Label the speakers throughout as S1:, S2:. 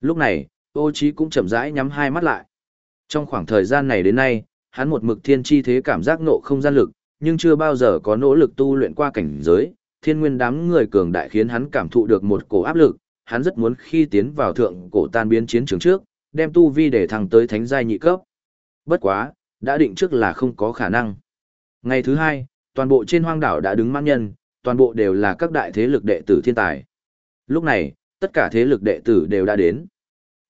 S1: Lúc này, ô trí cũng chậm rãi nhắm hai mắt lại. Trong khoảng thời gian này đến nay, hắn một mực thiên chi thế cảm giác nộ không gian lực, nhưng chưa bao giờ có nỗ lực tu luyện qua cảnh giới, thiên nguyên đám người cường đại khiến hắn cảm thụ được một cổ áp lực, hắn rất muốn khi tiến vào thượng cổ tan biến chiến trường trước, đem tu vi để thăng tới thánh giai nhị cấp. Bất quá, đã định trước là không có khả năng. Ngày thứ hai, toàn bộ trên hoang đảo đã đứng mãn nhân, toàn bộ đều là các đại thế lực đệ tử thiên tài. Lúc này, tất cả thế lực đệ tử đều đã đến.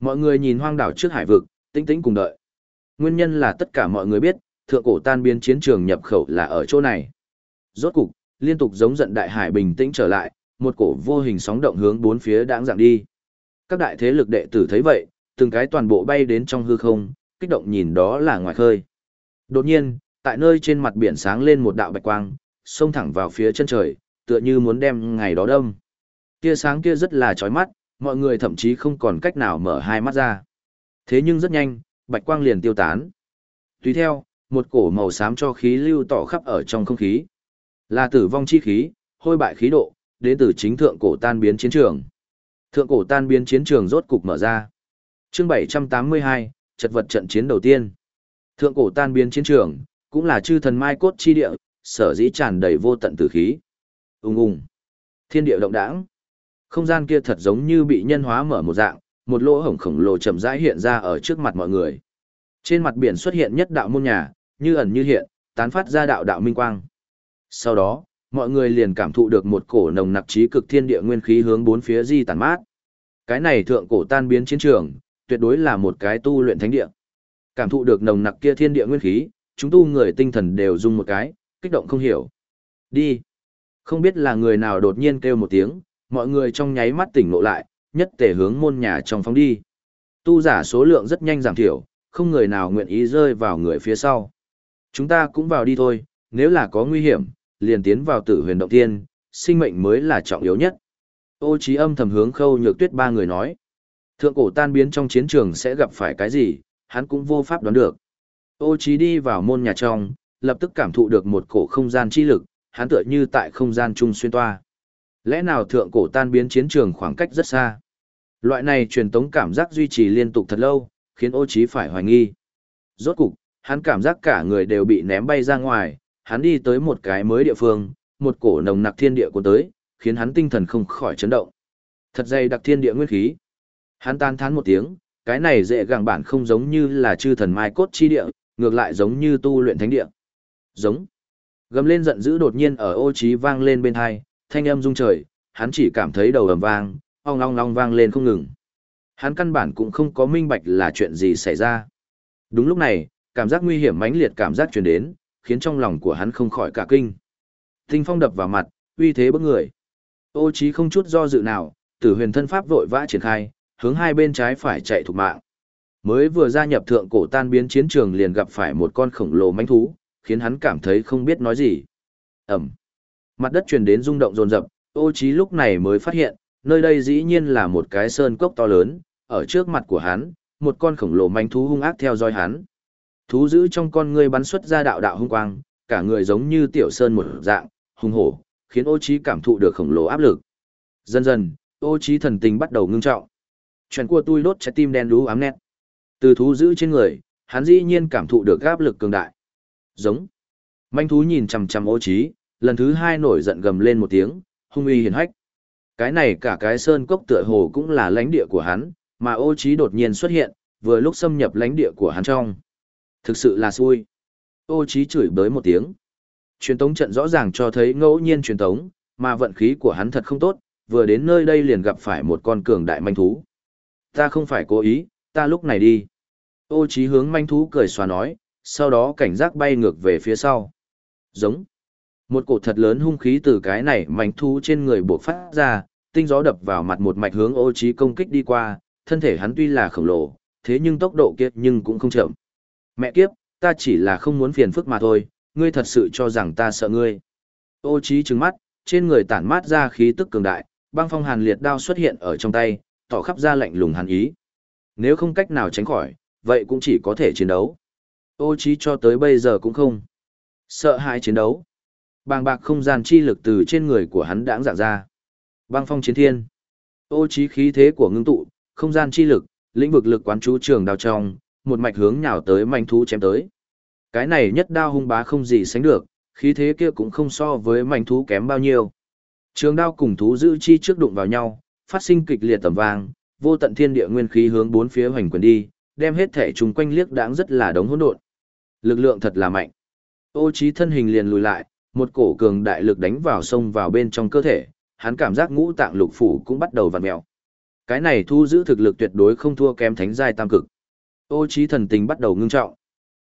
S1: Mọi người nhìn hoang đảo trước hải vực, tĩnh tĩnh cùng đợi. Nguyên nhân là tất cả mọi người biết, thượng cổ tan biến chiến trường nhập khẩu là ở chỗ này. Rốt cục, liên tục giống giận đại hải bình tĩnh trở lại, một cổ vô hình sóng động hướng bốn phía đãng dạng đi. Các đại thế lực đệ tử thấy vậy, từng cái toàn bộ bay đến trong hư không, kích động nhìn đó là ngoài khơi. Đột nhiên, tại nơi trên mặt biển sáng lên một đạo bạch quang, xông thẳng vào phía chân trời, tựa như muốn đem ngày đó đông Tia sáng kia rất là chói mắt, mọi người thậm chí không còn cách nào mở hai mắt ra. Thế nhưng rất nhanh, bạch quang liền tiêu tán. Tùy theo, một cổ màu xám cho khí lưu tỏ khắp ở trong không khí. Là tử vong chi khí, hôi bại khí độ, đến từ chính thượng cổ tan biến chiến trường. Thượng cổ tan biến chiến trường rốt cục mở ra. Chương 782, chật vật trận chiến đầu tiên. Thượng cổ tan biến chiến trường, cũng là chư thần mai cốt chi địa, sở dĩ tràn đầy vô tận tử khí. Ùng ùng. Thiên địa động đãng. Không gian kia thật giống như bị nhân hóa mở một dạng, một lỗ hổng khổng lồ chậm rãi hiện ra ở trước mặt mọi người. Trên mặt biển xuất hiện nhất đạo môn nhà, như ẩn như hiện, tán phát ra đạo đạo minh quang. Sau đó, mọi người liền cảm thụ được một cổ nồng nặc trí cực thiên địa nguyên khí hướng bốn phía di tản mát. Cái này thượng cổ tan biến chiến trường, tuyệt đối là một cái tu luyện thánh địa. Cảm thụ được nồng nặc kia thiên địa nguyên khí, chúng tu người tinh thần đều rung một cái, kích động không hiểu. Đi. Không biết là người nào đột nhiên kêu một tiếng, mọi người trong nháy mắt tỉnh ngộ lại, nhất tề hướng môn nhà trong phóng đi. Tu giả số lượng rất nhanh giảm thiểu, không người nào nguyện ý rơi vào người phía sau. Chúng ta cũng vào đi thôi, nếu là có nguy hiểm, liền tiến vào tử huyền động tiên, sinh mệnh mới là trọng yếu nhất. Ô trí âm thầm hướng khâu nhược tuyết ba người nói. Thượng cổ tan biến trong chiến trường sẽ gặp phải cái gì, hắn cũng vô pháp đoán được. Ô trí đi vào môn nhà trong, lập tức cảm thụ được một cổ không gian chi lực, hắn tựa như tại không gian trung xuyên toa. Lẽ nào thượng cổ tan biến chiến trường khoảng cách rất xa? Loại này truyền tống cảm giác duy trì liên tục thật lâu, khiến ô trí phải hoài nghi. Rốt cục, hắn cảm giác cả người đều bị ném bay ra ngoài, hắn đi tới một cái mới địa phương, một cổ nồng nặc thiên địa của tới, khiến hắn tinh thần không khỏi chấn động. Thật dày đặc thiên địa nguyên khí. Hắn tan thán một tiếng, cái này dễ gàng bản không giống như là chư thần mai cốt chi địa, ngược lại giống như tu luyện thánh địa. Giống. Gầm lên giận dữ đột nhiên ở ô trí vang lên bên hai, thanh âm rung trời, hắn chỉ cảm thấy đầu ầm vang, ong long long vang lên không ngừng. Hắn căn bản cũng không có minh bạch là chuyện gì xảy ra. Đúng lúc này, cảm giác nguy hiểm mãnh liệt cảm giác truyền đến, khiến trong lòng của hắn không khỏi cả kinh. Tinh phong đập vào mặt, uy thế bức người. Ô trí không chút do dự nào, tử huyền thân pháp vội vã triển khai, hướng hai bên trái phải chạy thục mạng. Mới vừa gia nhập thượng cổ tan biến chiến trường liền gặp phải một con khổng lồ mãnh thú, khiến hắn cảm thấy không biết nói gì. Ẩm. Mặt đất truyền đến rung động rồn rập, ô trí lúc này mới phát hiện, nơi đây dĩ nhiên là một cái sơn cốc to lớn, ở trước mặt của hắn, một con khổng lồ manh thú hung ác theo dõi hắn. Thú giữ trong con ngươi bắn xuất ra đạo đạo hung quang, cả người giống như tiểu sơn một dạng, hung hổ, khiến ô trí cảm thụ được khổng lồ áp lực. Dần dần, ô trí thần tình bắt đầu ngưng trọng. Chuyện của tôi đốt trái tim đen đú ám nét. Từ thú giữ trên người, hắn dĩ nhiên cảm thụ được áp lực cường đại. Giống. Manh thú nhìn chằm chằm ô trí, lần thứ hai nổi giận gầm lên một tiếng, hung uy hiển hách. Cái này cả cái sơn cốc tựa hồ cũng là lãnh địa của hắn, mà ô trí đột nhiên xuất hiện, vừa lúc xâm nhập lãnh địa của hắn trong. Thực sự là xui. Ô trí chửi bới một tiếng. Truyền tống trận rõ ràng cho thấy ngẫu nhiên truyền tống, mà vận khí của hắn thật không tốt, vừa đến nơi đây liền gặp phải một con cường đại manh thú. Ta không phải cố ý, ta lúc này đi. Ô trí hướng manh thú cười xòa nói, sau đó cảnh giác bay ngược về phía sau. Giống. Một cổ thật lớn hung khí từ cái này mảnh thú trên người buộc phát ra, tinh gió đập vào mặt một mạch hướng ô trí công kích đi qua, thân thể hắn tuy là khổng lồ, thế nhưng tốc độ kiệt nhưng cũng không chậm. Mẹ kiếp, ta chỉ là không muốn phiền phức mà thôi, ngươi thật sự cho rằng ta sợ ngươi. Ô trí trừng mắt, trên người tản mát ra khí tức cường đại, băng phong hàn liệt đao xuất hiện ở trong tay, tỏ khắp ra lạnh lùng hàn ý. Nếu không cách nào tránh khỏi, vậy cũng chỉ có thể chiến đấu. Ô trí cho tới bây giờ cũng không. Sợ hãi chiến đấu. Bàng bạc không gian chi lực từ trên người của hắn đãng dạng ra. Băng phong chiến thiên. Ô trí khí thế của ngưng tụ, không gian chi lực, lĩnh vực lực quán chú trường đao trong, một mạch hướng nhào tới manh thú chém tới. Cái này nhất đao hung bá không gì sánh được, khí thế kia cũng không so với manh thú kém bao nhiêu. Trường đao cùng thú giữ chi trước đụng vào nhau, phát sinh kịch liệt tầm vang, vô tận thiên địa nguyên khí hướng bốn phía hoành quyền đi, đem hết thể trùng quanh liếc đãng rất là đống hỗn độn. Lực lượng thật là mạnh. Ô trí thân hình liền lùi lại, một cổ cường đại lực đánh vào sông vào bên trong cơ thể, hắn cảm giác ngũ tạng lục phủ cũng bắt đầu vặn mèo. Cái này thu giữ thực lực tuyệt đối không thua kém thánh giai tam cực. Ô trí thần tình bắt đầu ngưng trọng.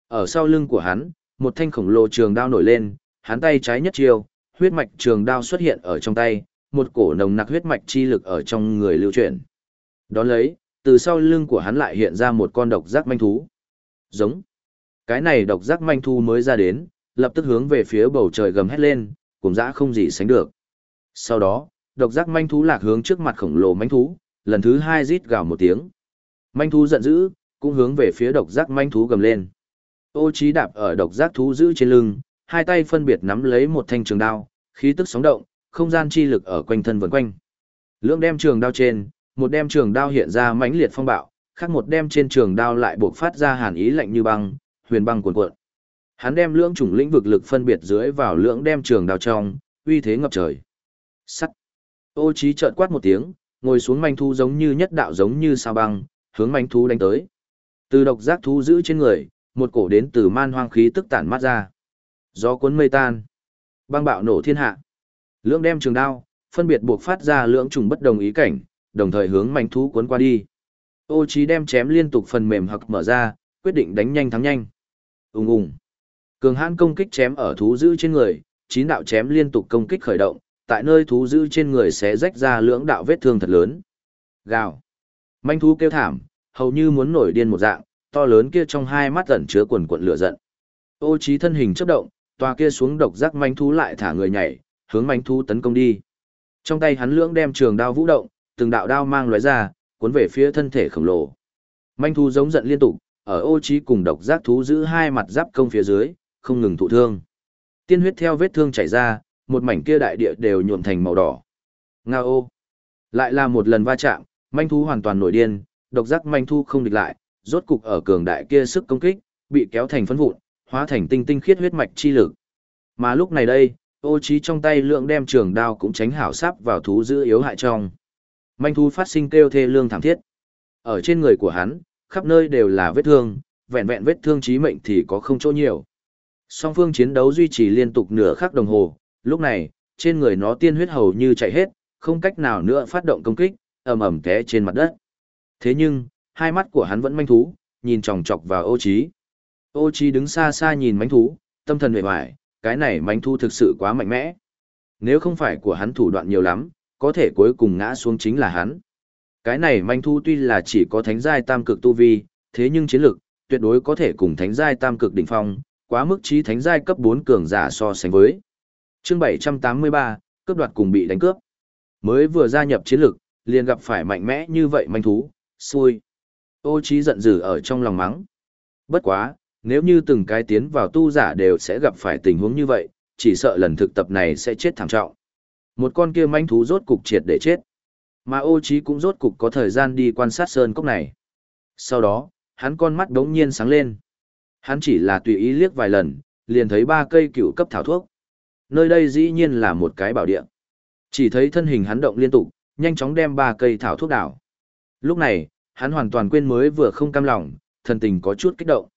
S1: Ở sau lưng của hắn, một thanh khổng lồ trường đao nổi lên, hắn tay trái nhất chiêu, huyết mạch trường đao xuất hiện ở trong tay, một cổ nồng nặc huyết mạch chi lực ở trong người lưu chuyển. Đón lấy, từ sau lưng của hắn lại hiện ra một con độc giác manh thú. Giống. Cái này độc giác manh thú mới ra đến, lập tức hướng về phía bầu trời gầm hét lên, cùng dã không gì sánh được. Sau đó, độc giác manh thú lạc hướng trước mặt khổng lồ manh thú, lần thứ hai rít gào một tiếng. Manh thú giận dữ, cũng hướng về phía độc giác manh thú gầm lên. Ô trí đạp ở độc giác thú giữ trên lưng, hai tay phân biệt nắm lấy một thanh trường đao, khí tức sóng động, không gian chi lực ở quanh thân vần quanh. Lưỡng đem trường đao trên, một đem trường đao hiện ra mãnh liệt phong bạo, khác một đem trên trường đao lại buộc phát ra hàn ý lạnh như băng, huyền băng cuồn cuộn. Hắn đem lưỡng chủng lĩnh vực lực phân biệt dưới vào lưỡng đem trường đào trong, uy thế ngập trời. Sắt. Ô Chí chợt quát một tiếng, ngồi xuống manh thú giống như nhất đạo giống như sao băng, hướng manh thú đánh tới. Từ độc giác thú giữ trên người, một cổ đến từ man hoang khí tức tản mát ra. Gió cuốn mây tan, băng bạo nổ thiên hạ. Lưỡng đem trường đao, phân biệt buộc phát ra lưỡng trùng bất đồng ý cảnh, đồng thời hướng manh thú cuốn qua đi. Ô Chí đem chém liên tục phần mềm hặc mở ra, quyết định đánh nhanh thắng nhanh. Ùng ùng. Cường hãn công kích chém ở thú dữ trên người, chín đạo chém liên tục công kích khởi động, tại nơi thú dữ trên người sẽ rách ra lưỡng đạo vết thương thật lớn. Gào. Manh thú kêu thảm, hầu như muốn nổi điên một dạng, to lớn kia trong hai mắt ẩn chứa quần quần lửa giận. Ô trí thân hình chớp động, tòa kia xuống độc giác manh thú lại thả người nhảy, hướng manh thú tấn công đi. Trong tay hắn lưỡng đem trường đao vũ động, từng đạo đao mang lóe ra, cuốn về phía thân thể khổng lồ. Manh thú giống giận liên tục, ở ô trí cùng độc giác thú giữ hai mặt giáp công phía dưới, không ngừng thụ thương. Tiên huyết theo vết thương chảy ra, một mảnh kia đại địa đều nhuộm thành màu đỏ. ngao! Lại là một lần va chạm, manh thú hoàn toàn nổi điên, độc giác manh thú không địch lại, rốt cục ở cường đại kia sức công kích, bị kéo thành phấn vụn, hóa thành tinh tinh khiết huyết mạch chi lực. Mà lúc này đây, ô trí trong tay lượng đem trường đao cũng tránh hảo sắp vào thú giữ yếu hại trong. Manh thú phát sinh kêu thê lương thảm thiết. Ở trên người của hắn, khắp nơi đều là vết thương, vẹn vẹn vết thương chí mệnh thì có không chỗ nhiều. Song phương chiến đấu duy trì liên tục nửa khắc đồng hồ, lúc này, trên người nó tiên huyết hầu như chạy hết, không cách nào nữa phát động công kích, ầm ầm té trên mặt đất. Thế nhưng, hai mắt của hắn vẫn manh thú, nhìn chòng chọc vào ô trí. Ô trí đứng xa xa nhìn manh thú, tâm thần vẻ vải, cái này manh thú thực sự quá mạnh mẽ. Nếu không phải của hắn thủ đoạn nhiều lắm, có thể cuối cùng ngã xuống chính là hắn. Cái này manh thú tuy là chỉ có thánh giai tam cực tu vi, thế nhưng chiến lực, tuyệt đối có thể cùng thánh giai tam cực đỉnh phong, quá mức trí thánh giai cấp 4 cường giả so sánh với. Chương 783, cướp đoạt cùng bị đánh cướp. Mới vừa gia nhập chiến lực, liền gặp phải mạnh mẽ như vậy manh thú, xui. Ô trí giận dữ ở trong lòng mắng. Bất quá, nếu như từng cái tiến vào tu giả đều sẽ gặp phải tình huống như vậy, chỉ sợ lần thực tập này sẽ chết thảm trọng. Một con kia manh thú rốt cục triệt để chết. Mà ô trí cũng rốt cục có thời gian đi quan sát sơn cốc này. Sau đó, hắn con mắt đống nhiên sáng lên. Hắn chỉ là tùy ý liếc vài lần, liền thấy ba cây cựu cấp thảo thuốc. Nơi đây dĩ nhiên là một cái bảo địa. Chỉ thấy thân hình hắn động liên tục, nhanh chóng đem ba cây thảo thuốc đảo. Lúc này, hắn hoàn toàn quên mới vừa không cam lòng, thần tình có chút kích động.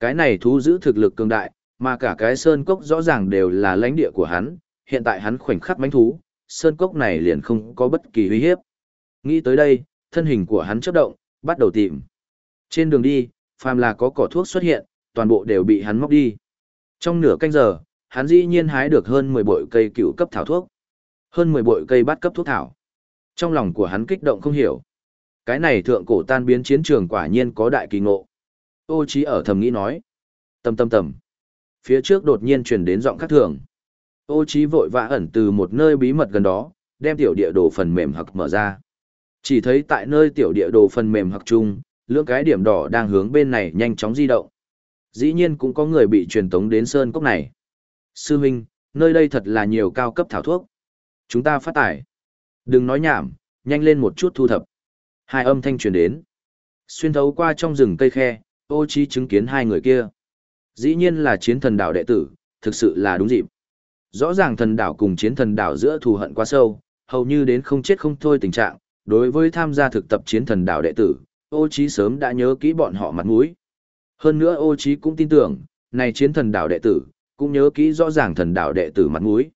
S1: Cái này thú giữ thực lực cường đại, mà cả cái sơn cốc rõ ràng đều là lãnh địa của hắn, hiện tại hắn khoảnh khắc mánh thú, sơn cốc này liền không có bất kỳ uy hiếp. Nghĩ tới đây, thân hình của hắn chớp động, bắt đầu tìm. Trên đường đi, phàm là có cỏ thuốc xuất hiện, toàn bộ đều bị hắn móc đi. Trong nửa canh giờ, hắn dĩ nhiên hái được hơn 10 bội cây cựu cấp thảo thuốc. Hơn 10 bội cây bát cấp thuốc thảo. Trong lòng của hắn kích động không hiểu. Cái này thượng cổ tan biến chiến trường quả nhiên có đại kỳ ngộ. Ô trí ở thầm nghĩ nói. Tầm tầm tầm. Phía trước đột nhiên truyền đến giọng khắc thường. Ô trí vội vã ẩn từ một nơi bí mật gần đó, đem tiểu địa đồ phần mềm hặc mở ra. Chỉ thấy tại nơi tiểu địa đồ phần mềm hặc chung, lưỡng cái điểm đỏ đang hướng bên này nhanh chóng di động. Dĩ nhiên cũng có người bị truyền tống đến sơn cốc này. Sư huynh, nơi đây thật là nhiều cao cấp thảo thuốc. Chúng ta phát tải. Đừng nói nhảm, nhanh lên một chút thu thập. Hai âm thanh truyền đến. Xuyên thấu qua trong rừng cây khe, ô trí chứng kiến hai người kia. Dĩ nhiên là chiến thần đảo đệ tử, thực sự là đúng dịp. Rõ ràng thần đảo cùng chiến thần đảo giữa thù hận quá sâu, hầu như đến không chết không thôi tình trạng, đối với tham gia thực tập chiến thần đảo đệ tử, ô trí sớm đã nhớ kỹ bọn họ mặt mũi. Hơn nữa ô trí cũng tin tưởng, này chiến thần đảo đệ tử, cũng nhớ kỹ rõ ràng thần đảo đệ tử mặt mũi.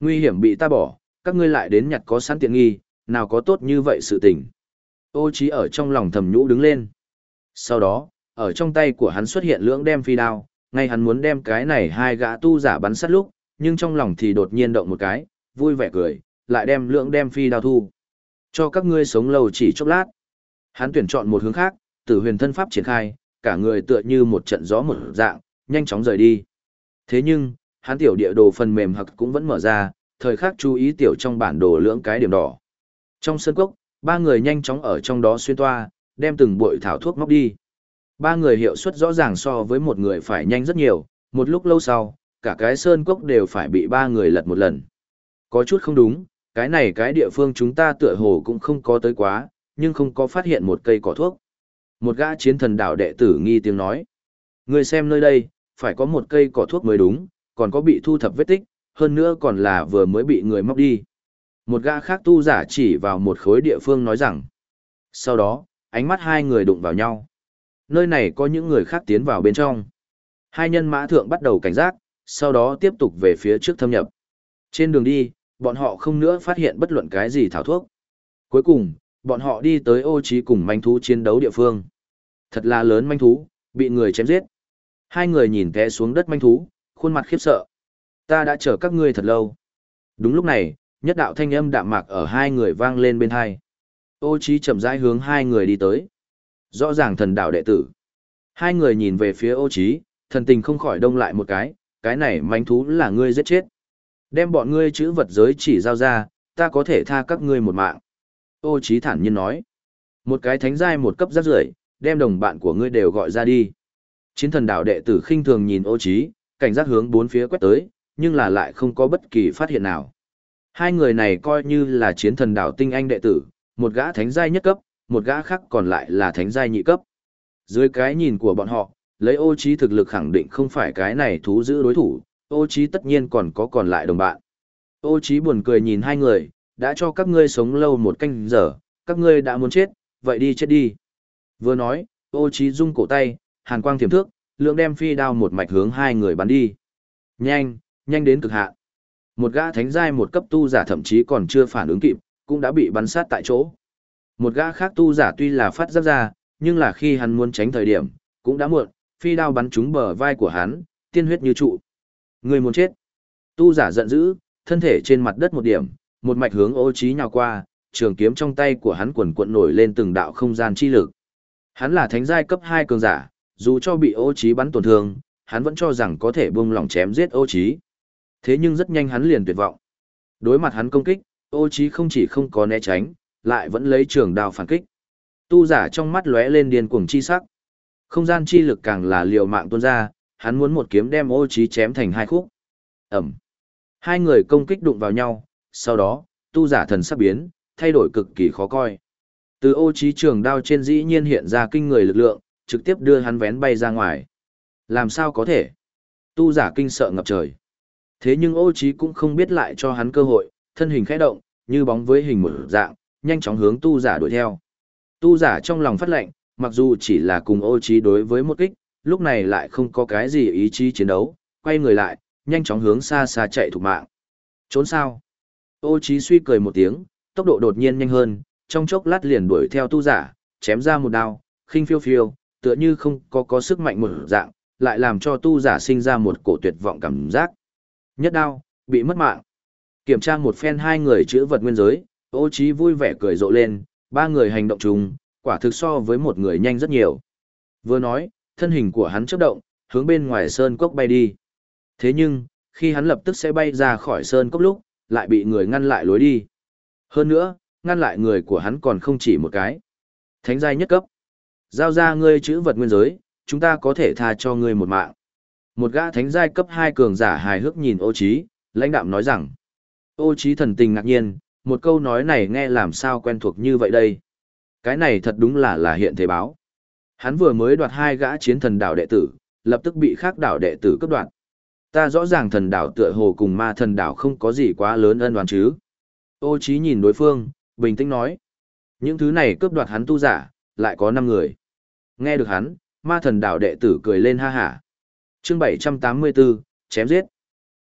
S1: Nguy hiểm bị ta bỏ, các ngươi lại đến nhặt có sẵn tiện nghi, nào có tốt như vậy sự tình. Ô trí ở trong lòng thầm nhũ đứng lên. Sau đó, ở trong tay của hắn xuất hiện lưỡng đem phi đao, ngay hắn muốn đem cái này hai gã tu giả bắn sát lúc, nhưng trong lòng thì đột nhiên động một cái, vui vẻ cười, lại đem lưỡng đem phi đao thu. Cho các ngươi sống lâu chỉ chốc lát. Hắn tuyển chọn một hướng khác, tử huyền thân pháp triển khai, cả người tựa như một trận gió một dạng, nhanh chóng rời đi. Thế nhưng, hắn tiểu địa đồ phần mềm hặc cũng vẫn mở ra, thời khắc chú ý tiểu trong bản đồ lưỡng cái điểm đỏ. Trong sân cốc, ba người nhanh chóng ở trong đó xuyên toa, đem từng bội thảo thuốc móc đi. Ba người hiệu suất rõ ràng so với một người phải nhanh rất nhiều, một lúc lâu sau, cả cái sơn cốc đều phải bị ba người lật một lần. Có chút không đúng, cái này cái địa phương chúng ta tựa hồ cũng không có tới quá, nhưng không có phát hiện một cây cỏ thuốc. Một gã chiến thần đảo đệ tử nghi tiếng nói. Người xem nơi đây, phải có một cây cỏ thuốc mới đúng, còn có bị thu thập vết tích, hơn nữa còn là vừa mới bị người móc đi. Một gã khác tu giả chỉ vào một khối địa phương nói rằng. Sau đó, ánh mắt hai người đụng vào nhau. Nơi này có những người khác tiến vào bên trong. Hai nhân mã thượng bắt đầu cảnh giác, sau đó tiếp tục về phía trước thâm nhập. Trên đường đi, bọn họ không nữa phát hiện bất luận cái gì thảo thuốc. Cuối cùng, bọn họ đi tới ô trí cùng manh thú chiến đấu địa phương. Thật là lớn manh thú, bị người chém giết. Hai người nhìn té xuống đất manh thú, khuôn mặt khiếp sợ. Ta đã chờ các ngươi thật lâu. Đúng lúc này, nhất đạo thanh âm đạm mạc ở hai người vang lên bên hai. Ô trí chậm rãi hướng hai người đi tới. Rõ ràng thần đạo đệ tử. Hai người nhìn về phía ô trí, thần tình không khỏi đông lại một cái, cái này manh thú là ngươi giết chết. Đem bọn ngươi chữ vật giới chỉ giao ra, ta có thể tha các ngươi một mạng. Ô trí thản nhiên nói. Một cái thánh giai một cấp rất rưởi, đem đồng bạn của ngươi đều gọi ra đi. Chiến thần đạo đệ tử khinh thường nhìn ô trí, cảnh giác hướng bốn phía quét tới, nhưng là lại không có bất kỳ phát hiện nào. Hai người này coi như là chiến thần đạo tinh anh đệ tử, một gã thánh giai nhất cấp, một gã khác còn lại là thánh giai nhị cấp. Dưới cái nhìn của bọn họ, lấy ô trí thực lực khẳng định không phải cái này thú giữ đối thủ, ô trí tất nhiên còn có còn lại đồng bạn. Ô trí buồn cười nhìn hai người, đã cho các ngươi sống lâu một canh giờ, các ngươi đã muốn chết, vậy đi chết đi. Vừa nói, ô trí dung cổ tay, hàn quang thiểm thước, lượng đem phi đao một mạch hướng hai người bắn đi. Nhanh, nhanh đến cực hạn. Một gã thánh giai một cấp tu giả thậm chí còn chưa phản ứng kịp, cũng đã bị bắn sát tại chỗ. Một gã khác tu giả tuy là phát giáp ra, nhưng là khi hắn muốn tránh thời điểm, cũng đã muộn, phi đao bắn trúng bờ vai của hắn, tiên huyết như trụ. Người muốn chết. Tu giả giận dữ, thân thể trên mặt đất một điểm, một mạch hướng ô trí nhào qua, trường kiếm trong tay của hắn quần cuộn nổi lên từng đạo không gian chi lực. Hắn là thánh giai cấp 2 cường giả, dù cho bị ô trí bắn tổn thương, hắn vẫn cho rằng có thể buông lỏng chém giết ô trí. Thế nhưng rất nhanh hắn liền tuyệt vọng. Đối mặt hắn công kích, ô trí không chỉ không có né tránh, lại vẫn lấy trường đao phản kích. Tu giả trong mắt lóe lên điên cuồng chi sắc. Không gian chi lực càng là liều mạng tuôn ra, hắn muốn một kiếm đem ô trí chém thành hai khúc. Ẩm. Hai người công kích đụng vào nhau, sau đó, tu giả thần sắc biến, thay đổi cực kỳ khó coi. Từ ô trí trường đao trên dĩ nhiên hiện ra kinh người lực lượng, trực tiếp đưa hắn vén bay ra ngoài. Làm sao có thể? Tu giả kinh sợ ngập trời. Thế nhưng ô trí cũng không biết lại cho hắn cơ hội, thân hình khẽ động, như bóng với hình một dạng, nhanh chóng hướng tu giả đuổi theo. Tu giả trong lòng phát lệnh, mặc dù chỉ là cùng ô trí đối với một kích, lúc này lại không có cái gì ý chí chiến đấu, quay người lại, nhanh chóng hướng xa xa chạy thục mạng. Trốn sao? Ô trí suy cười một tiếng, tốc độ đột nhiên nhanh hơn, trong chốc lát liền đuổi theo tu giả, chém ra một đao, khinh phiêu phiêu, tựa như không có có sức mạnh một dạng, lại làm cho tu giả sinh ra một cổ tuyệt vọng cảm giác. Nhất đao, bị mất mạng. Kiểm tra một phen hai người chữa vật nguyên giới, ô trí vui vẻ cười rộ lên, ba người hành động chung, quả thực so với một người nhanh rất nhiều. Vừa nói, thân hình của hắn chớp động, hướng bên ngoài sơn cốc bay đi. Thế nhưng, khi hắn lập tức sẽ bay ra khỏi sơn cốc lúc, lại bị người ngăn lại lối đi. Hơn nữa, ngăn lại người của hắn còn không chỉ một cái. Thánh giai nhất cấp. Giao ra ngươi chữ vật nguyên giới, chúng ta có thể tha cho ngươi một mạng. Một gã thánh giai cấp 2 cường giả hài hước nhìn ô Chí, lãnh đạm nói rằng. Ô Chí thần tình ngạc nhiên, một câu nói này nghe làm sao quen thuộc như vậy đây. Cái này thật đúng là là hiện thế báo. Hắn vừa mới đoạt hai gã chiến thần đảo đệ tử, lập tức bị khác đảo đệ tử cấp đoạt. Ta rõ ràng thần đảo tựa hồ cùng ma thần đảo không có gì quá lớn ân oán chứ. Ô Chí nhìn đối phương, bình tĩnh nói. Những thứ này cướp đoạt hắn tu giả, lại có 5 người. Nghe được hắn, ma thần đảo đệ tử cười lên ha hả. Chương 784, chém giết.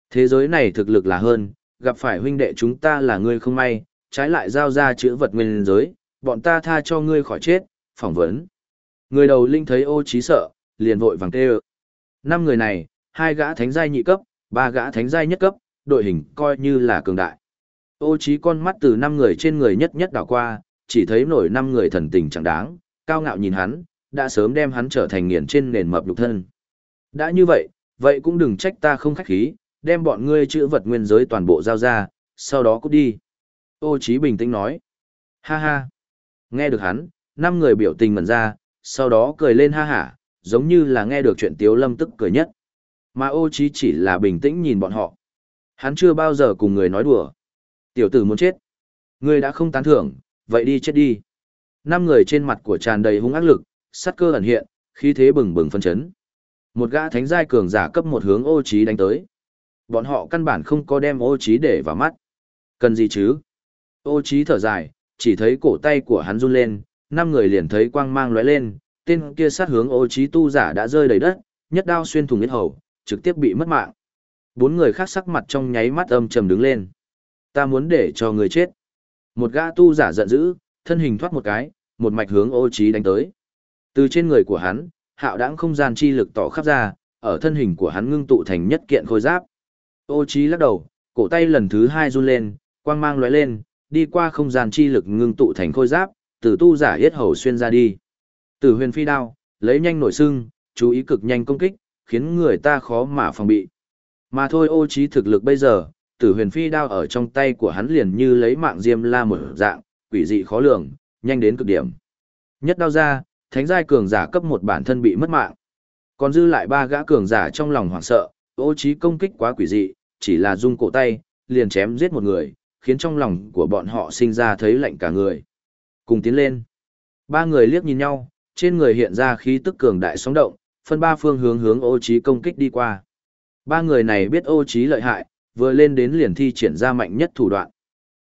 S1: Thế giới này thực lực là hơn, gặp phải huynh đệ chúng ta là ngươi không may, trái lại giao ra chữ vật nguyên giới, bọn ta tha cho ngươi khỏi chết, phỏng vấn. Người đầu linh thấy ô trí sợ, liền vội vàng tê Năm người này, hai gã thánh giai nhị cấp, ba gã thánh giai nhất cấp, đội hình coi như là cường đại. Ô trí con mắt từ năm người trên người nhất nhất đảo qua, chỉ thấy nổi năm người thần tình chẳng đáng, cao ngạo nhìn hắn, đã sớm đem hắn trở thành nghiền trên nền mập lục thân. Đã như vậy, vậy cũng đừng trách ta không khách khí, đem bọn ngươi chữ vật nguyên giới toàn bộ giao ra, sau đó cút đi. Ô Chí bình tĩnh nói. Ha ha. Nghe được hắn, năm người biểu tình mẩn ra, sau đó cười lên ha hả, giống như là nghe được chuyện tiếu lâm tức cười nhất. Mà ô Chí chỉ là bình tĩnh nhìn bọn họ. Hắn chưa bao giờ cùng người nói đùa. Tiểu tử muốn chết. Ngươi đã không tán thưởng, vậy đi chết đi. Năm người trên mặt của tràn đầy hung ác lực, sát cơ ẩn hiện, khí thế bừng bừng phân chấn. Một gã thánh giai cường giả cấp một hướng ô trí đánh tới. Bọn họ căn bản không có đem ô trí để vào mắt. Cần gì chứ? Ô trí thở dài, chỉ thấy cổ tay của hắn run lên, năm người liền thấy quang mang lóe lên, tên kia sát hướng ô trí tu giả đã rơi đầy đất, nhất đao xuyên thủng yết hầu, trực tiếp bị mất mạng. Bốn người khác sắc mặt trong nháy mắt âm trầm đứng lên. Ta muốn để cho người chết. Một gã tu giả giận dữ, thân hình thoát một cái, một mạch hướng ô Chí đánh tới. Từ trên người của hắn, hạo đãng không gian chi lực tỏ khắp ra, ở thân hình của hắn ngưng tụ thành nhất kiện khôi giáp. Ô Chí lắc đầu, cổ tay lần thứ hai run lên, quang mang lóe lên, đi qua không gian chi lực ngưng tụ thành khôi giáp, từ tu giả yết hầu xuyên ra đi. Từ huyền phi đao, lấy nhanh nổi sưng, chú ý cực nhanh công kích, khiến người ta khó mà phòng bị. Mà thôi ô trí thực lực bây giờ, tử huyền phi đao ở trong tay của hắn liền như lấy mạng diêm la một dạng, quỷ dị khó lường, nhanh đến cực điểm. Nhất đao ra, thánh giai cường giả cấp một bản thân bị mất mạng. Còn dư lại ba gã cường giả trong lòng hoảng sợ, ô trí công kích quá quỷ dị, chỉ là dung cổ tay, liền chém giết một người, khiến trong lòng của bọn họ sinh ra thấy lạnh cả người. Cùng tiến lên. Ba người liếc nhìn nhau, trên người hiện ra khí tức cường đại sóng động, phân ba phương hướng hướng ô trí công kích đi qua. Ba người này biết ô trí lợi hại, vừa lên đến liền thi triển ra mạnh nhất thủ đoạn.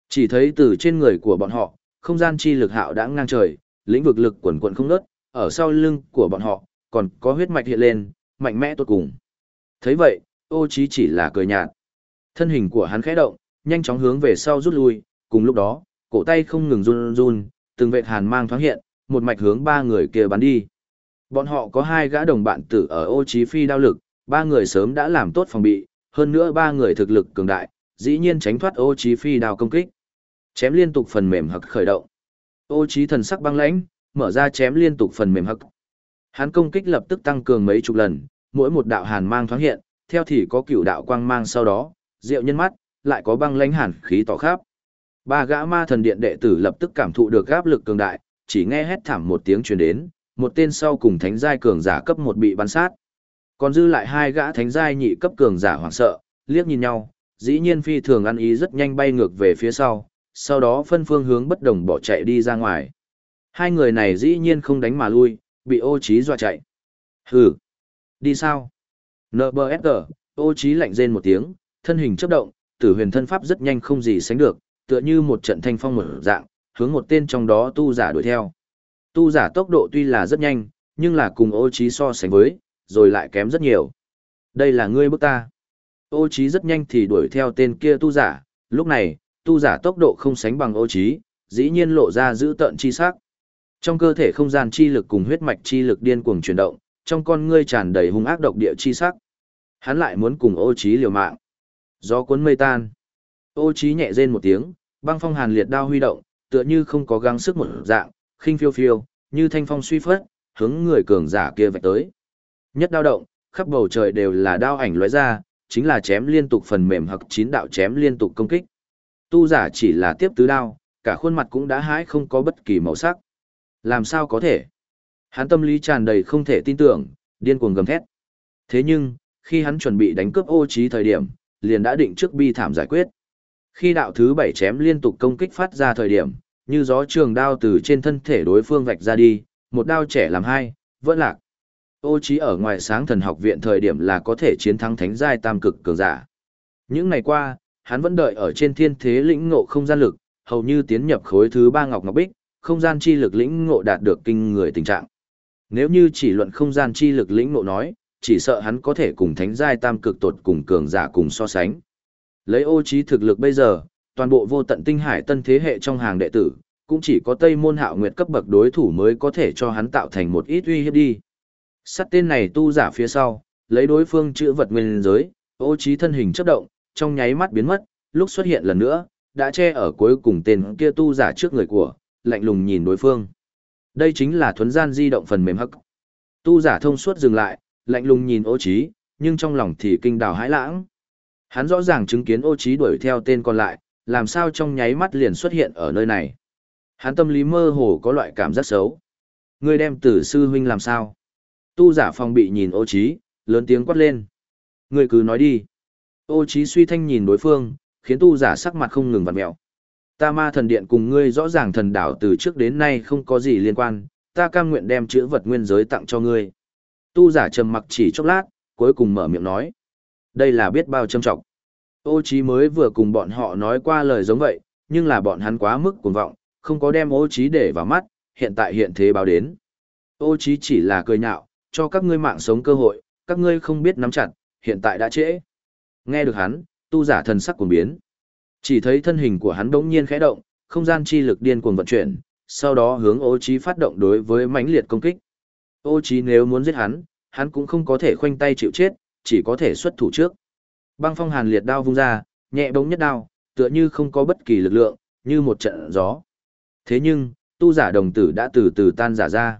S1: Chỉ thấy từ trên người của bọn họ, không gian chi lực hạo đã ngang trời, lĩnh vực lực quần quần không ngớt, ở sau lưng của bọn họ, còn có huyết mạch hiện lên, mạnh mẽ tốt cùng. thấy vậy, ô trí chỉ là cười nhạt. Thân hình của hắn khẽ động, nhanh chóng hướng về sau rút lui, cùng lúc đó, cổ tay không ngừng run run, từng vệt hàn mang thoáng hiện, một mạch hướng ba người kia bắn đi. Bọn họ có hai gã đồng bạn tử ở ô trí phi đao lực, ba người sớm đã làm tốt phòng bị, hơn nữa ba người thực lực cường đại, dĩ nhiên tránh thoát ô trí phi đao công kích. Chém liên tục phần mềm hực khởi động. Ô trí thần sắc băng lãnh, mở ra chém liên tục phần mềm hực. Hắn công kích lập tức tăng cường mấy chục lần, mỗi một đạo hàn mang thoáng hiện, theo thì có cửu đạo quang mang sau đó, diệu nhân mắt, lại có băng lãnh hàn khí tỏ khắp. Ba gã ma thần điện đệ tử lập tức cảm thụ được áp lực cường đại, chỉ nghe hét thảm một tiếng truyền đến, một tên sau cùng thánh giai cường giả cấp một bị bắn sát. Còn dư lại hai gã thánh giai nhị cấp cường giả hoảng sợ, liếc nhìn nhau, dĩ nhiên phi thường ăn ý rất nhanh bay ngược về phía sau, sau đó phân phương hướng bất đồng bỏ chạy đi ra ngoài. Hai người này dĩ nhiên không đánh mà lui, bị ô trí dọa chạy. Hừ, đi sao? NBSG, ô trí lạnh rên một tiếng, thân hình chớp động, tử huyền thân pháp rất nhanh không gì sánh được, tựa như một trận thanh phong mở dạng, hướng một tên trong đó tu giả đuổi theo. Tu giả tốc độ tuy là rất nhanh, nhưng là cùng ô trí so sánh với, rồi lại kém rất nhiều. Đây là ngươi bức ta. Ô trí rất nhanh thì đuổi theo tên kia tu giả, lúc này, tu giả tốc độ không sánh bằng ô trí, dĩ nhiên lộ ra giữ tận chi sắc. Trong cơ thể không gian chi lực cùng huyết mạch chi lực điên cuồng chuyển động, trong con ngươi tràn đầy hung ác độc địa chi sắc. Hắn lại muốn cùng ô trí liều mạng. Gió cuốn mây tan. Ô trí nhẹ rên một tiếng, băng phong hàn liệt đao huy động, tựa như không có gắng sức một dạng, khinh phiêu phiêu, như thanh phong suy phất, hướng người cường giả kia vạch tới. Nhất đao động, khắp bầu trời đều là đao ảnh lóe ra, chính là chém liên tục phần mềm hoặc chín đạo chém liên tục công kích. Tu giả chỉ là tiếp tứ đao, cả khuôn mặt cũng đã hãi không có bất kỳ màu sắc. Làm sao có thể? Hắn tâm lý tràn đầy không thể tin tưởng, điên cuồng gầm thét. Thế nhưng, khi hắn chuẩn bị đánh cướp ô trí thời điểm, liền đã định trước bi thảm giải quyết. Khi đạo thứ bảy chém liên tục công kích phát ra thời điểm, như gió trường đao từ trên thân thể đối phương vạch ra đi, một đao trẻ làm hai, vẫn lạc. Ô trí ở ngoài sáng thần học viện thời điểm là có thể chiến thắng thánh giai tam cực cường giả. Những ngày qua, hắn vẫn đợi ở trên thiên thế lĩnh ngộ không gian lực, hầu như tiến nhập khối thứ ba ngọc ngọc bích, không gian chi lực lĩnh ngộ đạt được kinh người tình trạng. Nếu như chỉ luận không gian chi lực lĩnh ngộ nói, chỉ sợ hắn có thể cùng thánh giai tam cực tột cùng cường giả cùng so sánh. Lấy ô trí thực lực bây giờ, toàn bộ vô tận tinh hải tân thế hệ trong hàng đệ tử, cũng chỉ có Tây Môn Hạo Nguyệt cấp bậc đối thủ mới có thể cho hắn tạo thành một ít uy hiếp đi. Sắt tên này tu giả phía sau, lấy đối phương chữ vật nguyên giới, ô trí thân hình chớp động, trong nháy mắt biến mất, lúc xuất hiện lần nữa, đã che ở cuối cùng tên kia tu giả trước người của, lạnh lùng nhìn đối phương. Đây chính là thuấn gian di động phần mềm hắc. Tu giả thông suốt dừng lại, lạnh lùng nhìn ô trí, nhưng trong lòng thì kinh đào hãi lãng. Hắn rõ ràng chứng kiến ô trí đuổi theo tên còn lại, làm sao trong nháy mắt liền xuất hiện ở nơi này. Hắn tâm lý mơ hồ có loại cảm giác xấu. Ngươi đem tử sư huynh làm sao? Tu giả phong bị nhìn ô trí, lớn tiếng quát lên. Ngươi cứ nói đi. Ô trí suy thanh nhìn đối phương, khiến tu giả sắc mặt không ngừng vặn mẹo. Ta ma thần điện cùng ngươi rõ ràng thần đảo từ trước đến nay không có gì liên quan, ta cam nguyện đem chữ vật nguyên giới tặng cho ngươi. Tu giả trầm mặc chỉ chốc lát, cuối cùng mở miệng nói. Đây là biết bao trâm trọng. Ô trí mới vừa cùng bọn họ nói qua lời giống vậy, nhưng là bọn hắn quá mức cuồng vọng, không có đem ô trí để vào mắt, hiện tại hiện thế báo đến. Ô trí chỉ là cười nhạo, cho các ngươi mạng sống cơ hội, các ngươi không biết nắm chặt, hiện tại đã trễ. Nghe được hắn, tu giả thần sắc cuồng biến. Chỉ thấy thân hình của hắn đống nhiên khẽ động, không gian chi lực điên cuồng vận chuyển, sau đó hướng ô trí phát động đối với mãnh liệt công kích. Ô trí nếu muốn giết hắn, hắn cũng không có thể khoanh tay chịu chết, chỉ có thể xuất thủ trước. Băng phong hàn liệt đao vung ra, nhẹ bóng nhất đao, tựa như không có bất kỳ lực lượng, như một trận gió. Thế nhưng, tu giả đồng tử đã từ từ tan giả ra.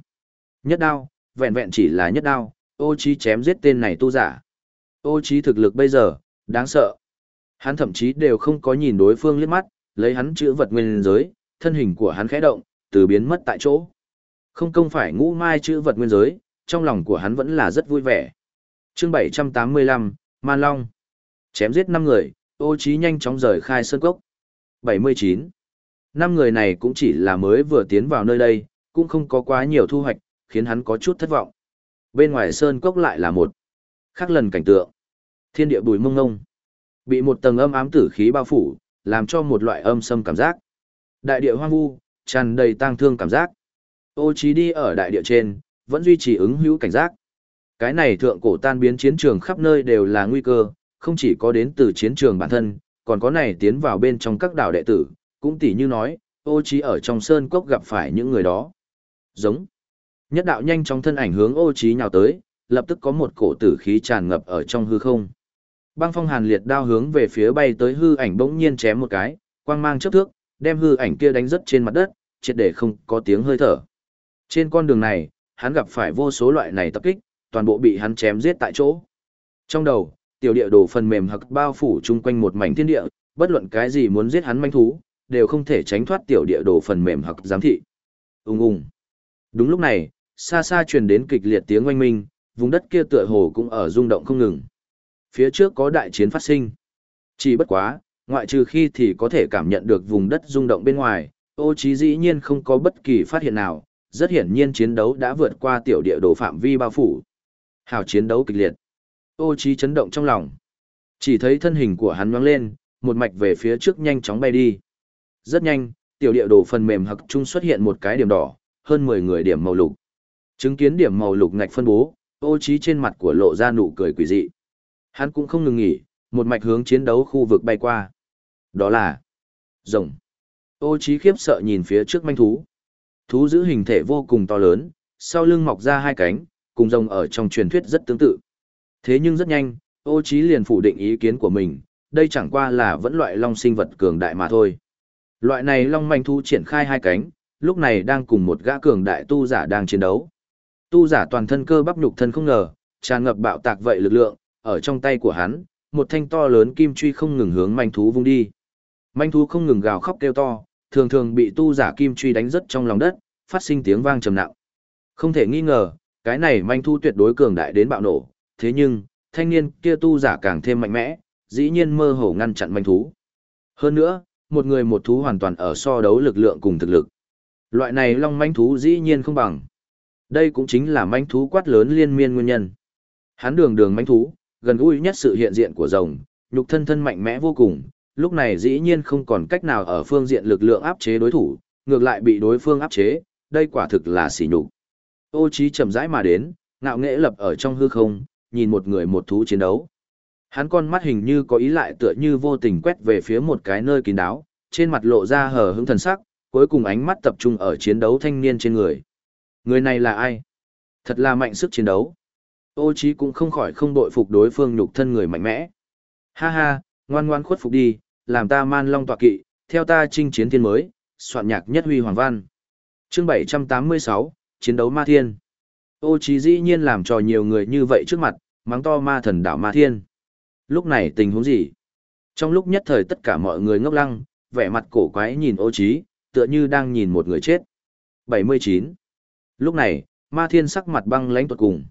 S1: Nhất đao, vẹn vẹn chỉ là nhất đao, ô trí chém giết tên này tu giả. Ô trí thực lực bây giờ, đáng sợ. Hắn thậm chí đều không có nhìn đối phương liếc mắt, lấy hắn chữ vật nguyên giới, thân hình của hắn khẽ động, từ biến mất tại chỗ. Không công phải ngũ mai chữ vật nguyên giới, trong lòng của hắn vẫn là rất vui vẻ. Chương 785, Man Long. Chém giết 5 người, ô trí nhanh chóng rời khai sơn cốc. 79. Năm người này cũng chỉ là mới vừa tiến vào nơi đây, cũng không có quá nhiều thu hoạch, khiến hắn có chút thất vọng. Bên ngoài sơn cốc lại là một khác lần cảnh tượng. Thiên địa bùi mông ngông. Bị một tầng âm ám tử khí bao phủ, làm cho một loại âm sâm cảm giác. Đại địa hoang vu, tràn đầy tang thương cảm giác. Ô trí đi ở đại địa trên, vẫn duy trì ứng hữu cảnh giác. Cái này thượng cổ tan biến chiến trường khắp nơi đều là nguy cơ, không chỉ có đến từ chiến trường bản thân, còn có này tiến vào bên trong các đảo đệ tử, cũng tỉ như nói, ô trí ở trong sơn cốc gặp phải những người đó. Giống. Nhất đạo nhanh chóng thân ảnh hướng ô trí nhào tới, lập tức có một cổ tử khí tràn ngập ở trong hư không. Băng phong hàn liệt đao hướng về phía bay tới hư ảnh bỗng nhiên chém một cái, quang mang chớp thước, đem hư ảnh kia đánh rất trên mặt đất, triệt để không có tiếng hơi thở. Trên con đường này, hắn gặp phải vô số loại này tập kích, toàn bộ bị hắn chém giết tại chỗ. Trong đầu, tiểu địa đồ phần mềm hặc bao phủ chung quanh một mảnh thiên địa, bất luận cái gì muốn giết hắn manh thú, đều không thể tránh thoát tiểu địa đồ phần mềm hặc giám thị. Ung ung. Đúng lúc này, xa xa truyền đến kịch liệt tiếng oanh minh, vùng đất kia tựa hồ cũng ở rung động không ngừng. Phía trước có đại chiến phát sinh. Chỉ bất quá, ngoại trừ khi thì có thể cảm nhận được vùng đất rung động bên ngoài, ô trí dĩ nhiên không có bất kỳ phát hiện nào, rất hiển nhiên chiến đấu đã vượt qua tiểu địa đồ phạm vi bao phủ. Hào chiến đấu kịch liệt. Ô trí chấn động trong lòng. Chỉ thấy thân hình của hắn nhoáng lên, một mạch về phía trước nhanh chóng bay đi. Rất nhanh, tiểu địa đồ phần mềm hặc trung xuất hiện một cái điểm đỏ, hơn 10 người điểm màu lục. Chứng kiến điểm màu lục ngạch phân bố, ô trí trên mặt của lộ ra nụ cười quỷ dị. Hắn cũng không ngừng nghỉ, một mạch hướng chiến đấu khu vực bay qua. Đó là rồng. Ô trí khiếp sợ nhìn phía trước manh thú. Thú giữ hình thể vô cùng to lớn, sau lưng mọc ra hai cánh, cùng rồng ở trong truyền thuyết rất tương tự. Thế nhưng rất nhanh, ô trí liền phủ định ý kiến của mình, đây chẳng qua là vẫn loại long sinh vật cường đại mà thôi. Loại này long manh thú triển khai hai cánh, lúc này đang cùng một gã cường đại tu giả đang chiến đấu. Tu giả toàn thân cơ bắp nhục thân không ngờ, tràn ngập bạo tạc vậy lực lượng, ở trong tay của hắn, một thanh to lớn kim truy không ngừng hướng manh thú vung đi. Manh thú không ngừng gào khóc kêu to, thường thường bị tu giả kim truy đánh rất trong lòng đất, phát sinh tiếng vang trầm nặng. Không thể nghi ngờ, cái này manh thú tuyệt đối cường đại đến bạo nổ, thế nhưng, thanh niên kia tu giả càng thêm mạnh mẽ, dĩ nhiên mơ hồ ngăn chặn manh thú. Hơn nữa, một người một thú hoàn toàn ở so đấu lực lượng cùng thực lực. Loại này long manh thú dĩ nhiên không bằng. Đây cũng chính là manh thú quát lớn liên miên nguyên nhân. Hắn đường đường manh thú, gần gũi nhất sự hiện diện của rồng, nhục thân thân mạnh mẽ vô cùng, lúc này dĩ nhiên không còn cách nào ở phương diện lực lượng áp chế đối thủ, ngược lại bị đối phương áp chế, đây quả thực là sỉ nhục. Ô Chí chậm rãi mà đến, ngạo nghễ lập ở trong hư không, nhìn một người một thú chiến đấu. Hắn con mắt hình như có ý lại tựa như vô tình quét về phía một cái nơi kín đáo, trên mặt lộ ra hờ hững thần sắc, cuối cùng ánh mắt tập trung ở chiến đấu thanh niên trên người. Người này là ai? Thật là mạnh sức chiến đấu. Ô Chí cũng không khỏi không đội phục đối phương nhục thân người mạnh mẽ. Ha ha, ngoan ngoan khuất phục đi, làm ta man long tọa kỵ, theo ta chinh chiến thiên mới, soạn nhạc nhất huy hoàng văn. Chương 786, Chiến đấu ma thiên. Ô Chí dĩ nhiên làm trò nhiều người như vậy trước mặt, mắng to ma thần đảo ma thiên. Lúc này tình huống gì? Trong lúc nhất thời tất cả mọi người ngốc lăng, vẻ mặt cổ quái nhìn ô Chí, tựa như đang nhìn một người chết. 79. Lúc này, ma thiên sắc mặt băng lãnh tuột cùng.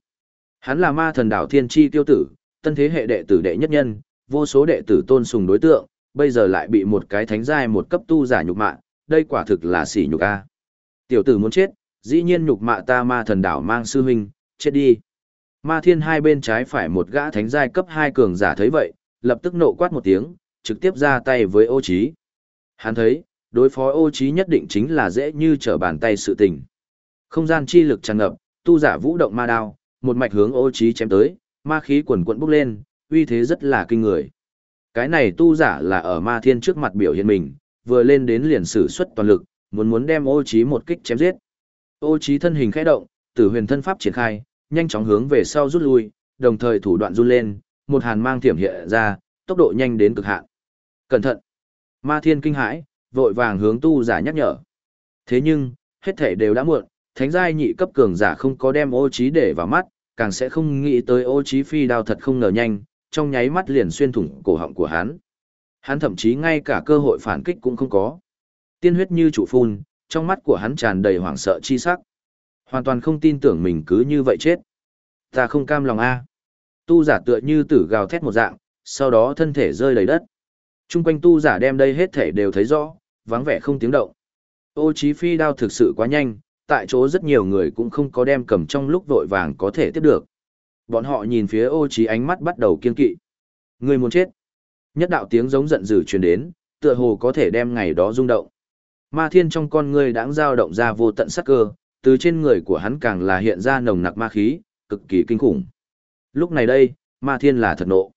S1: Hắn là ma thần đảo thiên chi tiêu tử, tân thế hệ đệ tử đệ nhất nhân, vô số đệ tử tôn sùng đối tượng, bây giờ lại bị một cái thánh giai một cấp tu giả nhục mạ, đây quả thực là sỉ nhục a. Tiểu tử muốn chết, dĩ nhiên nhục mạ ta ma thần đảo mang sư huynh, chết đi. Ma thiên hai bên trái phải một gã thánh giai cấp 2 cường giả thấy vậy, lập tức nộ quát một tiếng, trực tiếp ra tay với ô trí. Hắn thấy, đối phó ô trí nhất định chính là dễ như trở bàn tay sự tình. Không gian chi lực tràn ngập, tu giả vũ động ma đao, một mạch hướng ô trí chém tới, ma khí quần quận bốc lên, uy thế rất là kinh người. Cái này tu giả là ở ma thiên trước mặt biểu hiện mình, vừa lên đến liền sử xuất toàn lực, muốn muốn đem ô trí một kích chém giết. Ô trí thân hình khẽ động, tử huyền thân pháp triển khai, nhanh chóng hướng về sau rút lui, đồng thời thủ đoạn run lên, một hàn mang thiểm hiện ra, tốc độ nhanh đến cực hạn. Cẩn thận! Ma thiên kinh hãi, vội vàng hướng tu giả nhắc nhở. Thế nhưng, hết thể đều đã muộn, thánh giai nhị cấp cường giả không có đem ô trí để vào mắt, càng sẽ không nghĩ tới ô trí phi đao thật không ngờ nhanh, trong nháy mắt liền xuyên thủng cổ họng của hắn. Hắn thậm chí ngay cả cơ hội phản kích cũng không có. Tiên huyết như trụ phun, trong mắt của hắn tràn đầy hoảng sợ chi sắc. Hoàn toàn không tin tưởng mình cứ như vậy chết. Ta không cam lòng a. Tu giả tựa như tử gào thét một dạng, sau đó thân thể rơi đầy đất. Trung quanh tu giả đem đây hết thể đều thấy rõ, vắng vẻ không tiếng động. Ô chí phi đao thực sự quá nhanh, tại chỗ rất nhiều người cũng không có đem cầm trong lúc vội vàng có thể tiếp được. Bọn họ nhìn phía ô trí ánh mắt bắt đầu kiên kỵ. Người muốn chết. Nhất đạo tiếng giống giận dữ truyền đến, tựa hồ có thể đem ngày đó rung động. Ma thiên trong con người đáng dao động ra vô tận sắc cơ, từ trên người của hắn càng là hiện ra nồng nặc ma khí, cực kỳ kinh khủng. Lúc này đây, ma thiên là thật nộ.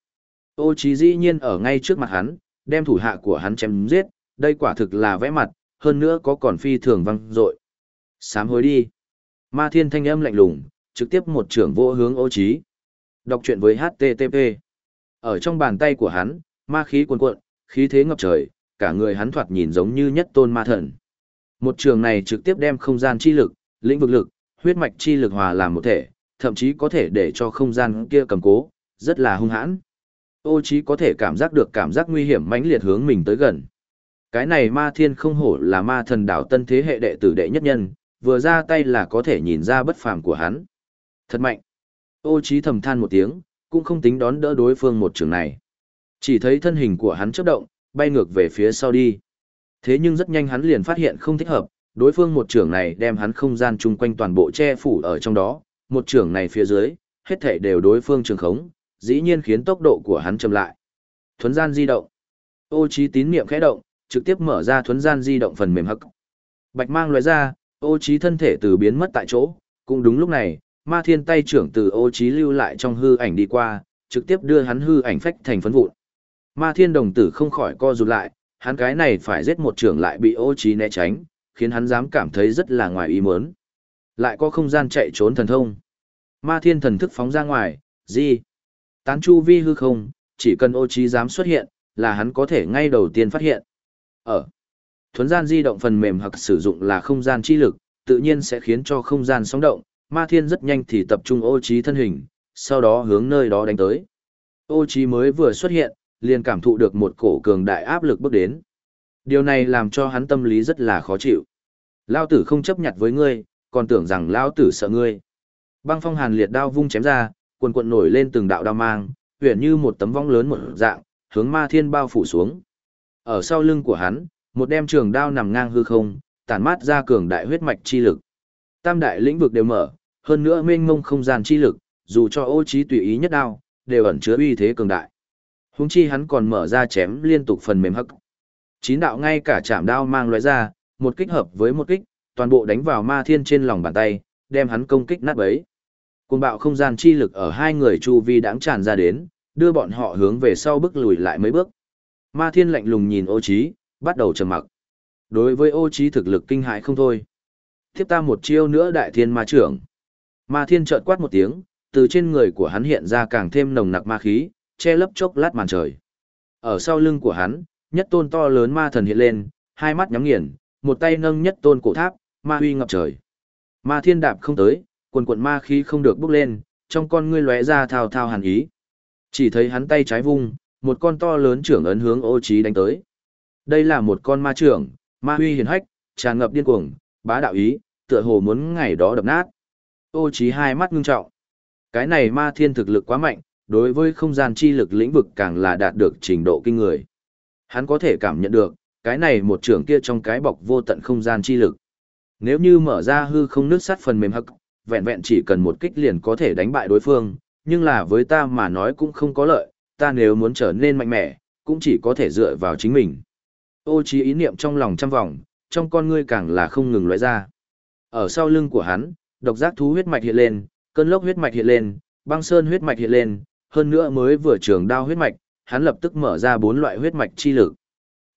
S1: Ô trí dĩ nhiên ở ngay trước mặt hắn, đem thủ hạ của hắn chém giết, đây quả thực là vẽ mặt, hơn nữa có còn phi thường văng dội. Sám hối đi. Ma thiên thanh âm lạnh lùng, trực tiếp một trưởng vô hướng ô trí. Đọc truyện với HTTP. Ở trong bàn tay của hắn, ma khí cuồn cuộn, khí thế ngập trời, cả người hắn thoạt nhìn giống như nhất tôn ma thần. Một trường này trực tiếp đem không gian chi lực, lĩnh vực lực, huyết mạch chi lực hòa làm một thể, thậm chí có thể để cho không gian kia cầm cố, rất là hung hãn. Ô trí có thể cảm giác được cảm giác nguy hiểm mãnh liệt hướng mình tới gần. Cái này ma thiên không hổ là ma thần đảo tân thế hệ đệ tử đệ nhất nhân, vừa ra tay là có thể nhìn ra bất phàm của hắn. Thật mạnh. Ô trí thầm than một tiếng, cũng không tính đón đỡ đối phương một trường này. Chỉ thấy thân hình của hắn chớp động, bay ngược về phía sau đi. Thế nhưng rất nhanh hắn liền phát hiện không thích hợp, đối phương một trường này đem hắn không gian chung quanh toàn bộ che phủ ở trong đó, một trường này phía dưới, hết thảy đều đối phương trường khống, dĩ nhiên khiến tốc độ của hắn chậm lại. Thuấn gian di động. Ô trí tín niệm khẽ động, trực tiếp mở ra thuấn gian di động phần mềm hắc. Bạch mang lóe ra, ô trí thân thể từ biến mất tại chỗ, cũng đúng lúc này, ma thiên tay trưởng từ ô trí lưu lại trong hư ảnh đi qua, trực tiếp đưa hắn hư ảnh phách thành phấn vụn. Ma thiên đồng tử không khỏi co rụt lại, hắn cái này phải giết một trưởng lại bị ô trí né tránh, khiến hắn dám cảm thấy rất là ngoài ý muốn. Lại có không gian chạy trốn thần thông. Ma thiên thần thức phóng ra ngoài, gì? Tán chu vi hư không, chỉ cần ô trí dám xuất hiện, là hắn có thể ngay đầu tiên phát hiện. Ở thuấn gian di động phần mềm hoặc sử dụng là không gian chi lực, tự nhiên sẽ khiến cho không gian sóng động, ma thiên rất nhanh thì tập trung ô trí thân hình, sau đó hướng nơi đó đánh tới. Ô trí mới vừa xuất hiện, liền cảm thụ được một cổ cường đại áp lực bước đến. Điều này làm cho hắn tâm lý rất là khó chịu. Lao tử không chấp nhận với ngươi, còn tưởng rằng Lao tử sợ ngươi. Băng phong hàn liệt đao vung chém ra, cuồn cuộn nổi lên từng đạo đao mang, huyền như một tấm vong lớn một dạng, hướng ma thiên bao phủ xuống. Ở sau lưng của hắn, một đem trường đao nằm ngang hư không, tản mát ra cường đại huyết mạch chi lực. Tam đại lĩnh vực đều mở, hơn nữa mênh mông không gian chi lực, dù cho ô trí tùy ý nhất đao, đều ẩn chứa uy thế cường đại. Húng chi hắn còn mở ra chém liên tục phần mềm hắc. Chín đạo ngay cả chạm đao mang loại ra, một kích hợp với một kích, toàn bộ đánh vào ma thiên trên lòng bàn tay, đem hắn công kích nát bấy. Cuồng bạo không gian chi lực ở hai người chu vi đáng tràn ra đến, đưa bọn họ hướng về sau bước lùi lại mấy bước. Ma thiên lạnh lùng nhìn ô trí, bắt đầu trầm mặc. Đối với ô trí thực lực kinh hãi không thôi. Tiếp ta một chiêu nữa đại thiên ma trưởng. Ma thiên chợt quát một tiếng, từ trên người của hắn hiện ra càng thêm nồng nặc ma khí, che lấp chốc lát màn trời. Ở sau lưng của hắn, nhất tôn to lớn ma thần hiện lên, hai mắt nhắm nghiền, một tay nâng nhất tôn cổ tháp, ma huy ngập trời. Ma thiên đạp không tới, quần quần ma khí không được bốc lên, trong con ngươi lóe ra thao thao hàn ý. Chỉ thấy hắn tay trái vung, một con to lớn trưởng ấn hướng ô trí đánh tới. Đây là một con ma trưởng, ma huy hiền hách, tràn ngập điên cuồng, bá đạo ý, tựa hồ muốn ngày đó đập nát. Ô trí hai mắt ngưng trọng. Cái này ma thiên thực lực quá mạnh, đối với không gian chi lực lĩnh vực càng là đạt được trình độ kinh người. Hắn có thể cảm nhận được, cái này một trưởng kia trong cái bọc vô tận không gian chi lực. Nếu như mở ra hư không nước sắt phần mềm hắc, vẹn vẹn chỉ cần một kích liền có thể đánh bại đối phương, nhưng là với ta mà nói cũng không có lợi, ta nếu muốn trở nên mạnh mẽ, cũng chỉ có thể dựa vào chính mình. Ô trí ý niệm trong lòng trăm vòng, trong con ngươi càng là không ngừng lóe ra. Ở sau lưng của hắn, độc giác thú huyết mạch hiện lên, cơn lốc huyết mạch hiện lên, băng sơn huyết mạch hiện lên, hơn nữa mới vừa trường đao huyết mạch, hắn lập tức mở ra bốn loại huyết mạch chi lực.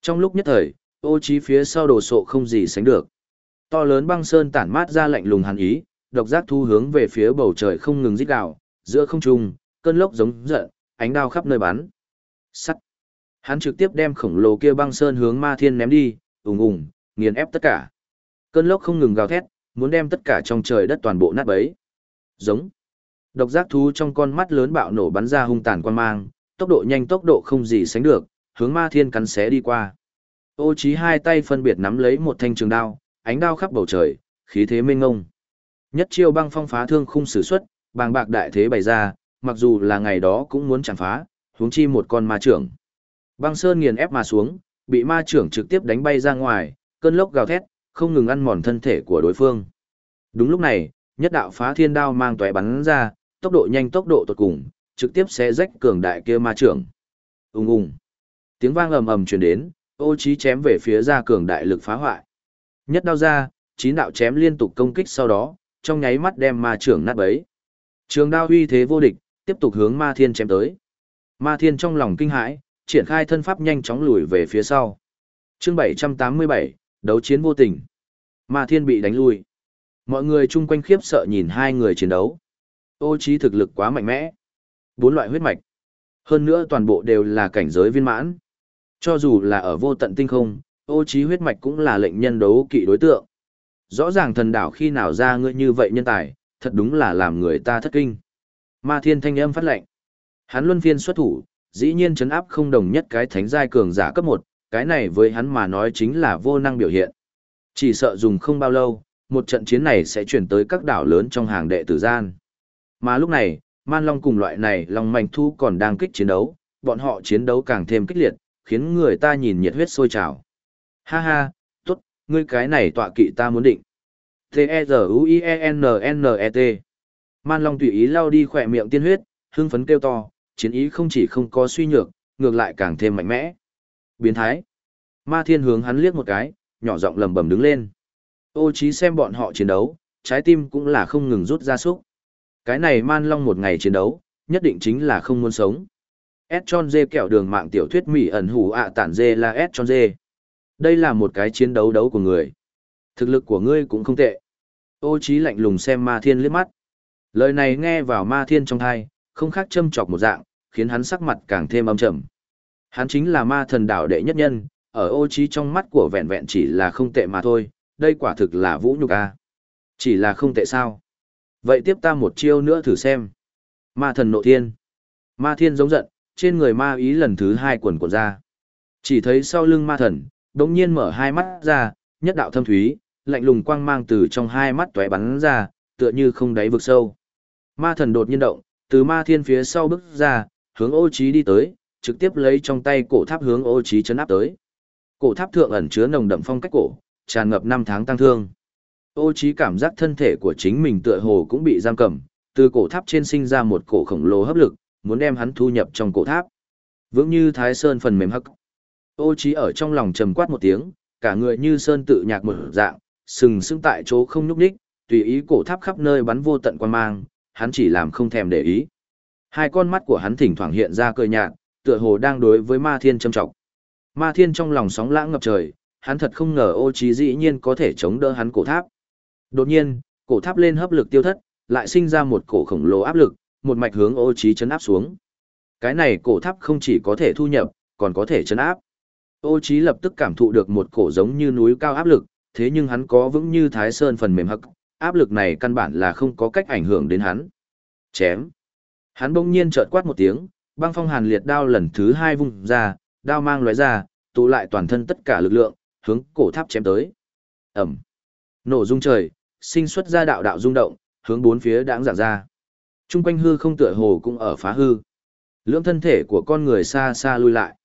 S1: Trong lúc nhất thời, ô trí phía sau đồ sộ không gì sánh được. To lớn băng sơn tản mát ra lạnh lùng hàn ý, độc giác thu hướng về phía bầu trời không ngừng rít gào, giữa không trung, cơn lốc giống giận, ánh đao khắp nơi bắn. Sắt. Hắn trực tiếp đem khổng lồ kia băng sơn hướng ma thiên ném đi, ùng ùng, nghiền ép tất cả. Cơn lốc không ngừng gào thét, muốn đem tất cả trong trời đất toàn bộ nát bấy. Giống. Độc giác thú trong con mắt lớn bạo nổ bắn ra hung tàn quan mang, tốc độ nhanh tốc độ không gì sánh được, hướng ma thiên cắn xé đi qua. Ô trí hai tay phân biệt nắm lấy một thanh trường đao, ánh đao khắp bầu trời, khí thế mênh ngông. Nhất chiêu băng phong phá thương khung sử xuất, bàng bạc đại thế bày ra, mặc dù là ngày đó cũng muốn chạm phá, huống chi một con ma trưởng. Băng sơn nghiền ép mà xuống, bị ma trưởng trực tiếp đánh bay ra ngoài, cơn lốc gào thét, không ngừng ăn mòn thân thể của đối phương. Đúng lúc này, nhất đạo phá thiên đao mang tóe bắn ra, tốc độ nhanh tốc độ tột cùng, trực tiếp sẽ rách cường đại kia ma trưởng. Ùng ùng. Tiếng vang ầm ầm truyền đến, Ô Chí chém về phía ra cường đại lực phá hoại. Nhất đao ra, chín đạo chém liên tục công kích sau đó, trong nháy mắt đem ma trưởng nát bấy. Trường đao uy thế vô địch, tiếp tục hướng ma thiên chém tới. Ma thiên trong lòng kinh hãi, triển khai thân pháp nhanh chóng lùi về phía sau. Chương 787, đấu chiến vô tình. Ma thiên bị đánh lui. Mọi người chung quanh khiếp sợ nhìn hai người chiến đấu. Ô trí thực lực quá mạnh mẽ. Bốn loại huyết mạch. Hơn nữa toàn bộ đều là cảnh giới viên mãn. Cho dù là ở vô tận tinh không, ô trí huyết mạch cũng là lệnh nhân đấu kỵ đối tượng. Rõ ràng thần đảo khi nào ra ngươi như vậy nhân tài, thật đúng là làm người ta thất kinh. Ma thiên thanh âm phát lệnh. Hắn luân phiên xuất thủ, dĩ nhiên chấn áp không đồng nhất cái thánh giai cường giả cấp 1, cái này với hắn mà nói chính là vô năng biểu hiện. Chỉ sợ dùng không bao lâu, một trận chiến này sẽ chuyển tới các đảo lớn trong hàng đệ tử gian. Mà lúc này, Man Long cùng loại này Long Mảnh Thu còn đang kích chiến đấu, bọn họ chiến đấu càng thêm kích liệt, khiến người ta nhìn nhiệt huyết sôi trào. Ha ha, tốt, ngươi cái này tọa kỵ ta muốn định. T-E-Z-U-I-E-N-N-E-T Man Long tùy ý lao đi khỏe miệng tiên huyết, hưng phấn kêu to, chiến ý không chỉ không có suy nhược, ngược lại càng thêm mạnh mẽ. Biến thái. Ma Thiên hướng hắn liếc một cái, nhỏ giọng lầm bầm đứng lên. Ô trí xem bọn họ chiến đấu, trái tim cũng là không ngừng rút ra súc. Cái này Man Long một ngày chiến đấu, nhất định chính là không muốn sống. S tròn dê kẹo đường mạng tiểu thuyết mỹ ẩn hủ ạ tản dê là S tròn dê. Đây là một cái chiến đấu đấu của người. Thực lực của ngươi cũng không tệ. Ô trí lạnh lùng xem ma thiên liếc mắt. Lời này nghe vào ma thiên trong tai, không khác châm chọc một dạng, khiến hắn sắc mặt càng thêm âm trầm. Hắn chính là ma thần đảo đệ nhất nhân, ở ô trí trong mắt của vẹn vẹn chỉ là không tệ mà thôi, đây quả thực là vũ nhục a. Chỉ là không tệ sao? Vậy tiếp ta một chiêu nữa thử xem. Ma thần nộ thiên. Ma thiên giống giận, trên người ma ý lần thứ hai quần cuộn ra. Chỉ thấy sau lưng ma thần, đống nhiên mở hai mắt ra, nhất đạo thâm thúy, lạnh lùng quang mang từ trong hai mắt tué bắn ra, tựa như không đáy vực sâu. Ma thần đột nhiên động, từ ma thiên phía sau bước ra, hướng ô trí đi tới, trực tiếp lấy trong tay cổ tháp hướng ô trí chấn áp tới. Cổ tháp thượng ẩn chứa nồng đậm phong cách cổ, tràn ngập năm tháng tăng thương. Ô trí cảm giác thân thể của chính mình tựa hồ cũng bị giam cầm, từ cổ tháp trên sinh ra một cổ khổng lồ hấp lực, muốn đem hắn thu nhập trong cổ tháp. Vững như thái sơn phần mềm hắc. Ô trí ở trong lòng trầm quát một tiếng, cả người như sơn tự nhạc một dạng, sừng sững tại chỗ không nhúc nhích, tùy ý cổ tháp khắp nơi bắn vô tận quan mang, hắn chỉ làm không thèm để ý. Hai con mắt của hắn thỉnh thoảng hiện ra cười nhạt, tựa hồ đang đối với ma thiên châm trọng. Ma thiên trong lòng sóng lãng ngập trời, hắn thật không ngờ ô trí dĩ nhiên có thể chống đỡ hắn cổ tháp. Đột nhiên, cổ tháp lên hấp lực tiêu thất, lại sinh ra một cổ khổng lồ áp lực, một mạch hướng ô trí chấn áp xuống. Cái này cổ tháp không chỉ có thể thu nhập, còn có thể chấn áp. Ô trí lập tức cảm thụ được một cổ giống như núi cao áp lực, thế nhưng hắn có vững như thái sơn phần mềm hắc, áp lực này căn bản là không có cách ảnh hưởng đến hắn. Chém. Hắn bỗng nhiên chợt quát một tiếng, băng phong hàn liệt đao lần thứ hai vung ra, đao mang lóe ra, tụ lại toàn thân tất cả lực lượng, hướng cổ tháp chém tới. Ẩm. Nổ rung trời, sinh xuất ra đạo đạo rung động, hướng bốn phía đãng giảng ra. Trung quanh hư không tựa hồ cũng ở phá hư. Lưỡng thân thể của con người xa xa lui lại.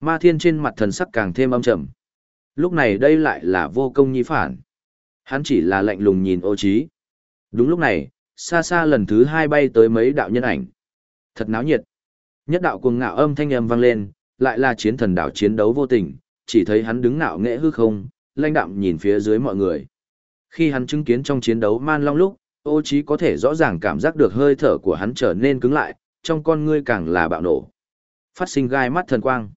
S1: Ma thiên trên mặt thần sắc càng thêm âm trầm. Lúc này đây lại là vô công nhi phản. Hắn chỉ là lạnh lùng nhìn ô trí. Đúng lúc này, xa xa lần thứ hai bay tới mấy đạo nhân ảnh. Thật náo nhiệt. Nhất đạo cuồng ngạo âm thanh âm vang lên, lại là chiến thần đảo chiến đấu vô tình, chỉ thấy hắn đứng ngạo nghệ hư không, lãnh đạm nhìn phía dưới mọi người. Khi hắn chứng kiến trong chiến đấu man long lúc, ô trí có thể rõ ràng cảm giác được hơi thở của hắn trở nên cứng lại, trong con ngươi càng là bạo nổ. Phát sinh gai mắt thần quang.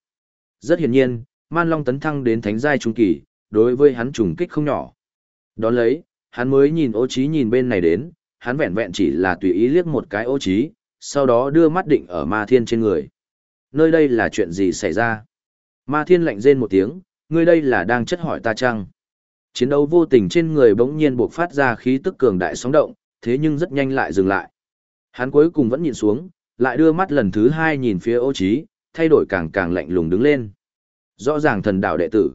S1: Rất hiển nhiên, man long tấn thăng đến thánh giai trung kỳ, đối với hắn trùng kích không nhỏ. Đón lấy, hắn mới nhìn ô trí nhìn bên này đến, hắn vẹn vẹn chỉ là tùy ý liếc một cái ô trí, sau đó đưa mắt định ở ma thiên trên người. Nơi đây là chuyện gì xảy ra? Ma thiên lạnh rên một tiếng, ngươi đây là đang chất hỏi ta chăng? Chiến đấu vô tình trên người bỗng nhiên buộc phát ra khí tức cường đại sóng động, thế nhưng rất nhanh lại dừng lại. Hắn cuối cùng vẫn nhìn xuống, lại đưa mắt lần thứ hai nhìn phía ô trí, thay đổi càng càng lạnh lùng đứng lên. Rõ ràng thần đạo đệ tử.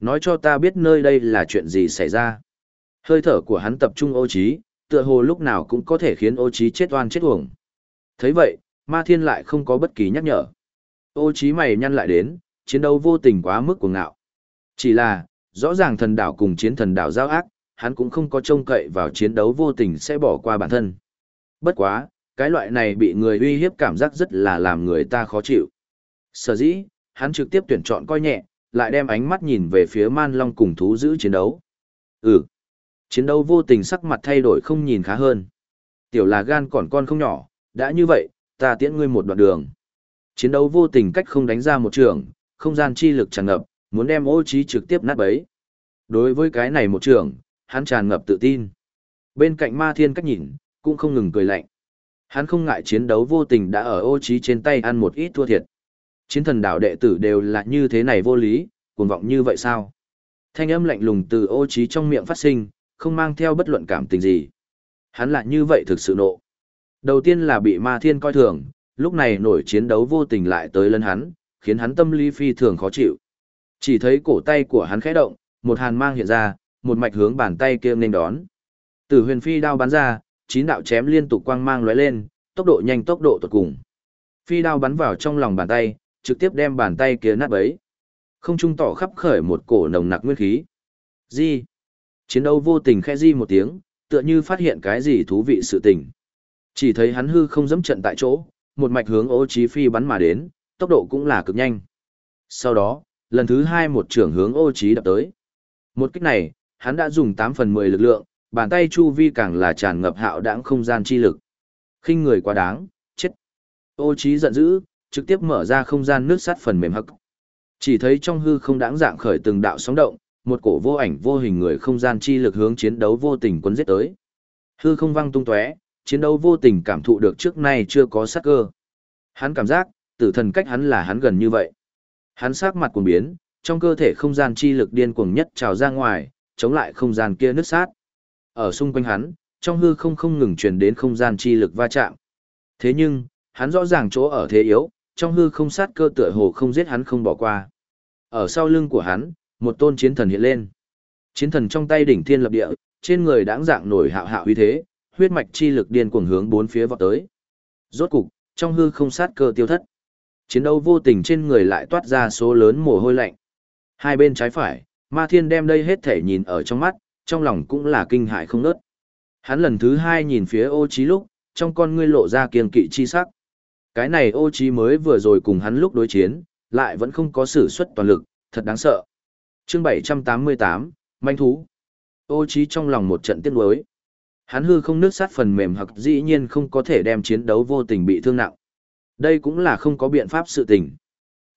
S1: Nói cho ta biết nơi đây là chuyện gì xảy ra. Hơi thở của hắn tập trung ô trí, tựa hồ lúc nào cũng có thể khiến ô trí chết oan chết uổng. thấy vậy, ma thiên lại không có bất kỳ nhắc nhở. Ô trí mày nhăn lại đến, chiến đấu vô tình quá mức cuồng ngạo. Chỉ là, rõ ràng thần đảo cùng chiến thần đảo giao ác, hắn cũng không có trông cậy vào chiến đấu vô tình sẽ bỏ qua bản thân. Bất quá, cái loại này bị người uy hiếp cảm giác rất là làm người ta khó chịu. Sở dĩ, hắn trực tiếp tuyển chọn coi nhẹ, lại đem ánh mắt nhìn về phía man long cùng thú giữ chiến đấu. Ừ, chiến đấu vô tình sắc mặt thay đổi không nhìn khá hơn. Tiểu là gan còn con không nhỏ, đã như vậy, ta tiễn ngươi một đoạn đường. Chiến đấu vô tình cách không đánh ra một trường, không gian chi lực tràn ngập, muốn đem ô trí trực tiếp nát bấy. Đối với cái này một trường, hắn tràn ngập tự tin. Bên cạnh ma thiên cách nhìn, cũng không ngừng cười lạnh. Hắn không ngại chiến đấu vô tình đã ở ô trí trên tay ăn một ít thua thiệt. Chiến thần đảo đệ tử đều là như thế này vô lý, cuồng vọng như vậy sao? Thanh âm lạnh lùng từ ô trí trong miệng phát sinh, không mang theo bất luận cảm tình gì. Hắn lại như vậy thực sự nộ. Đầu tiên là bị ma thiên coi thường, lúc này nổi chiến đấu vô tình lại tới lân hắn, khiến hắn tâm lý phi thường khó chịu. Chỉ thấy cổ tay của hắn khẽ động, một hàn mang hiện ra, một mạch hướng bàn tay kia nên đón. Tử huyền phi đao bắn ra, chín đạo chém liên tục quang mang lóe lên, tốc độ nhanh tốc độ tuyệt cùng. Phi đao bắn vào trong lòng bàn tay, trực tiếp đem bàn tay kia nát bấy. Không trung tỏ khắp khởi một cổ nồng nặc nguyên khí. gì? Chiến đấu vô tình khẽ di một tiếng, tựa như phát hiện cái gì thú vị sự tình. Chỉ thấy hắn hư không dẫm trận tại chỗ, một mạch hướng ô Chí phi bắn mà đến, tốc độ cũng là cực nhanh. Sau đó, lần thứ hai một trưởng hướng ô Chí đập tới. Một kích này, hắn đã dùng 8 phần 10 lực lượng, bàn tay chu vi càng là tràn ngập hạo đãng không gian chi lực. khinh người quá đáng, chết. Ô Chí giận dữ, trực tiếp mở ra không gian nước sắt phần mềm hắc. Chỉ thấy trong hư không đáng dạng khởi từng đạo sóng động, một cổ vô ảnh vô hình người không gian chi lực hướng chiến đấu vô tình quân giết tới. Hư không văng tung tóe, chiến đấu vô tình cảm thụ được trước nay chưa có sát cơ. Hắn cảm giác, tử thần cách hắn là hắn gần như vậy. Hắn sắc mặt cuồng biến, trong cơ thể không gian chi lực điên cuồng nhất trào ra ngoài, chống lại không gian kia nứt sát. Ở xung quanh hắn, trong hư không không ngừng truyền đến không gian chi lực va chạm. Thế nhưng, hắn rõ ràng chỗ ở thế yếu, trong hư không sát cơ tựa hồ không giết hắn không bỏ qua. Ở sau lưng của hắn, một tôn chiến thần hiện lên. Chiến thần trong tay đỉnh thiên lập địa, trên người đáng dạng nổi hạo hạo uy thế, huyết mạch chi lực điên cuồng hướng bốn phía vọt tới. Rốt cục, trong hư không sát cơ tiêu thất. Chiến đấu vô tình trên người lại toát ra số lớn mồ hôi lạnh. Hai bên trái phải, Ma Thiên đem đây hết thể nhìn ở trong mắt, trong lòng cũng là kinh hại không nớt. Hắn lần thứ hai nhìn phía ô Chí lúc, trong con ngươi lộ ra kiên kỵ chi sắc. Cái này ô Chí mới vừa rồi cùng hắn lúc đối chiến, lại vẫn không có sử xuất toàn lực, thật đáng sợ. Chương 788, manh thú. Ô trí trong lòng một trận tiếc nuối. Hắn hư không nước sát phần mềm hoặc dĩ nhiên không có thể đem chiến đấu vô tình bị thương nặng. Đây cũng là không có biện pháp sự tình.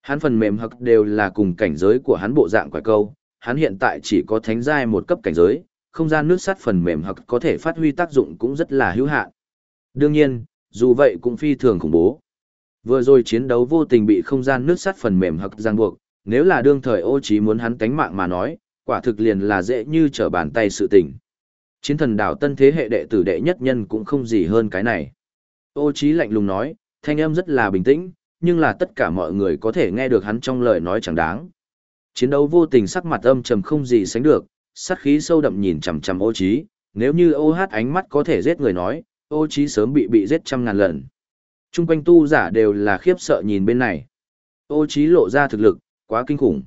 S1: Hắn phần mềm hoặc đều là cùng cảnh giới của hắn bộ dạng quái câu, hắn hiện tại chỉ có thánh giai một cấp cảnh giới, không gian nước sắt phần mềm hoặc có thể phát huy tác dụng cũng rất là hữu hạn. Đương nhiên, dù vậy cũng phi thường khủng bố. Vừa rồi chiến đấu vô tình bị không gian nước sắt phần mềm hoặc giang buộc, nếu là đương thời ô trí muốn hắn tánh mạng mà nói, quả thực liền là dễ như trở bàn tay sự tình. Chiến thần đảo tân thế hệ đệ tử đệ nhất nhân cũng không gì hơn cái này. Ô trí lạnh lùng nói, thanh âm rất là bình tĩnh, nhưng là tất cả mọi người có thể nghe được hắn trong lời nói chẳng đáng. Chiến đấu vô tình sắc mặt âm trầm không gì sánh được, sát khí sâu đậm nhìn chằm chằm ô trí, nếu như ô hát ánh mắt có thể giết người nói, ô trí sớm bị bị giết trăm ngàn lần. Trung quanh tu giả đều là khiếp sợ nhìn bên này. Ô trí lộ ra thực lực, quá kinh khủng.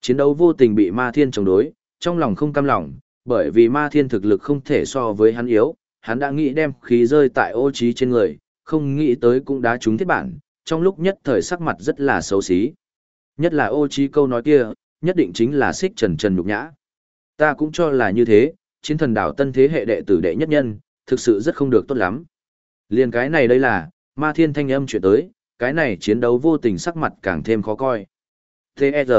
S1: Chiến đấu vô tình bị ma thiên chống đối, trong lòng không cam lòng, bởi vì ma thiên thực lực không thể so với hắn yếu, hắn đã nghĩ đem khí rơi tại ô trí trên người, không nghĩ tới cũng đã trúng thiết bản, trong lúc nhất thời sắc mặt rất là xấu xí. Nhất là ô trí câu nói kia, nhất định chính là xích trần trần nhục nhã. Ta cũng cho là như thế, chiến thần đảo tân thế hệ đệ tử đệ nhất nhân, thực sự rất không được tốt lắm. Liên cái này đây là, ma thiên thanh âm chuyện tới, cái này chiến đấu vô tình sắc mặt càng thêm khó coi. TR.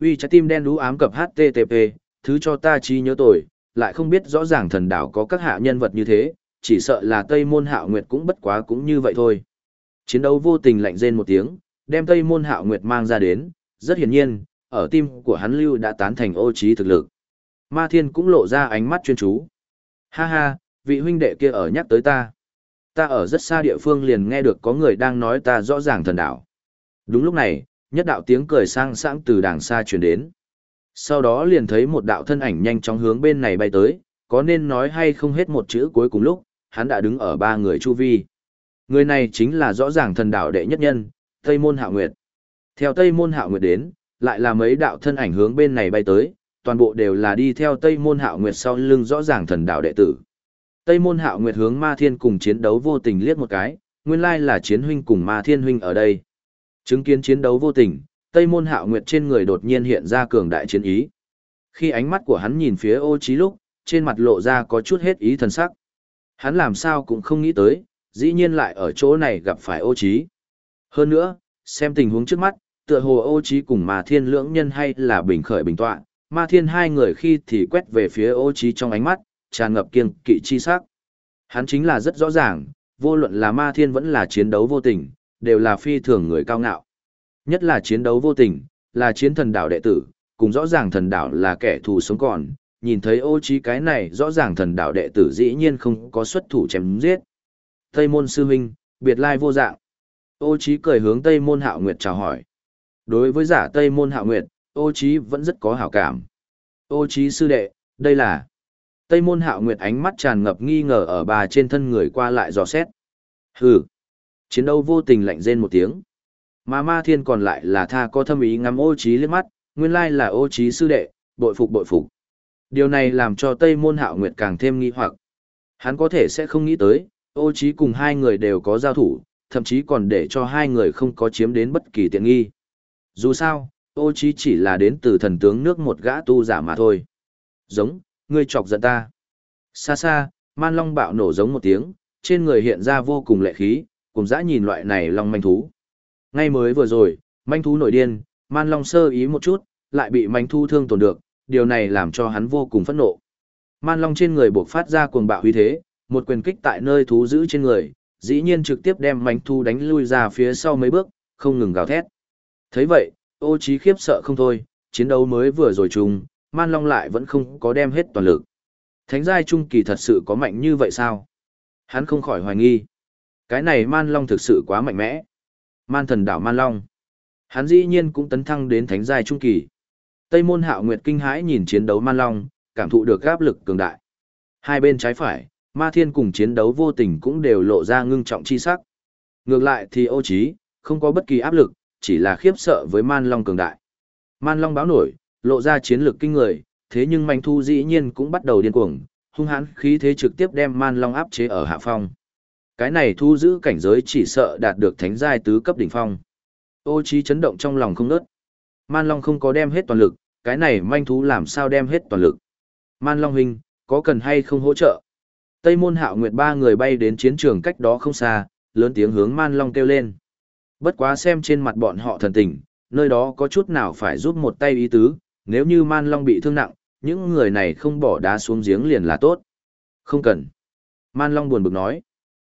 S1: Uy trái tim đen đú ám cập HTTP, thứ cho ta chi nhớ tội, lại không biết rõ ràng thần đảo có các hạ nhân vật như thế, chỉ sợ là Tây Môn Hạo Nguyệt cũng bất quá cũng như vậy thôi. Chiến đấu vô tình lạnh rên một tiếng, đem Tây Môn Hạo Nguyệt mang ra đến, rất hiển nhiên, ở tim của hắn lưu đã tán thành ô trí thực lực. Ma Thiên cũng lộ ra ánh mắt chuyên chú. Ha ha, vị huynh đệ kia ở nhắc tới ta. Ta ở rất xa địa phương liền nghe được có người đang nói ta rõ ràng thần đảo. Đúng lúc này, nhất đạo tiếng cười sang sảng từ đàng xa truyền đến. Sau đó liền thấy một đạo thân ảnh nhanh chóng hướng bên này bay tới, có nên nói hay không hết một chữ cuối cùng lúc, hắn đã đứng ở ba người chu vi. Người này chính là rõ ràng thần đạo đệ nhất nhân, Tây Môn Hạo Nguyệt. Theo Tây Môn Hạo Nguyệt đến, lại là mấy đạo thân ảnh hướng bên này bay tới, toàn bộ đều là đi theo Tây Môn Hạo Nguyệt sau lưng rõ ràng thần đạo đệ tử. Tây Môn Hạo Nguyệt hướng Ma Thiên cùng chiến đấu vô tình liếc một cái, nguyên lai là chiến huynh cùng Ma Thiên huynh ở đây. Chứng kiến chiến đấu vô tình, Tây Môn Hạo Nguyệt trên người đột nhiên hiện ra cường đại chiến ý. Khi ánh mắt của hắn nhìn phía Ô Chí lúc, trên mặt lộ ra có chút hết ý thần sắc. Hắn làm sao cũng không nghĩ tới, dĩ nhiên lại ở chỗ này gặp phải Ô Chí. Hơn nữa, xem tình huống trước mắt, tựa hồ Ô Chí cùng Ma Thiên lưỡng nhân hay là bình khởi bình tọa, Ma Thiên hai người khi thì quét về phía Ô Chí trong ánh mắt, tràn ngập kiêng kỵ chi sắc. Hắn chính là rất rõ ràng, vô luận là Ma Thiên vẫn là chiến đấu vô tình, đều là phi thường người cao ngạo. Nhất là chiến đấu vô tình, là chiến thần đảo đệ tử, cùng rõ ràng thần đảo là kẻ thù sống còn, nhìn thấy ô trí cái này rõ ràng thần đảo đệ tử dĩ nhiên không có xuất thủ chém giết. Tây môn sư huynh, biệt lai vô dạng. Ô trí cười hướng Tây môn hạo nguyệt chào hỏi. Đối với giả Tây môn hạo nguyệt, ô trí vẫn rất có hảo cảm. Ô trí sư đệ, đây là... Tây môn hạo nguyệt ánh mắt tràn ngập nghi ngờ ở bà trên thân người qua lại dò xét. Hừ. Chiến đấu vô tình lạnh rên một tiếng. Mà ma thiên còn lại là tha có thâm ý ngắm ô trí liếc mắt, nguyên lai là ô trí sư đệ, bội phục bội phục. Điều này làm cho Tây Môn Hạo Nguyệt càng thêm nghi hoặc. Hắn có thể sẽ không nghĩ tới, ô trí cùng hai người đều có giao thủ, thậm chí còn để cho hai người không có chiếm đến bất kỳ tiện nghi. Dù sao, ô trí chỉ là đến từ thần tướng nước một gã tu giả mà thôi. Giống, ngươi chọc giận ta. Xa xa, man long bạo nổ giống một tiếng, trên người hiện ra vô cùng lệ khí, cùng dã nhìn loại này long manh thú. Ngay mới vừa rồi, manh thú nổi điên, man long sơ ý một chút, lại bị manh thú thương tổn được, điều này làm cho hắn vô cùng phẫn nộ. Man long trên người buộc phát ra cuồng bạo huy thế, một quyền kích tại nơi thú giữ trên người, dĩ nhiên trực tiếp đem manh thú đánh lui ra phía sau mấy bước, không ngừng gào thét. thấy vậy, ô trí khiếp sợ không thôi, chiến đấu mới vừa rồi chung, man long lại vẫn không có đem hết toàn lực. Thánh giai trung kỳ thật sự có mạnh như vậy sao? Hắn không khỏi hoài nghi. Cái này man long thực sự quá mạnh mẽ. Man thần đảo man long. Hắn dĩ nhiên cũng tấn thăng đến thánh giai trung kỳ. Tây môn hạo nguyệt kinh hãi nhìn chiến đấu man long, cảm thụ được áp lực cường đại. Hai bên trái phải, ma thiên cùng chiến đấu vô tình cũng đều lộ ra ngưng trọng chi sắc. Ngược lại thì ô trí, không có bất kỳ áp lực, chỉ là khiếp sợ với man long cường đại. Man Long báo nổi, lộ ra chiến lược kinh người, thế nhưng manh thu dĩ nhiên cũng bắt đầu điên cuồng, hung hãn khí thế trực tiếp đem Man Long áp chế ở hạ phong. Cái này thu giữ cảnh giới chỉ sợ đạt được thánh giai tứ cấp đỉnh phong. Ô trí chấn động trong lòng không nớt. Man Long không có đem hết toàn lực, cái này manh thú làm sao đem hết toàn lực. Man Long huynh, có cần hay không hỗ trợ? Tây môn hạo nguyệt ba người bay đến chiến trường cách đó không xa, lớn tiếng hướng Man Long kêu lên. Bất quá xem trên mặt bọn họ thần tình, nơi đó có chút nào phải giúp một tay ý tứ, nếu như Man Long bị thương nặng, những người này không bỏ đá xuống giếng liền là tốt. Không cần. Man Long buồn bực nói.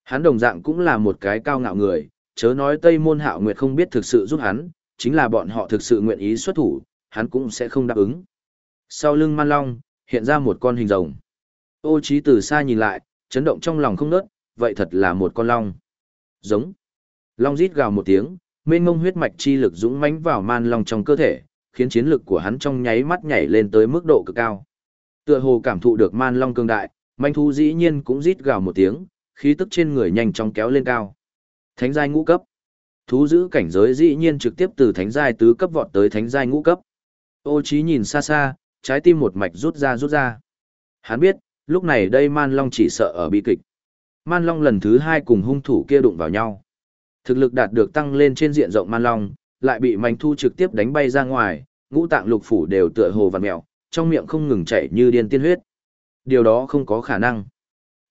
S1: Hắn đồng dạng cũng là một cái cao ngạo người, chớ nói Tây Môn Hạo Nguyệt không biết thực sự giúp hắn, chính là bọn họ thực sự nguyện ý xuất thủ, hắn cũng sẽ không đáp ứng. Sau lưng Man Long, hiện ra một con hình rồng. Ô Chí từ xa nhìn lại, chấn động trong lòng không nớt, vậy thật là một con long. Giống. Long rít gào một tiếng, mênh mông huyết mạch chi lực dũng mãnh vào man long trong cơ thể, khiến chiến lực của hắn trong nháy mắt nhảy lên tới mức độ cực cao. Tựa hồ cảm thụ được man long cường đại, manh thú dĩ nhiên cũng rít gào một tiếng, khí tức trên người nhanh chóng kéo lên cao. Thánh giai ngũ cấp. Thú giữ cảnh giới dĩ nhiên trực tiếp từ thánh giai tứ cấp vọt tới thánh giai ngũ cấp. Ô Chí nhìn xa xa, trái tim một mạch rút ra rút ra. Hắn biết, lúc này đây Man Long chỉ sợ ở bi kịch. Man Long lần thứ hai cùng hung thủ kia đụng vào nhau. Thực lực đạt được tăng lên trên diện rộng Man Long, lại bị manh Thu trực tiếp đánh bay ra ngoài, ngũ tạng lục phủ đều tựa hồ vằn mèo, trong miệng không ngừng chảy như điên tiên huyết. Điều đó không có khả năng.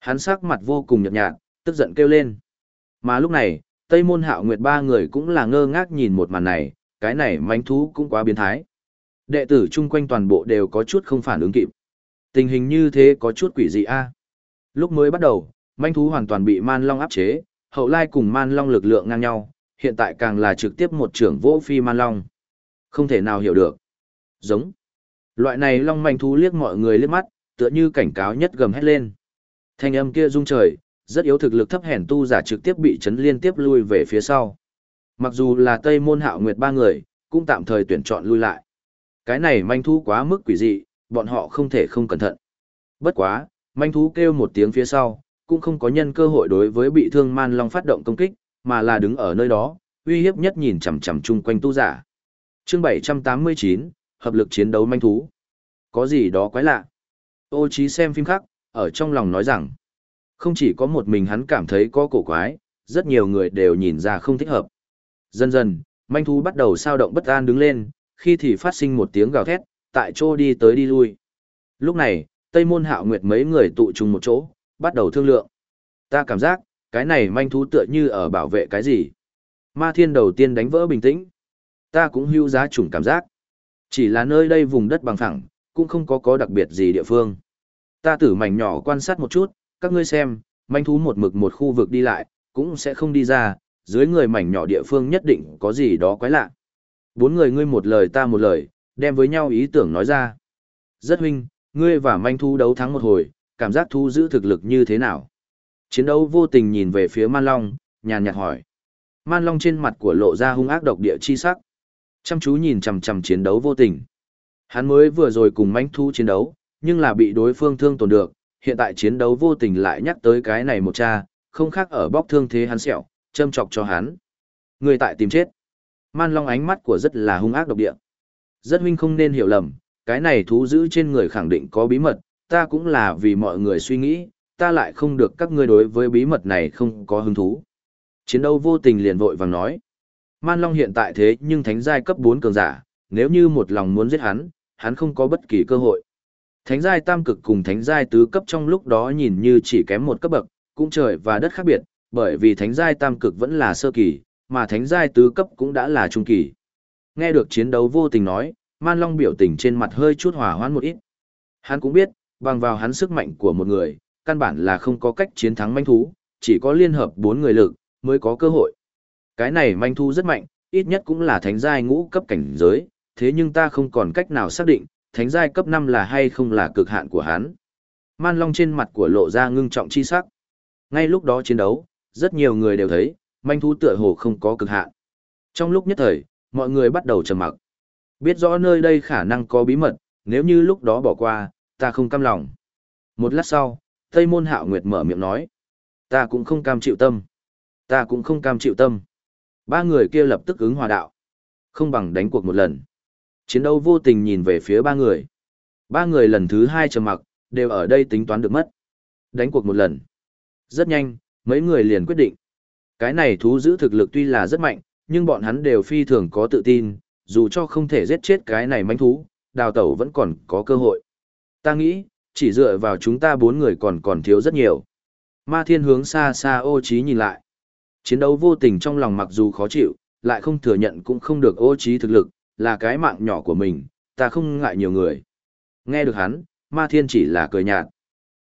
S1: Hắn sắc mặt vô cùng nhợt nhạt, tức giận kêu lên. Mà lúc này, Tây Môn Hạo Nguyệt ba người cũng là ngơ ngác nhìn một màn này, cái này manh thú cũng quá biến thái. Đệ tử chung quanh toàn bộ đều có chút không phản ứng kịp. Tình hình như thế có chút quỷ dị a. Lúc mới bắt đầu, manh thú hoàn toàn bị Man Long áp chế, hậu lai cùng Man Long lực lượng ngang nhau, hiện tại càng là trực tiếp một trưởng vỗ phi Man Long. Không thể nào hiểu được. Giống. Loại này Long manh thú liếc mọi người liếc mắt, tựa như cảnh cáo nhất gầm hét lên. Thanh âm kia rung trời, rất yếu thực lực thấp hèn tu giả trực tiếp bị chấn liên tiếp lui về phía sau. Mặc dù là Tây Môn Hạo Nguyệt ba người, cũng tạm thời tuyển chọn lui lại. Cái này manh thú quá mức quỷ dị, bọn họ không thể không cẩn thận. Bất quá, manh thú kêu một tiếng phía sau, cũng không có nhân cơ hội đối với bị thương man long phát động công kích, mà là đứng ở nơi đó, uy hiếp nhất nhìn chằm chằm chung quanh tu giả. Chương 789, hợp lực chiến đấu manh thú. Có gì đó quái lạ. Ô Chí xem phim khác, ở trong lòng nói rằng, không chỉ có một mình hắn cảm thấy có cổ quái, rất nhiều người đều nhìn ra không thích hợp. Dần dần, manh thú bắt đầu sao động bất an đứng lên, khi thì phát sinh một tiếng gào thét, tại chỗ đi tới đi lui. Lúc này, Tây Môn Hạo Nguyệt mấy người tụ chung một chỗ, bắt đầu thương lượng. Ta cảm giác, cái này manh thú tựa như ở bảo vệ cái gì. Ma thiên đầu tiên đánh vỡ bình tĩnh. Ta cũng hưu giá chủng cảm giác. Chỉ là nơi đây vùng đất bằng phẳng, cũng không có có đặc biệt gì địa phương. Ta tử mảnh nhỏ quan sát một chút, các ngươi xem, manh thú một mực một khu vực đi lại, cũng sẽ không đi ra, dưới người mảnh nhỏ địa phương nhất định có gì đó quái lạ. Bốn người ngươi một lời ta một lời, đem với nhau ý tưởng nói ra. Rất huynh, ngươi và manh thú đấu thắng một hồi, cảm giác thu giữ thực lực như thế nào? Chiến đấu vô tình nhìn về phía Man Long, nhàn nhạt hỏi. Man Long trên mặt của lộ ra hung ác độc địa chi sắc. Chăm chú nhìn chằm chằm chiến đấu vô tình. Hắn mới vừa rồi cùng manh thú chiến đấu, nhưng là bị đối phương thương tổn được, hiện tại chiến đấu vô tình lại nhắc tới cái này một cha, không khác ở bóc thương thế hắn sẹo, châm chọc cho hắn. Người tại tìm chết. Man Long ánh mắt của rất là hung ác độc địa. Rất huynh không nên hiểu lầm, cái này thú giữ trên người khẳng định có bí mật, ta cũng là vì mọi người suy nghĩ, ta lại không được các ngươi đối với bí mật này không có hứng thú. Chiến đấu vô tình liền vội vàng nói. Man Long hiện tại thế nhưng thánh giai cấp 4 cường giả, nếu như một lòng muốn giết hắn, hắn không có bất kỳ cơ hội. Thánh giai tam cực cùng thánh giai tứ cấp trong lúc đó nhìn như chỉ kém một cấp bậc, cũng trời và đất khác biệt, bởi vì thánh giai tam cực vẫn là sơ kỳ, mà thánh giai tứ cấp cũng đã là trung kỳ. Nghe được chiến đấu vô tình nói, Man Long biểu tình trên mặt hơi chút hòa hoãn một ít. Hắn cũng biết, bằng vào hắn sức mạnh của một người, căn bản là không có cách chiến thắng manh thú, chỉ có liên hợp bốn người lực, mới có cơ hội. Cái này manh thú rất mạnh, ít nhất cũng là thánh giai ngũ cấp cảnh giới, thế nhưng ta không còn cách nào xác định, thánh giai cấp 5 là hay không là cực hạn của hắn. Man Long trên mặt của lộ ra ngưng trọng chi sắc. Ngay lúc đó chiến đấu, rất nhiều người đều thấy, manh thú tựa hồ không có cực hạn. Trong lúc nhất thời, mọi người bắt đầu trầm mặc. Biết rõ nơi đây khả năng có bí mật, nếu như lúc đó bỏ qua, ta không cam lòng. Một lát sau, Tây Môn Hạo Nguyệt mở miệng nói. Ta cũng không cam chịu tâm. Ta cũng không cam chịu tâm. Ba người kia lập tức ứng hòa đạo. Không bằng đánh cuộc một lần. Chiến đấu vô tình nhìn về phía ba người. Ba người lần thứ hai trầm mặc, đều ở đây tính toán được mất. Đánh cuộc một lần. Rất nhanh, mấy người liền quyết định. Cái này thú giữ thực lực tuy là rất mạnh, nhưng bọn hắn đều phi thường có tự tin, dù cho không thể giết chết cái này manh thú, đào tẩu vẫn còn có cơ hội. Ta nghĩ, chỉ dựa vào chúng ta bốn người còn còn thiếu rất nhiều. Ma thiên hướng xa xa ô trí nhìn lại. Chiến đấu vô tình trong lòng mặc dù khó chịu, lại không thừa nhận cũng không được ô trí thực lực, là cái mạng nhỏ của mình, ta không ngại nhiều người. Nghe được hắn, ma thiên chỉ là cười nhạt.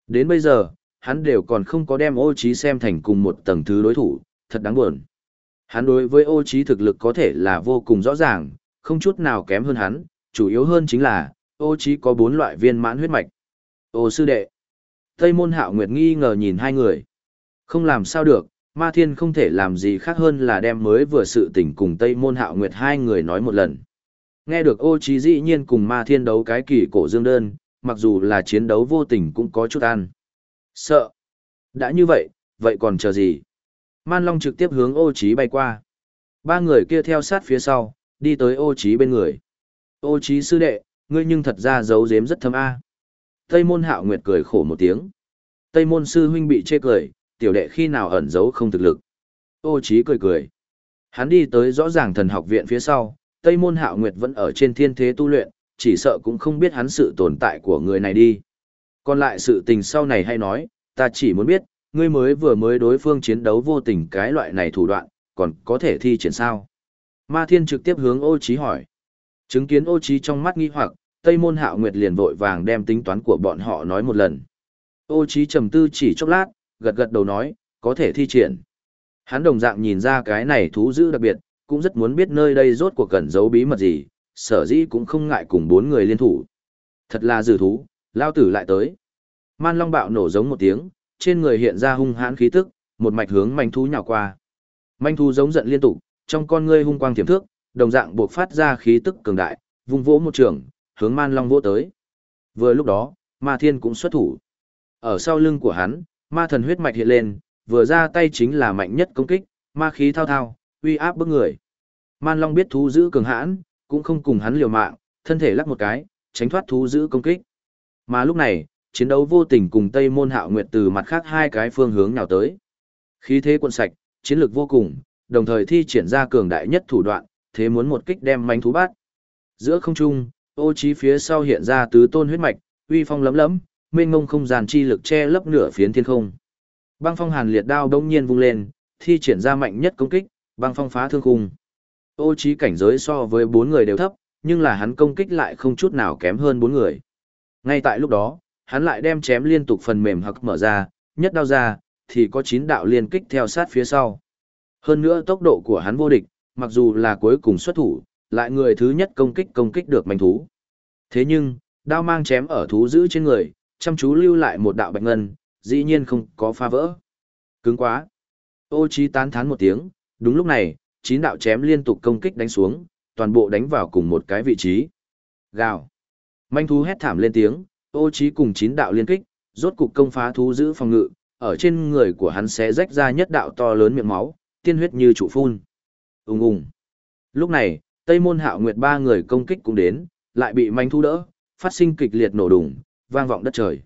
S1: Đến bây giờ, hắn đều còn không có đem ô trí xem thành cùng một tầng thứ đối thủ, thật đáng buồn. Hắn đối với ô trí thực lực có thể là vô cùng rõ ràng, không chút nào kém hơn hắn, chủ yếu hơn chính là, ô trí có bốn loại viên mãn huyết mạch. Ô sư đệ. Tây môn hạo nguyệt nghi ngờ nhìn hai người. Không làm sao được, ma thiên không thể làm gì khác hơn là đem mới vừa sự tình cùng Tây môn hạo nguyệt hai người nói một lần. Nghe được ô trí dĩ nhiên cùng ma thiên đấu cái kỳ cổ dương đơn, mặc dù là chiến đấu vô tình cũng có chút ăn. Sợ. Đã như vậy, vậy còn chờ gì? Man Long trực tiếp hướng ô trí bay qua. Ba người kia theo sát phía sau, đi tới ô trí bên người. Ô trí sư đệ, ngươi nhưng thật ra giấu giếm rất thâm a. Tây môn hạo nguyệt cười khổ một tiếng. Tây môn sư huynh bị chê cười, tiểu đệ khi nào ẩn giấu không thực lực. Ô trí cười cười. Hắn đi tới rõ ràng thần học viện phía sau, Tây môn hạo nguyệt vẫn ở trên thiên thế tu luyện, chỉ sợ cũng không biết hắn sự tồn tại của người này đi. Còn lại sự tình sau này hay nói, ta chỉ muốn biết, ngươi mới vừa mới đối phương chiến đấu vô tình cái loại này thủ đoạn, còn có thể thi triển sao? Ma Thiên trực tiếp hướng ô Chí hỏi. Chứng kiến ô Chí trong mắt nghi hoặc, Tây Môn Hạo Nguyệt liền vội vàng đem tính toán của bọn họ nói một lần. Ô Chí trầm tư chỉ chốc lát, gật gật đầu nói, có thể thi triển. Hắn đồng dạng nhìn ra cái này thú dữ đặc biệt, cũng rất muốn biết nơi đây rốt cuộc cẩn giấu bí mật gì, sở dĩ cũng không ngại cùng bốn người liên thủ. Thật là dữ thú, lao tử lại tới. Man Long bạo nổ giống một tiếng, trên người hiện ra hung hãn khí tức, một mạch hướng manh thú nhào qua. Manh thú giống giận liên tục, trong con ngươi hung quang tiềm thước, đồng dạng buộc phát ra khí tức cường đại, vung vỗ một trường, hướng Man Long vỗ tới. Vừa lúc đó, Ma Thiên cũng xuất thủ. Ở sau lưng của hắn, ma thần huyết mạch hiện lên, vừa ra tay chính là mạnh nhất công kích, ma khí thao thao, uy áp bức người. Man Long biết thú giữ cường hãn, cũng không cùng hắn liều mạng, thân thể lắc một cái, tránh thoát thú giữ công kích. Mà lúc này, chiến đấu vô tình cùng Tây Môn Hạo Nguyệt từ mặt khác hai cái phương hướng nào tới. Khí thế cuộn sạch, chiến lược vô cùng, đồng thời thi triển ra cường đại nhất thủ đoạn, thế muốn một kích đem manh thú bắt. Giữa không trung, ô trí phía sau hiện ra tứ tôn huyết mạch, uy phong lấm lấm, mênh mông không gian chi lực che lấp nửa phiến thiên không. Băng phong hàn liệt đao đông nhiên vung lên, thi triển ra mạnh nhất công kích, băng phong phá thương khung. Ô trí cảnh giới so với bốn người đều thấp, nhưng là hắn công kích lại không chút nào kém hơn bốn người. Ngay tại lúc đó, hắn lại đem chém liên tục phần mềm hặc mở ra, nhất đao ra, thì có chín đạo liên kích theo sát phía sau. Hơn nữa tốc độ của hắn vô địch, mặc dù là cuối cùng xuất thủ, lại người thứ nhất công kích công kích được manh thú. Thế nhưng, đao mang chém ở thú giữ trên người, chăm chú lưu lại một đạo bạch ngân, dĩ nhiên không có phá vỡ. Cứng quá. Ô trí tán thán một tiếng, đúng lúc này, chín đạo chém liên tục công kích đánh xuống, toàn bộ đánh vào cùng một cái vị trí. Gào. Manh thú hét thảm lên tiếng, ô trí cùng chín đạo liên kích, rốt cục công phá thú giữ phòng ngự, ở trên người của hắn sẽ rách ra nhất đạo to lớn miệng máu, tiên huyết như trụ phun. Ùng ùng. Lúc này, Tây Môn Hạo Nguyệt ba người công kích cũng đến, lại bị manh thú đỡ, phát sinh kịch liệt nổ đùng, vang vọng đất trời.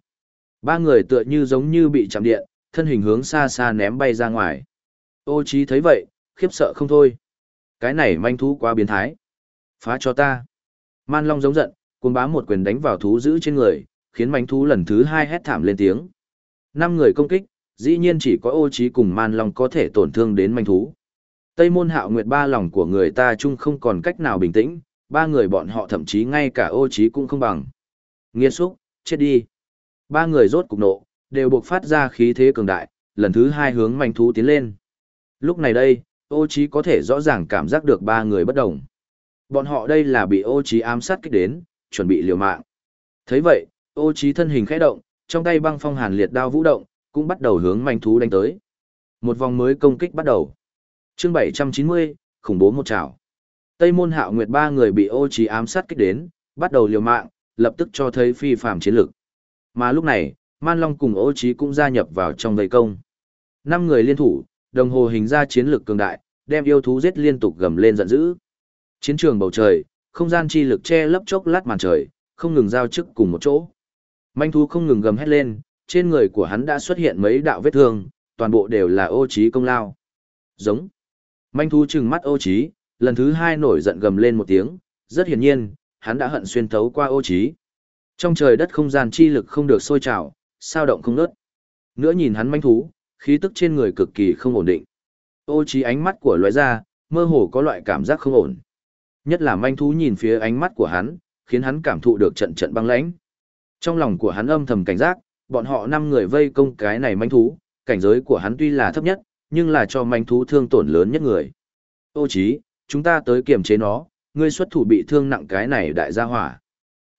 S1: Ba người tựa như giống như bị chạm điện, thân hình hướng xa xa ném bay ra ngoài. Ô trí thấy vậy, khiếp sợ không thôi. Cái này manh thú quá biến thái. Phá cho ta. Man Long giống giận, cuồng bá một quyền đánh vào thú giữ trên người, khiến manh thú lần thứ hai hét thảm lên tiếng. Năm người công kích, dĩ nhiên chỉ có ô trí cùng Man Long có thể tổn thương đến manh thú. Tây môn hạo nguyệt ba lòng của người ta chung không còn cách nào bình tĩnh, ba người bọn họ thậm chí ngay cả ô trí cũng không bằng. Nghiên xúc, chết đi. Ba người rốt cục nộ, đều buộc phát ra khí thế cường đại, lần thứ hai hướng manh thú tiến lên. Lúc này đây, ô trí có thể rõ ràng cảm giác được ba người bất đồng. Bọn họ đây là bị ô trí ám sát kích đến, chuẩn bị liều mạng. thấy vậy, ô trí thân hình khẽ động, trong tay băng phong hàn liệt đao vũ động, cũng bắt đầu hướng manh thú đánh tới. Một vòng mới công kích bắt đầu. Chương 790, khủng bố một trảo. Tây môn hạo nguyệt ba người bị ô trí ám sát kích đến, bắt đầu liều mạng, lập tức cho thấy phi phàm chiến lực. Mà lúc này, Man Long cùng ô trí cũng gia nhập vào trong vây công. Năm người liên thủ, đồng hồ hình ra chiến lược cường đại, đem yêu thú giết liên tục gầm lên giận dữ. Chiến trường bầu trời, không gian chi lực che lấp chốc lát màn trời, không ngừng giao chức cùng một chỗ. Manh thú không ngừng gầm hét lên, trên người của hắn đã xuất hiện mấy đạo vết thương, toàn bộ đều là ô trí công lao. Giống. Manh thú trừng mắt ô trí, lần thứ hai nổi giận gầm lên một tiếng, rất hiển nhiên, hắn đã hận xuyên thấu qua ô trí. Trong trời đất không gian chi lực không được sôi trào, sao động không ngớt. Nữa nhìn hắn manh thú, khí tức trên người cực kỳ không ổn định. Ô trí ánh mắt của lóe ra, mơ hồ có loại cảm giác không ổn. Nhất là manh thú nhìn phía ánh mắt của hắn, khiến hắn cảm thụ được trận trận băng lãnh. Trong lòng của hắn âm thầm cảnh giác, bọn họ năm người vây công cái này manh thú, cảnh giới của hắn tuy là thấp nhất, nhưng là cho manh thú thương tổn lớn nhất người. Ô trí, chúng ta tới kiềm chế nó, ngươi xuất thủ bị thương nặng cái này đại gia hỏa.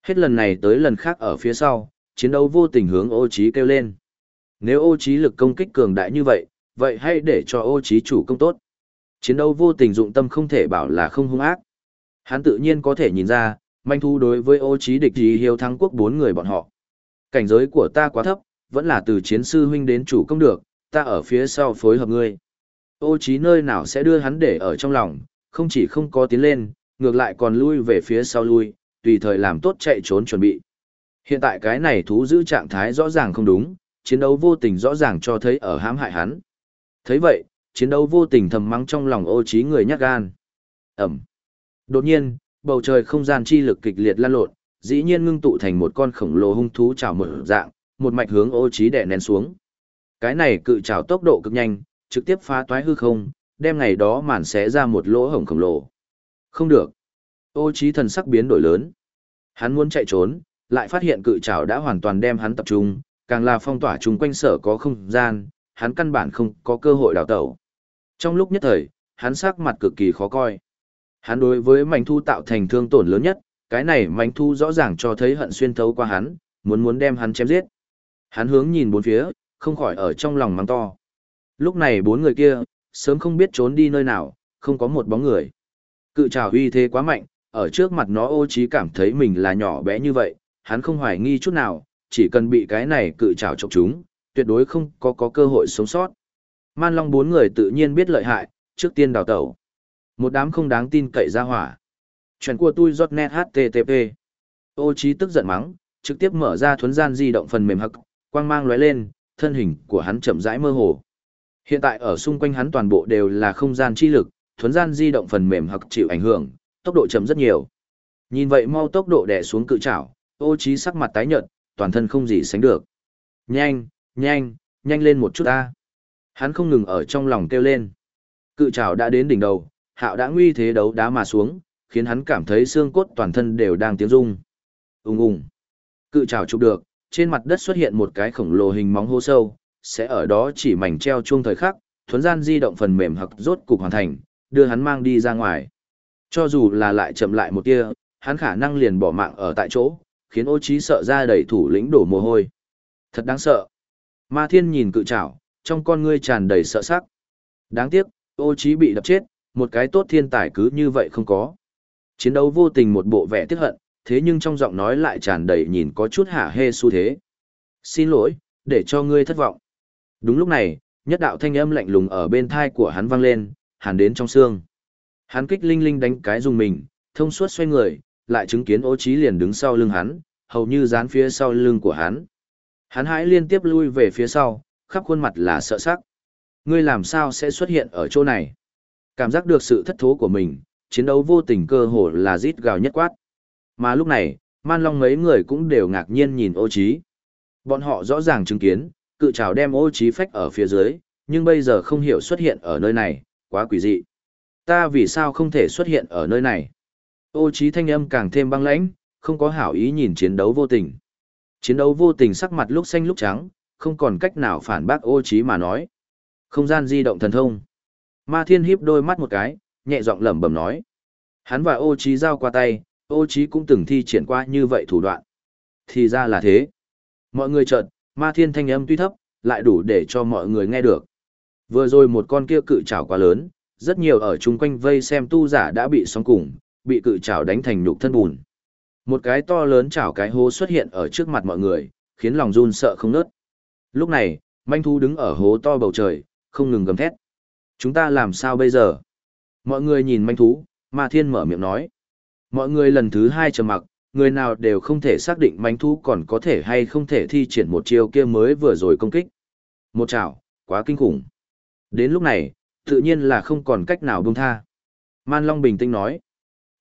S1: Hết lần này tới lần khác ở phía sau, chiến đấu vô tình hướng ô trí kêu lên. Nếu ô chí lực công kích cường đại như vậy, vậy hãy để cho ô chí chủ công tốt. Chiến đấu vô tình dụng tâm không thể bảo là không hung ác. Hắn tự nhiên có thể nhìn ra, manh thu đối với ô trí địch gì hiếu thắng quốc bốn người bọn họ. Cảnh giới của ta quá thấp, vẫn là từ chiến sư huynh đến chủ công được, ta ở phía sau phối hợp ngươi. Ô trí nơi nào sẽ đưa hắn để ở trong lòng, không chỉ không có tiến lên, ngược lại còn lui về phía sau lui, tùy thời làm tốt chạy trốn chuẩn bị. Hiện tại cái này thú giữ trạng thái rõ ràng không đúng, chiến đấu vô tình rõ ràng cho thấy ở hãm hại hắn. thấy vậy, chiến đấu vô tình thầm mắng trong lòng ô trí người nhát gan. Ẩm. Đột nhiên, bầu trời không gian chi lực kịch liệt lan lộn, dĩ nhiên ngưng tụ thành một con khổng lồ hung thú trào mở dạng, một mạch hướng ô trí đè nén xuống. Cái này cự trào tốc độ cực nhanh, trực tiếp phá toái hư không, đem ngày đó màn xé ra một lỗ hổng khổng lồ. Không được. Ô trí thần sắc biến đổi lớn. Hắn muốn chạy trốn, lại phát hiện cự trào đã hoàn toàn đem hắn tập trung, càng là phong tỏa chung quanh sở có không gian, hắn căn bản không có cơ hội đào tẩu. Trong lúc nhất thời, hắn sắc mặt cực kỳ khó coi. Hắn đối với mảnh thu tạo thành thương tổn lớn nhất, cái này mảnh thu rõ ràng cho thấy hận xuyên thấu qua hắn, muốn muốn đem hắn chém giết. Hắn hướng nhìn bốn phía, không khỏi ở trong lòng mắng to. Lúc này bốn người kia, sớm không biết trốn đi nơi nào, không có một bóng người. Cự trào uy thế quá mạnh, ở trước mặt nó ô trí cảm thấy mình là nhỏ bé như vậy, hắn không hoài nghi chút nào, chỉ cần bị cái này cự trào chọc chúng, tuyệt đối không có có cơ hội sống sót. Man Long bốn người tự nhiên biết lợi hại, trước tiên đào tẩu. Một đám không đáng tin cậy ra hỏa. Chuyện của tôi giọt net HTTP. Ô trí tức giận mắng, trực tiếp mở ra thuấn gian di động phần mềm hắc, quang mang lóe lên, thân hình của hắn chậm rãi mơ hồ. Hiện tại ở xung quanh hắn toàn bộ đều là không gian chi lực, thuấn gian di động phần mềm hắc chịu ảnh hưởng, tốc độ chậm rất nhiều. Nhìn vậy mau tốc độ đè xuống cự trảo, ô trí sắc mặt tái nhợt, toàn thân không gì sánh được. Nhanh, nhanh, nhanh lên một chút ta. Hắn không ngừng ở trong lòng kêu lên. Cự trảo đã đến đỉnh đầu, hạo đã nguy thế đấu đá mà xuống, khiến hắn cảm thấy xương cốt toàn thân đều đang tiếng rung. Ùng ùng. Cự trảo chụp được, trên mặt đất xuất hiện một cái khổng lồ hình móng hô sâu, sẽ ở đó chỉ mảnh treo chuông thời khắc, thuấn gian di động phần mềm hoặc rốt cục hoàn thành, đưa hắn mang đi ra ngoài. Cho dù là lại chậm lại một tia, hắn khả năng liền bỏ mạng ở tại chỗ, khiến ô trí sợ ra đầy thủ lĩnh đổ mồ hôi. Thật đáng sợ. Ma thiên nhìn cự trảo, trong con ngươi tràn đầy sợ sắc. Đáng tiếc, ô trí bị đập chết, một cái tốt thiên tài cứ như vậy không có. Chiến đấu vô tình một bộ vẻ tiếc hận, thế nhưng trong giọng nói lại tràn đầy nhìn có chút hả hê xu thế. Xin lỗi, để cho ngươi thất vọng. Đúng lúc này, nhất đạo thanh âm lạnh lùng ở bên tai của hắn vang lên, hàn đến trong xương. Hắn kích linh linh đánh cái dùng mình, thông suốt xoay người, lại chứng kiến ô trí liền đứng sau lưng hắn, hầu như dán phía sau lưng của hắn. Hắn hãi liên tiếp lui về phía sau, khắp khuôn mặt là sợ sắc. Ngươi làm sao sẽ xuất hiện ở chỗ này? Cảm giác được sự thất thố của mình, chiến đấu vô tình cơ hồ là rít gào nhất quát. Mà lúc này, man long mấy người cũng đều ngạc nhiên nhìn ô trí. Bọn họ rõ ràng chứng kiến, cự trào đem ô trí phách ở phía dưới, nhưng bây giờ không hiểu xuất hiện ở nơi này, quá quỷ dị. Ta vì sao không thể xuất hiện ở nơi này? Ô trí thanh âm càng thêm băng lãnh, không có hảo ý nhìn chiến đấu vô tình. Chiến đấu vô tình sắc mặt lúc xanh lúc trắng, không còn cách nào phản bác ô trí mà nói. Không gian di động thần thông. Ma Thiên híp đôi mắt một cái, nhẹ giọng lẩm bẩm nói. Hắn và ô Chí giao qua tay, ô Chí cũng từng thi triển qua như vậy thủ đoạn. Thì ra là thế. Mọi người chợt, Ma Thiên thanh âm tuy thấp, lại đủ để cho mọi người nghe được. Vừa rồi một con kia cự trảo quá lớn, rất nhiều ở chung quanh vây xem tu giả đã bị sóng cùng, bị cự chảo đánh thành nhục thân bùn. Một cái to lớn chảo cái hố xuất hiện ở trước mặt mọi người, khiến lòng run sợ không nớt. Lúc này, manh thú đứng ở hố to bầu trời, không ngừng gầm thét. Chúng ta làm sao bây giờ? Mọi người nhìn manh thú, Ma Thiên mở miệng nói. Mọi người lần thứ hai trầm mặc, người nào đều không thể xác định manh thú còn có thể hay không thể thi triển một chiêu kia mới vừa rồi công kích. Một chảo, quá kinh khủng. Đến lúc này, tự nhiên là không còn cách nào buông tha. Man Long bình tĩnh nói,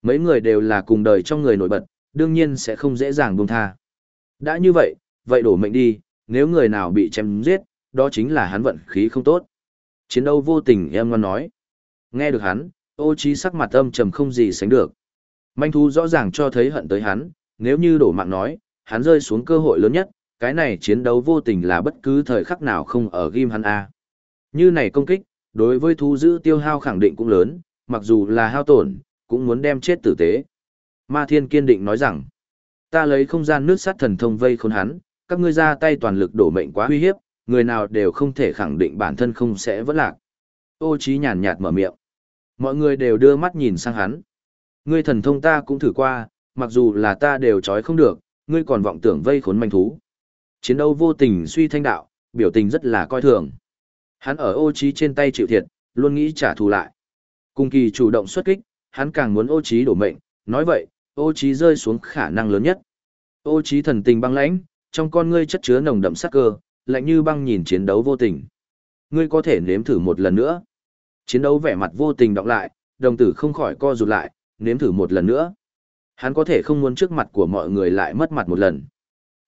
S1: mấy người đều là cùng đời trong người nổi bật, đương nhiên sẽ không dễ dàng buông tha. Đã như vậy, vậy đổ mệnh đi, nếu người nào bị chém giết, đó chính là hắn vận khí không tốt. Chiến đấu vô tình em ngon nói. Nghe được hắn, ô trí sắc mặt âm trầm không gì sánh được. Manh thú rõ ràng cho thấy hận tới hắn, nếu như đổ mạng nói, hắn rơi xuống cơ hội lớn nhất, cái này chiến đấu vô tình là bất cứ thời khắc nào không ở ghim hắn a. Như này công kích, đối với thú giữ tiêu hao khẳng định cũng lớn, mặc dù là hao tổn, cũng muốn đem chết tử tế. Ma Thiên kiên định nói rằng, ta lấy không gian nước sát thần thông vây khốn hắn, các ngươi ra tay toàn lực đổ mệnh quá uy hiếp, người nào đều không thể khẳng định bản thân không sẽ vỡ lạc. Ô Chí nhàn nhạt mở miệng. Mọi người đều đưa mắt nhìn sang hắn. Ngươi thần thông ta cũng thử qua, mặc dù là ta đều trói không được, ngươi còn vọng tưởng vây khốn manh thú. Chiến đấu vô tình suy thanh đạo, biểu tình rất là coi thường. Hắn ở ô trí trên tay chịu thiệt, luôn nghĩ trả thù lại. Cùng kỳ chủ động xuất kích, hắn càng muốn ô trí đổ mệnh, nói vậy, ô trí rơi xuống khả năng lớn nhất. Ô trí thần tình băng lãnh, trong con ngươi chất chứa nồng đậm sát cơ, lạnh như băng nhìn chiến đấu vô tình. Ngươi có thể nếm thử một lần nữa. Chiến đấu vẻ mặt vô tình đọc lại, đồng tử không khỏi co rụt lại, nếm thử một lần nữa. Hắn có thể không muốn trước mặt của mọi người lại mất mặt một lần.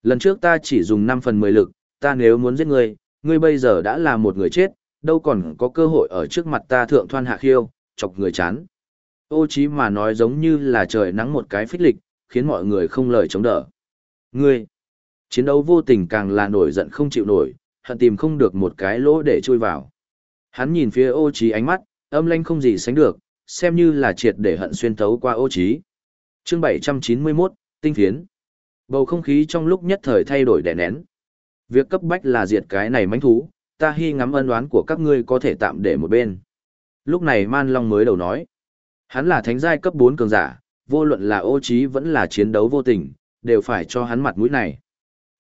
S1: Lần trước ta chỉ dùng 5 phần 10 lực, ta nếu muốn giết ngươi, ngươi bây giờ đã là một người chết, đâu còn có cơ hội ở trước mặt ta thượng thoan hạ khiêu, chọc người chán. Ô chí mà nói giống như là trời nắng một cái phích lịch, khiến mọi người không lời chống đỡ. Ngươi, chiến đấu vô tình càng là nổi giận không chịu nổi, hận tìm không được một cái lỗ để chui vào. Hắn nhìn phía ô Chí ánh mắt, âm lanh không gì sánh được, xem như là triệt để hận xuyên thấu qua ô Chí. Chương 791, tinh phiến. Bầu không khí trong lúc nhất thời thay đổi đè nén. Việc cấp bách là diệt cái này mánh thú, ta hy ngắm ân oán của các ngươi có thể tạm để một bên. Lúc này Man Long mới đầu nói. Hắn là thánh giai cấp 4 cường giả, vô luận là ô trí vẫn là chiến đấu vô tình, đều phải cho hắn mặt mũi này.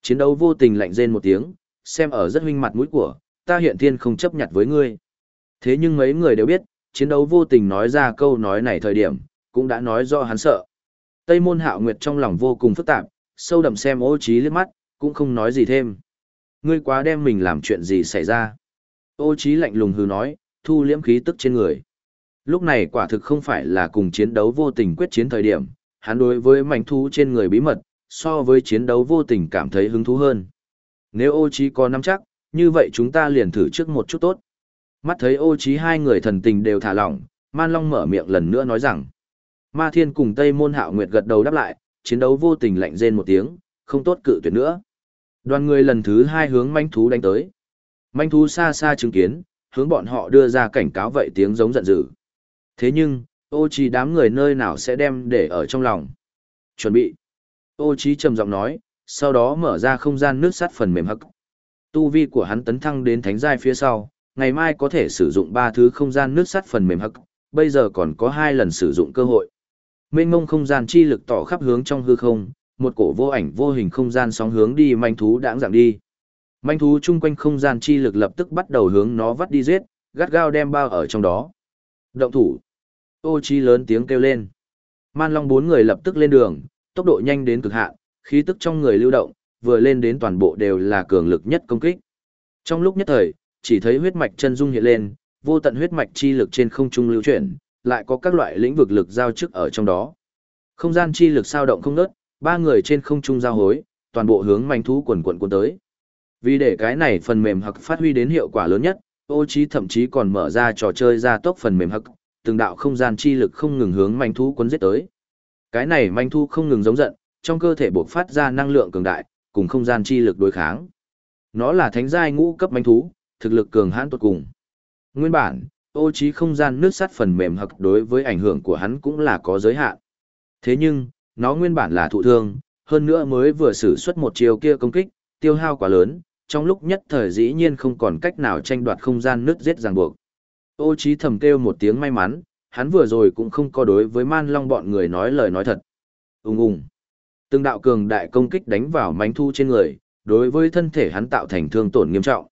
S1: Chiến đấu vô tình lạnh rên một tiếng, xem ở rất huynh mặt mũi của, ta hiện thiên không chấp nhận với ngươi. Thế nhưng mấy người đều biết, chiến đấu vô tình nói ra câu nói này thời điểm, cũng đã nói do hắn sợ. Tây môn hạo nguyệt trong lòng vô cùng phức tạp, sâu đậm xem ô trí liếc mắt, cũng không nói gì thêm. Ngươi quá đem mình làm chuyện gì xảy ra. Ô trí lạnh lùng hừ nói, thu liễm khí tức trên người. Lúc này quả thực không phải là cùng chiến đấu vô tình quyết chiến thời điểm, hắn đối với mảnh thú trên người bí mật, so với chiến đấu vô tình cảm thấy hứng thú hơn. Nếu ô trí có nắm chắc, như vậy chúng ta liền thử trước một chút tốt. Mắt thấy ô trí hai người thần tình đều thả lỏng, Man Long mở miệng lần nữa nói rằng. Ma Thiên cùng Tây Môn Hạo Nguyệt gật đầu đáp lại, chiến đấu vô tình lạnh rên một tiếng, không tốt cự tuyệt nữa. Đoàn người lần thứ hai hướng manh thú đánh tới. Manh thú xa xa chứng kiến, hướng bọn họ đưa ra cảnh cáo vậy tiếng giống giận dữ. Thế nhưng, ô trí đám người nơi nào sẽ đem để ở trong lòng. Chuẩn bị. Ô trí trầm giọng nói, sau đó mở ra không gian nước sắt phần mềm hắc. Tu vi của hắn tấn thăng đến thánh giai phía sau, ngày mai có thể sử dụng ba thứ không gian nước sắt phần mềm hắc, bây giờ còn có hai lần sử dụng cơ hội. Mênh mông không gian chi lực tỏ khắp hướng trong hư không, một cổ vô ảnh vô hình không gian sóng hướng đi manh thú đãng dạng đi. Manh thú chung quanh không gian chi lực lập tức bắt đầu hướng nó vắt đi giết, gắt gao đem bao ở trong đó. Động thủ. Ô chi lớn tiếng kêu lên. Man Long bốn người lập tức lên đường, tốc độ nhanh đến cực hạn, khí tức trong người lưu động, vừa lên đến toàn bộ đều là cường lực nhất công kích. Trong lúc nhất thời, chỉ thấy huyết mạch chân dung hiện lên, vô tận huyết mạch chi lực trên không trung lưu chuyển, lại có các loại lĩnh vực lực giao chức ở trong đó. Không gian chi lực sao động không ngớt, ba người trên không trung giao hối, toàn bộ hướng manh thú quần quần cuốn tới. Vì để cái này phần mềm hoặc phát huy đến hiệu quả lớn nhất, ô trí thậm chí còn mở ra trò chơi ra tốc phần mềm hặc, từng đạo không gian chi lực không ngừng hướng manh thú cuốn giết tới. Cái này manh thú không ngừng giống giận, trong cơ thể bộc phát ra năng lượng cường đại, cùng không gian chi lực đối kháng. Nó là thánh giai ngũ cấp manh thú, thực lực cường hãn tuyệt cùng. Nguyên bản, ô trí không gian nước sắt phần mềm hặc đối với ảnh hưởng của hắn cũng là có giới hạn. Thế nhưng, nó nguyên bản là thụ thương, hơn nữa mới vừa sử xuất một chiều kia công kích, tiêu hao quá lớn, trong lúc nhất thời dĩ nhiên không còn cách nào tranh đoạt không gian nứt giết ràng buộc. Ô trí thầm kêu một tiếng may mắn, hắn vừa rồi cũng không có đối với man long bọn người nói lời nói thật. Ung ung. Từng đạo cường đại công kích đánh vào mánh thu trên người, đối với thân thể hắn tạo thành thương tổn nghiêm trọng.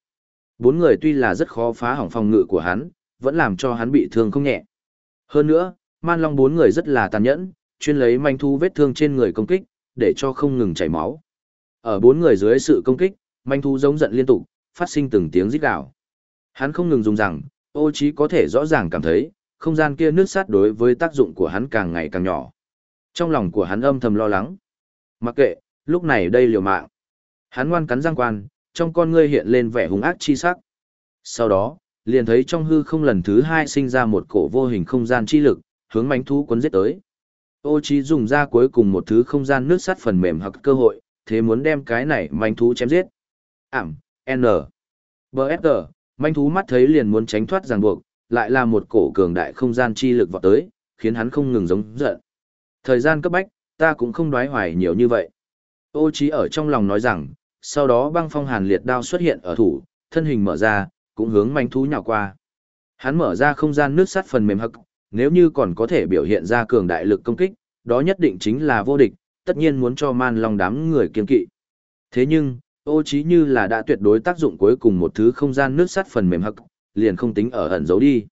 S1: Bốn người tuy là rất khó phá hỏng phòng ngự của hắn, vẫn làm cho hắn bị thương không nhẹ. Hơn nữa, man long bốn người rất là tàn nhẫn, chuyên lấy manh thu vết thương trên người công kích, để cho không ngừng chảy máu. Ở bốn người dưới sự công kích, manh thú giống giận liên tục, phát sinh từng tiếng rít gào. Hắn không ngừng dùng rằng, ô trí có thể rõ ràng cảm thấy, không gian kia nước sát đối với tác dụng của hắn càng ngày càng nhỏ. Trong lòng của hắn âm thầm lo lắng. Mặc kệ, lúc này đây liều mạng. Hắn ngoan cắn răng quan, trong con ngươi hiện lên vẻ hung ác chi sắc. Sau đó, liền thấy trong hư không lần thứ hai sinh ra một cổ vô hình không gian chi lực, hướng mánh thú cuốn giết tới. Ô Chí dùng ra cuối cùng một thứ không gian nước sắt phần mềm hoặc cơ hội, thế muốn đem cái này manh thú chém giết. Ảm, N. BFG, manh thú mắt thấy liền muốn tránh thoát ràng buộc, lại là một cổ cường đại không gian chi lực vọt tới, khiến hắn không ngừng giống giận. Thời gian cấp bách, ta cũng không đoái hoài nhiều như vậy. Ô trí ở trong lòng nói rằng, sau đó băng phong hàn liệt đao xuất hiện ở thủ, thân hình mở ra, cũng hướng manh thú nhào qua. Hắn mở ra không gian nước sắt phần mềm hậc, nếu như còn có thể biểu hiện ra cường đại lực công kích, đó nhất định chính là vô địch, tất nhiên muốn cho man long đám người kiên kỵ. Thế nhưng, ô trí như là đã tuyệt đối tác dụng cuối cùng một thứ không gian nước sắt phần mềm hực, liền không tính ở ẩn giấu đi.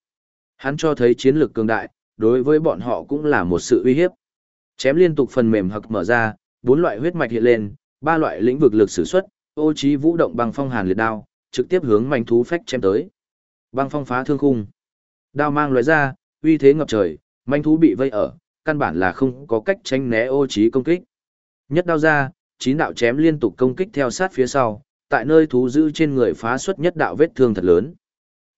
S1: Hắn cho thấy chiến lược cường đại, đối với bọn họ cũng là một sự uy hiếp. Chém liên tục phần mềm hực mở ra, bốn loại huyết mạch hiện lên, ba loại lĩnh vực lực sử xuất, ô trí vũ động băng phong hàn liệt đao, trực tiếp hướng manh thú phách chém tới. Băng phong phá thương khung. Đao mang lóe ra, uy thế ngập trời, manh thú bị vây ở, căn bản là không có cách tránh né ô trí công kích. Nhất đao ra, chín đạo chém liên tục công kích theo sát phía sau, tại nơi thú giữ trên người phá xuất nhất đạo vết thương thật lớn.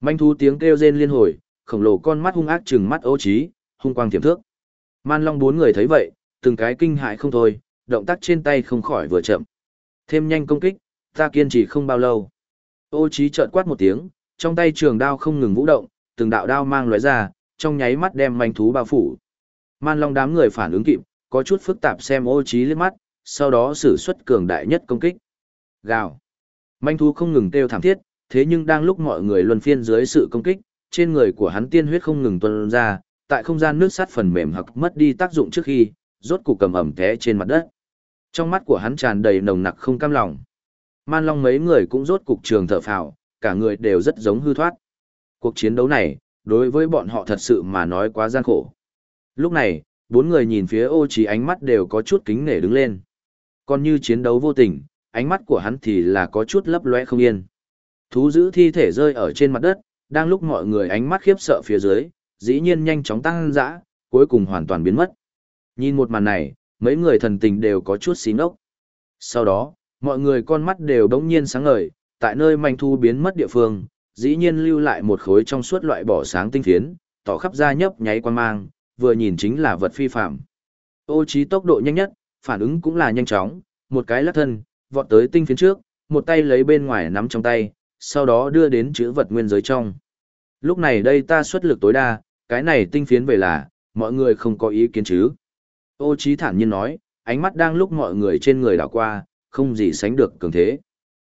S1: Manh thú tiếng kêu rên liên hồi, khổng lồ con mắt hung ác trừng mắt ô trí, hung quang tiềm thước. Man Long bốn người thấy vậy, từng cái kinh hại không thôi, động tác trên tay không khỏi vừa chậm. Thêm nhanh công kích, ta kiên trì không bao lâu. Ô trí chợt quát một tiếng, trong tay trường đao không ngừng vũ động, từng đạo đao mang lóe ra, trong nháy mắt đem manh thú bao phủ. Man Long đám người phản ứng kịp, có chút phức tạp xem ô trí liếc mắt, sau đó sử xuất cường đại nhất công kích. Gào. Manh thú không ngừng kêu thảm thiết, thế nhưng đang lúc mọi người luân phiên dưới sự công kích, trên người của hắn tiên huyết không ngừng tuôn ra, tại không gian nước sắt phần mềm hoặc mất đi tác dụng trước khi, rốt cục cầm ẩm té trên mặt đất. Trong mắt của hắn tràn đầy nồng nặc không cam lòng. Man Long mấy người cũng rốt cục trường thở phào, cả người đều rất giống hư thoát. Cuộc chiến đấu này, đối với bọn họ thật sự mà nói quá gian khổ. Lúc này, bốn người nhìn phía ô trí ánh mắt đều có chút kính nể đứng lên. Còn như chiến đấu vô tình, ánh mắt của hắn thì là có chút lấp lóe không yên. Thú giữ thi thể rơi ở trên mặt đất, đang lúc mọi người ánh mắt khiếp sợ phía dưới, dĩ nhiên nhanh chóng tăng dã, cuối cùng hoàn toàn biến mất. Nhìn một màn này, mấy người thần tình đều có chút xí ngốc. Sau đó, mọi người con mắt đều đống nhiên sáng ngời, tại nơi manh thu biến mất địa phương, dĩ nhiên lưu lại một khối trong suốt loại bỏ sáng tinh phiến, tỏ khắp ra nhấp nháy quan mang, vừa nhìn chính là vật phi phạm. Ô trí tốc độ nhanh nhất, phản ứng cũng là nhanh chóng, một cái lắc thân, vọt tới tinh phiến trước, một tay lấy bên ngoài nắm trong tay, sau đó đưa đến chữ vật nguyên giới trong. Lúc này đây ta xuất lực tối đa, cái này tinh phiến về là, mọi người không có ý kiến chứ. Ô trí thản nhiên nói, ánh mắt đang lúc mọi người trên người đảo qua, không gì sánh được cường thế.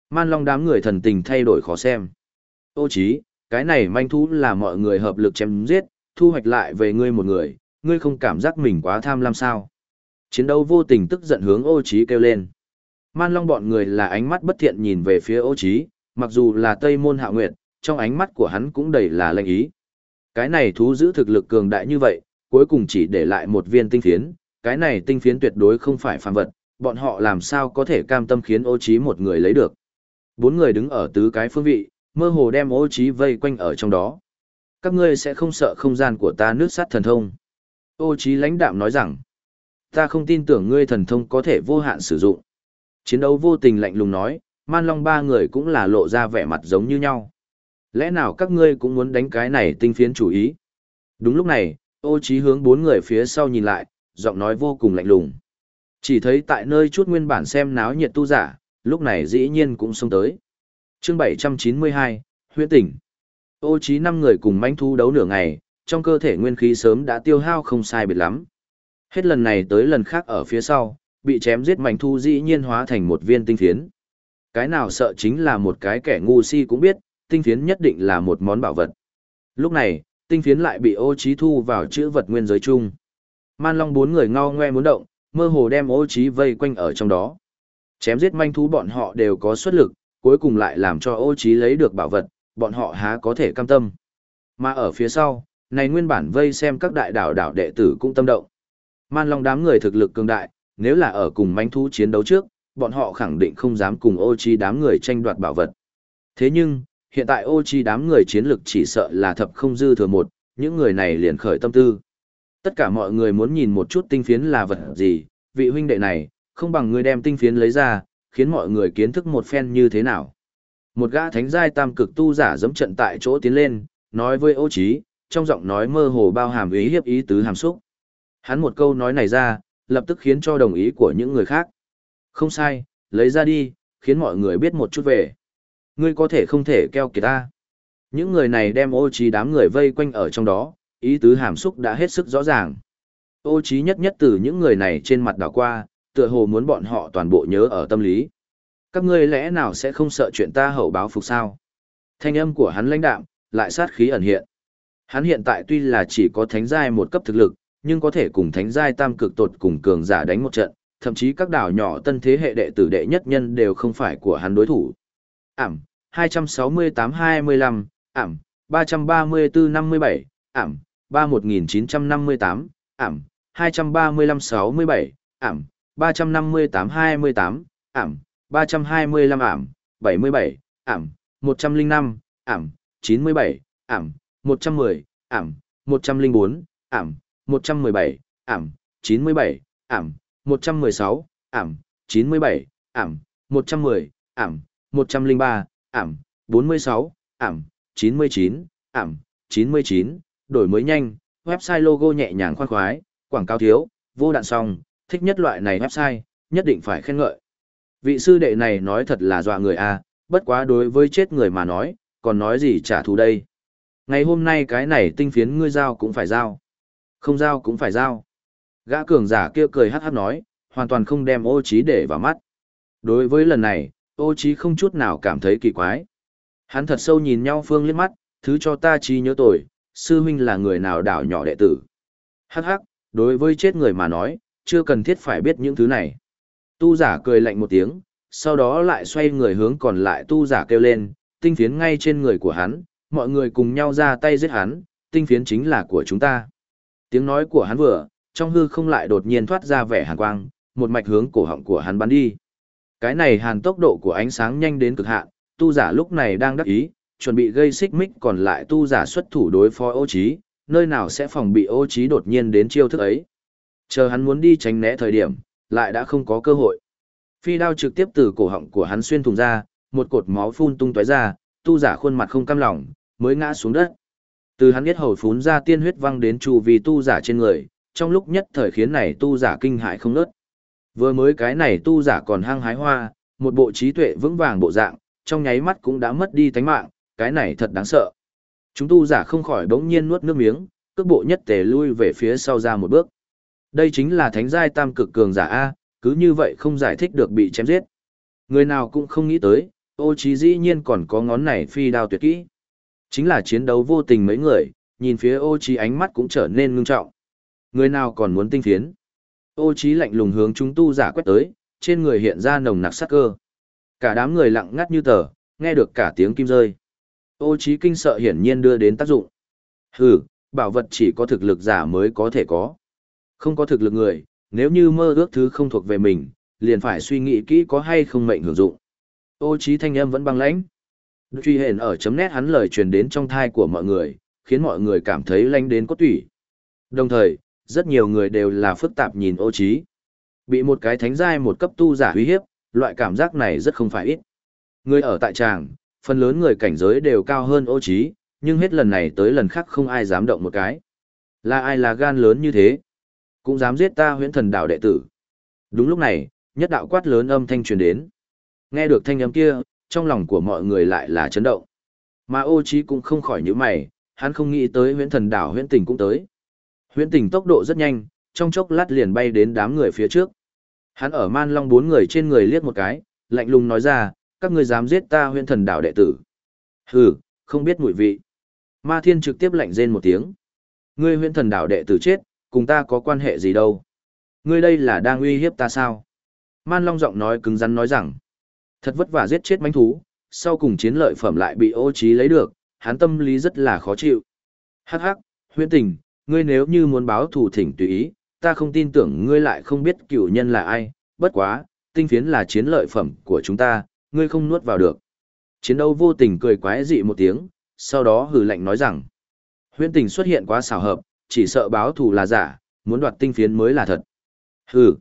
S1: Man long đám người thần tình thay đổi khó xem. Ô trí, cái này manh thú là mọi người hợp lực chém giết, thu hoạch lại về ngươi một người, ngươi không cảm giác mình quá tham lam sao. Chiến đấu vô tình tức giận hướng ô Chí kêu lên. Man long bọn người là ánh mắt bất thiện nhìn về phía ô Chí, mặc dù là Tây Môn Hạ Nguyệt, trong ánh mắt của hắn cũng đầy là lệnh ý. Cái này thú giữ thực lực cường đại như vậy, cuối cùng chỉ để lại một viên tinh phiến, cái này tinh phiến tuyệt đối không phải phàm vật, bọn họ làm sao có thể cam tâm khiến ô Chí một người lấy được. Bốn người đứng ở tứ cái phương vị, mơ hồ đem ô Chí vây quanh ở trong đó. Các ngươi sẽ không sợ không gian của ta nước sát thần thông. Ô Chí lãnh đạm nói rằng, ta không tin tưởng ngươi thần thông có thể vô hạn sử dụng. Chiến đấu vô tình lạnh lùng nói, man long ba người cũng là lộ ra vẻ mặt giống như nhau. Lẽ nào các ngươi cũng muốn đánh cái này tinh phiến chủ ý? Đúng lúc này, ô trí hướng bốn người phía sau nhìn lại, giọng nói vô cùng lạnh lùng. Chỉ thấy tại nơi chút nguyên bản xem náo nhiệt tu giả, lúc này dĩ nhiên cũng xông tới. Chương 792, huyễn tỉnh. Ô trí năm người cùng manh thu đấu nửa ngày, trong cơ thể nguyên khí sớm đã tiêu hao không sai biệt lắm. Hết lần này tới lần khác ở phía sau, bị chém giết mảnh thu dĩ nhiên hóa thành một viên tinh phiến. Cái nào sợ chính là một cái kẻ ngu si cũng biết, tinh phiến nhất định là một món bảo vật. Lúc này, tinh phiến lại bị ô trí thu vào chữ vật nguyên giới chung. Man Long bốn người ngao ngoe muốn động, mơ hồ đem ô trí vây quanh ở trong đó. Chém giết manh thú bọn họ đều có xuất lực, cuối cùng lại làm cho ô trí lấy được bảo vật, bọn họ há có thể cam tâm. Mà ở phía sau, này nguyên bản vây xem các đại đảo đảo đệ tử cũng tâm động. Man Long đám người thực lực cường đại, nếu là ở cùng manh thú chiến đấu trước, bọn họ khẳng định không dám cùng ô chi đám người tranh đoạt bảo vật. Thế nhưng, hiện tại ô chi đám người chiến lực chỉ sợ là thập không dư thừa một, những người này liền khởi tâm tư. Tất cả mọi người muốn nhìn một chút tinh phiến là vật gì, vị huynh đệ này, không bằng người đem tinh phiến lấy ra, khiến mọi người kiến thức một phen như thế nào. Một gã thánh giai tam cực tu giả dẫm trận tại chỗ tiến lên, nói với ô trí, trong giọng nói mơ hồ bao hàm ý hiếp ý tứ hàm xúc. Hắn một câu nói này ra, lập tức khiến cho đồng ý của những người khác. Không sai, lấy ra đi, khiến mọi người biết một chút về. Ngươi có thể không thể keo kiệt ta. Những người này đem ô trí đám người vây quanh ở trong đó, ý tứ hàm xúc đã hết sức rõ ràng. Ô trí nhất nhất từ những người này trên mặt đảo qua, tựa hồ muốn bọn họ toàn bộ nhớ ở tâm lý. Các ngươi lẽ nào sẽ không sợ chuyện ta hậu báo phục sao? Thanh âm của hắn lãnh đạm, lại sát khí ẩn hiện. Hắn hiện tại tuy là chỉ có thánh giai một cấp thực lực, nhưng có thể cùng thánh giai tam cực tột cùng cường giả đánh một trận, thậm chí các đảo nhỏ tân thế hệ đệ tử đệ nhất nhân đều không phải của hắn đối thủ. Ảm, 268-25, Ảm, 334-57, Ảm, 31958, Ảm, 235-67, Ảm, 358-28, Ảm, 325 Ảm, 77, Ảm, 105, Ảm, 97, Ảm, 110, Ảm, 104, Ảm, 117, Ảm, 97, Ảm, 116, ảm, 97, ảm, 110, ảm, 103, ảm, 46, ảm, 99, ảm, 99, đổi mới nhanh, website logo nhẹ nhàng khoan khoái, quảng cáo thiếu, vô đạn song, thích nhất loại này website, nhất định phải khen ngợi. Vị sư đệ này nói thật là dọa người a, bất quá đối với chết người mà nói, còn nói gì trả thù đây. Ngày hôm nay cái này tinh phiến ngươi giao cũng phải giao. Không giao cũng phải giao. Gã cường giả kia cười hát hát nói, hoàn toàn không đem ô trí để vào mắt. Đối với lần này, ô trí không chút nào cảm thấy kỳ quái. Hắn thật sâu nhìn nhau phương liếc mắt, thứ cho ta trí nhớ tội, sư huynh là người nào đảo nhỏ đệ tử. Hắc hắc, đối với chết người mà nói, chưa cần thiết phải biết những thứ này. Tu giả cười lạnh một tiếng, sau đó lại xoay người hướng còn lại tu giả kêu lên, tinh phiến ngay trên người của hắn, mọi người cùng nhau ra tay giết hắn, tinh phiến chính là của chúng ta. Tiếng nói của hắn vừa, trong hư không lại đột nhiên thoát ra vẻ hàn quang, một mạch hướng cổ họng của hắn bắn đi. Cái này hàn tốc độ của ánh sáng nhanh đến cực hạn, tu giả lúc này đang đắc ý, chuẩn bị gây xích mích còn lại tu giả xuất thủ đối phó ô trí, nơi nào sẽ phòng bị ô trí đột nhiên đến chiêu thức ấy. Chờ hắn muốn đi tránh né thời điểm, lại đã không có cơ hội. Phi đao trực tiếp từ cổ họng của hắn xuyên thủng ra, một cột máu phun tung tóe ra, tu giả khuôn mặt không cam lòng, mới ngã xuống đất. Từ hắn biết hầu phún ra tiên huyết văng đến chu vi tu giả trên người, trong lúc nhất thời khiến này tu giả kinh hại không nớt. Vừa mới cái này tu giả còn hăng hái hoa, một bộ trí tuệ vững vàng bộ dạng, trong nháy mắt cũng đã mất đi tánh mạng, cái này thật đáng sợ. Chúng tu giả không khỏi bỗng nhiên nuốt nước miếng, cước bộ nhất tề lui về phía sau ra một bước. Đây chính là thánh giai tam cực cường giả A, cứ như vậy không giải thích được bị chém giết. Người nào cũng không nghĩ tới, ô trí dĩ nhiên còn có ngón này phi đao tuyệt kỹ. Chính là chiến đấu vô tình mấy người, nhìn phía ô trí ánh mắt cũng trở nên ngưng trọng. Người nào còn muốn tinh phiến? Ô trí lạnh lùng hướng chúng tu giả quét tới, trên người hiện ra nồng nặc sát cơ. Cả đám người lặng ngắt như tờ, nghe được cả tiếng kim rơi. Ô trí kinh sợ hiển nhiên đưa đến tác dụng. Hừ, bảo vật chỉ có thực lực giả mới có thể có. Không có thực lực người, nếu như mơ ước thứ không thuộc về mình, liền phải suy nghĩ kỹ có hay không mệnh hưởng dụng. Ô trí thanh âm vẫn băng lãnh. Truy hển ở chấm nét hắn lời truyền đến trong thai của mọi người, khiến mọi người cảm thấy lanh đến cốt tủy. Đồng thời, rất nhiều người đều là phức tạp nhìn ô trí. Bị một cái thánh giai một cấp tu giả uy hiếp, loại cảm giác này rất không phải ít. Người ở tại tràng, phần lớn người cảnh giới đều cao hơn ô trí, nhưng hết lần này tới lần khác không ai dám động một cái. Là ai là gan lớn như thế? Cũng dám giết ta huyễn thần đạo đệ tử. Đúng lúc này, nhất đạo quát lớn âm thanh truyền đến. Nghe được thanh âm kia, trong lòng của mọi người lại là chấn động. Mà ô trí cũng không khỏi nhíu mày, hắn không nghĩ tới huyễn thần đảo huyễn tình cũng tới. Huyễn tình tốc độ rất nhanh, trong chốc lát liền bay đến đám người phía trước. Hắn ở man long bốn người trên người liếc một cái, lạnh lùng nói ra, các ngươi dám giết ta huyễn thần đảo đệ tử. Hừ, không biết mùi vị. Ma thiên trực tiếp lạnh rên một tiếng. Ngươi huyễn thần đảo đệ tử chết, cùng ta có quan hệ gì đâu. Ngươi đây là đang uy hiếp ta sao? Man long giọng nói cứng rắn nói rằng, thật vất vả giết chết manh thú, sau cùng chiến lợi phẩm lại bị ô trí lấy được, hắn tâm lý rất là khó chịu. Hắc hắc, huyễn tình, ngươi nếu như muốn báo thù thỉnh tùy ý, ta không tin tưởng ngươi lại không biết cựu nhân là ai, bất quá, tinh phiến là chiến lợi phẩm của chúng ta, ngươi không nuốt vào được. Chiến đấu vô tình cười quái dị một tiếng, sau đó hừ lạnh nói rằng, huyễn tình xuất hiện quá xảo hợp, chỉ sợ báo thù là giả, muốn đoạt tinh phiến mới là thật. Hừ.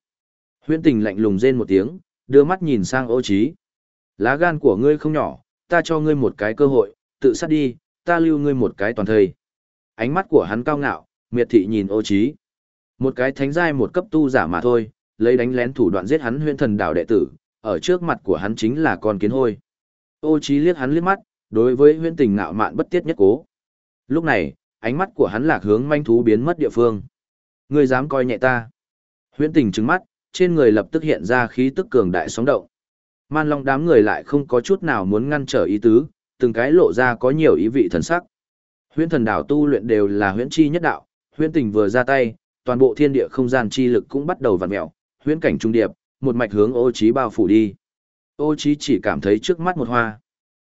S1: Huyễn tình lạnh lùng rên một tiếng, đưa mắt nhìn sang ô trí. Lá gan của ngươi không nhỏ, ta cho ngươi một cái cơ hội, tự sát đi, ta lưu ngươi một cái toàn thời. Ánh mắt của hắn cao ngạo, miệt thị nhìn ô trí. Một cái thánh giai một cấp tu giả mà thôi, lấy đánh lén thủ đoạn giết hắn huyễn thần đảo đệ tử, ở trước mặt của hắn chính là con kiến hôi. Ô trí liếc hắn liếc mắt, đối với huyễn tình ngạo mạn bất tiết nhất cố. Lúc này, ánh mắt của hắn lạc hướng manh thú biến mất địa phương. Ngươi dám coi nhẹ ta. Huyễn tình trừng mắt, trên người lập tức hiện ra khí tức cường đại sóng động. Man Long đám người lại không có chút nào muốn ngăn trở ý tứ, từng cái lộ ra có nhiều ý vị thần sắc. Huyễn thần đảo tu luyện đều là huyễn chi nhất đạo, huyễn tình vừa ra tay, toàn bộ thiên địa không gian chi lực cũng bắt đầu vặn mèo, huyễn cảnh trung điệp, một mạch hướng Ô Chí bao phủ đi. Ô Chí chỉ cảm thấy trước mắt một hoa.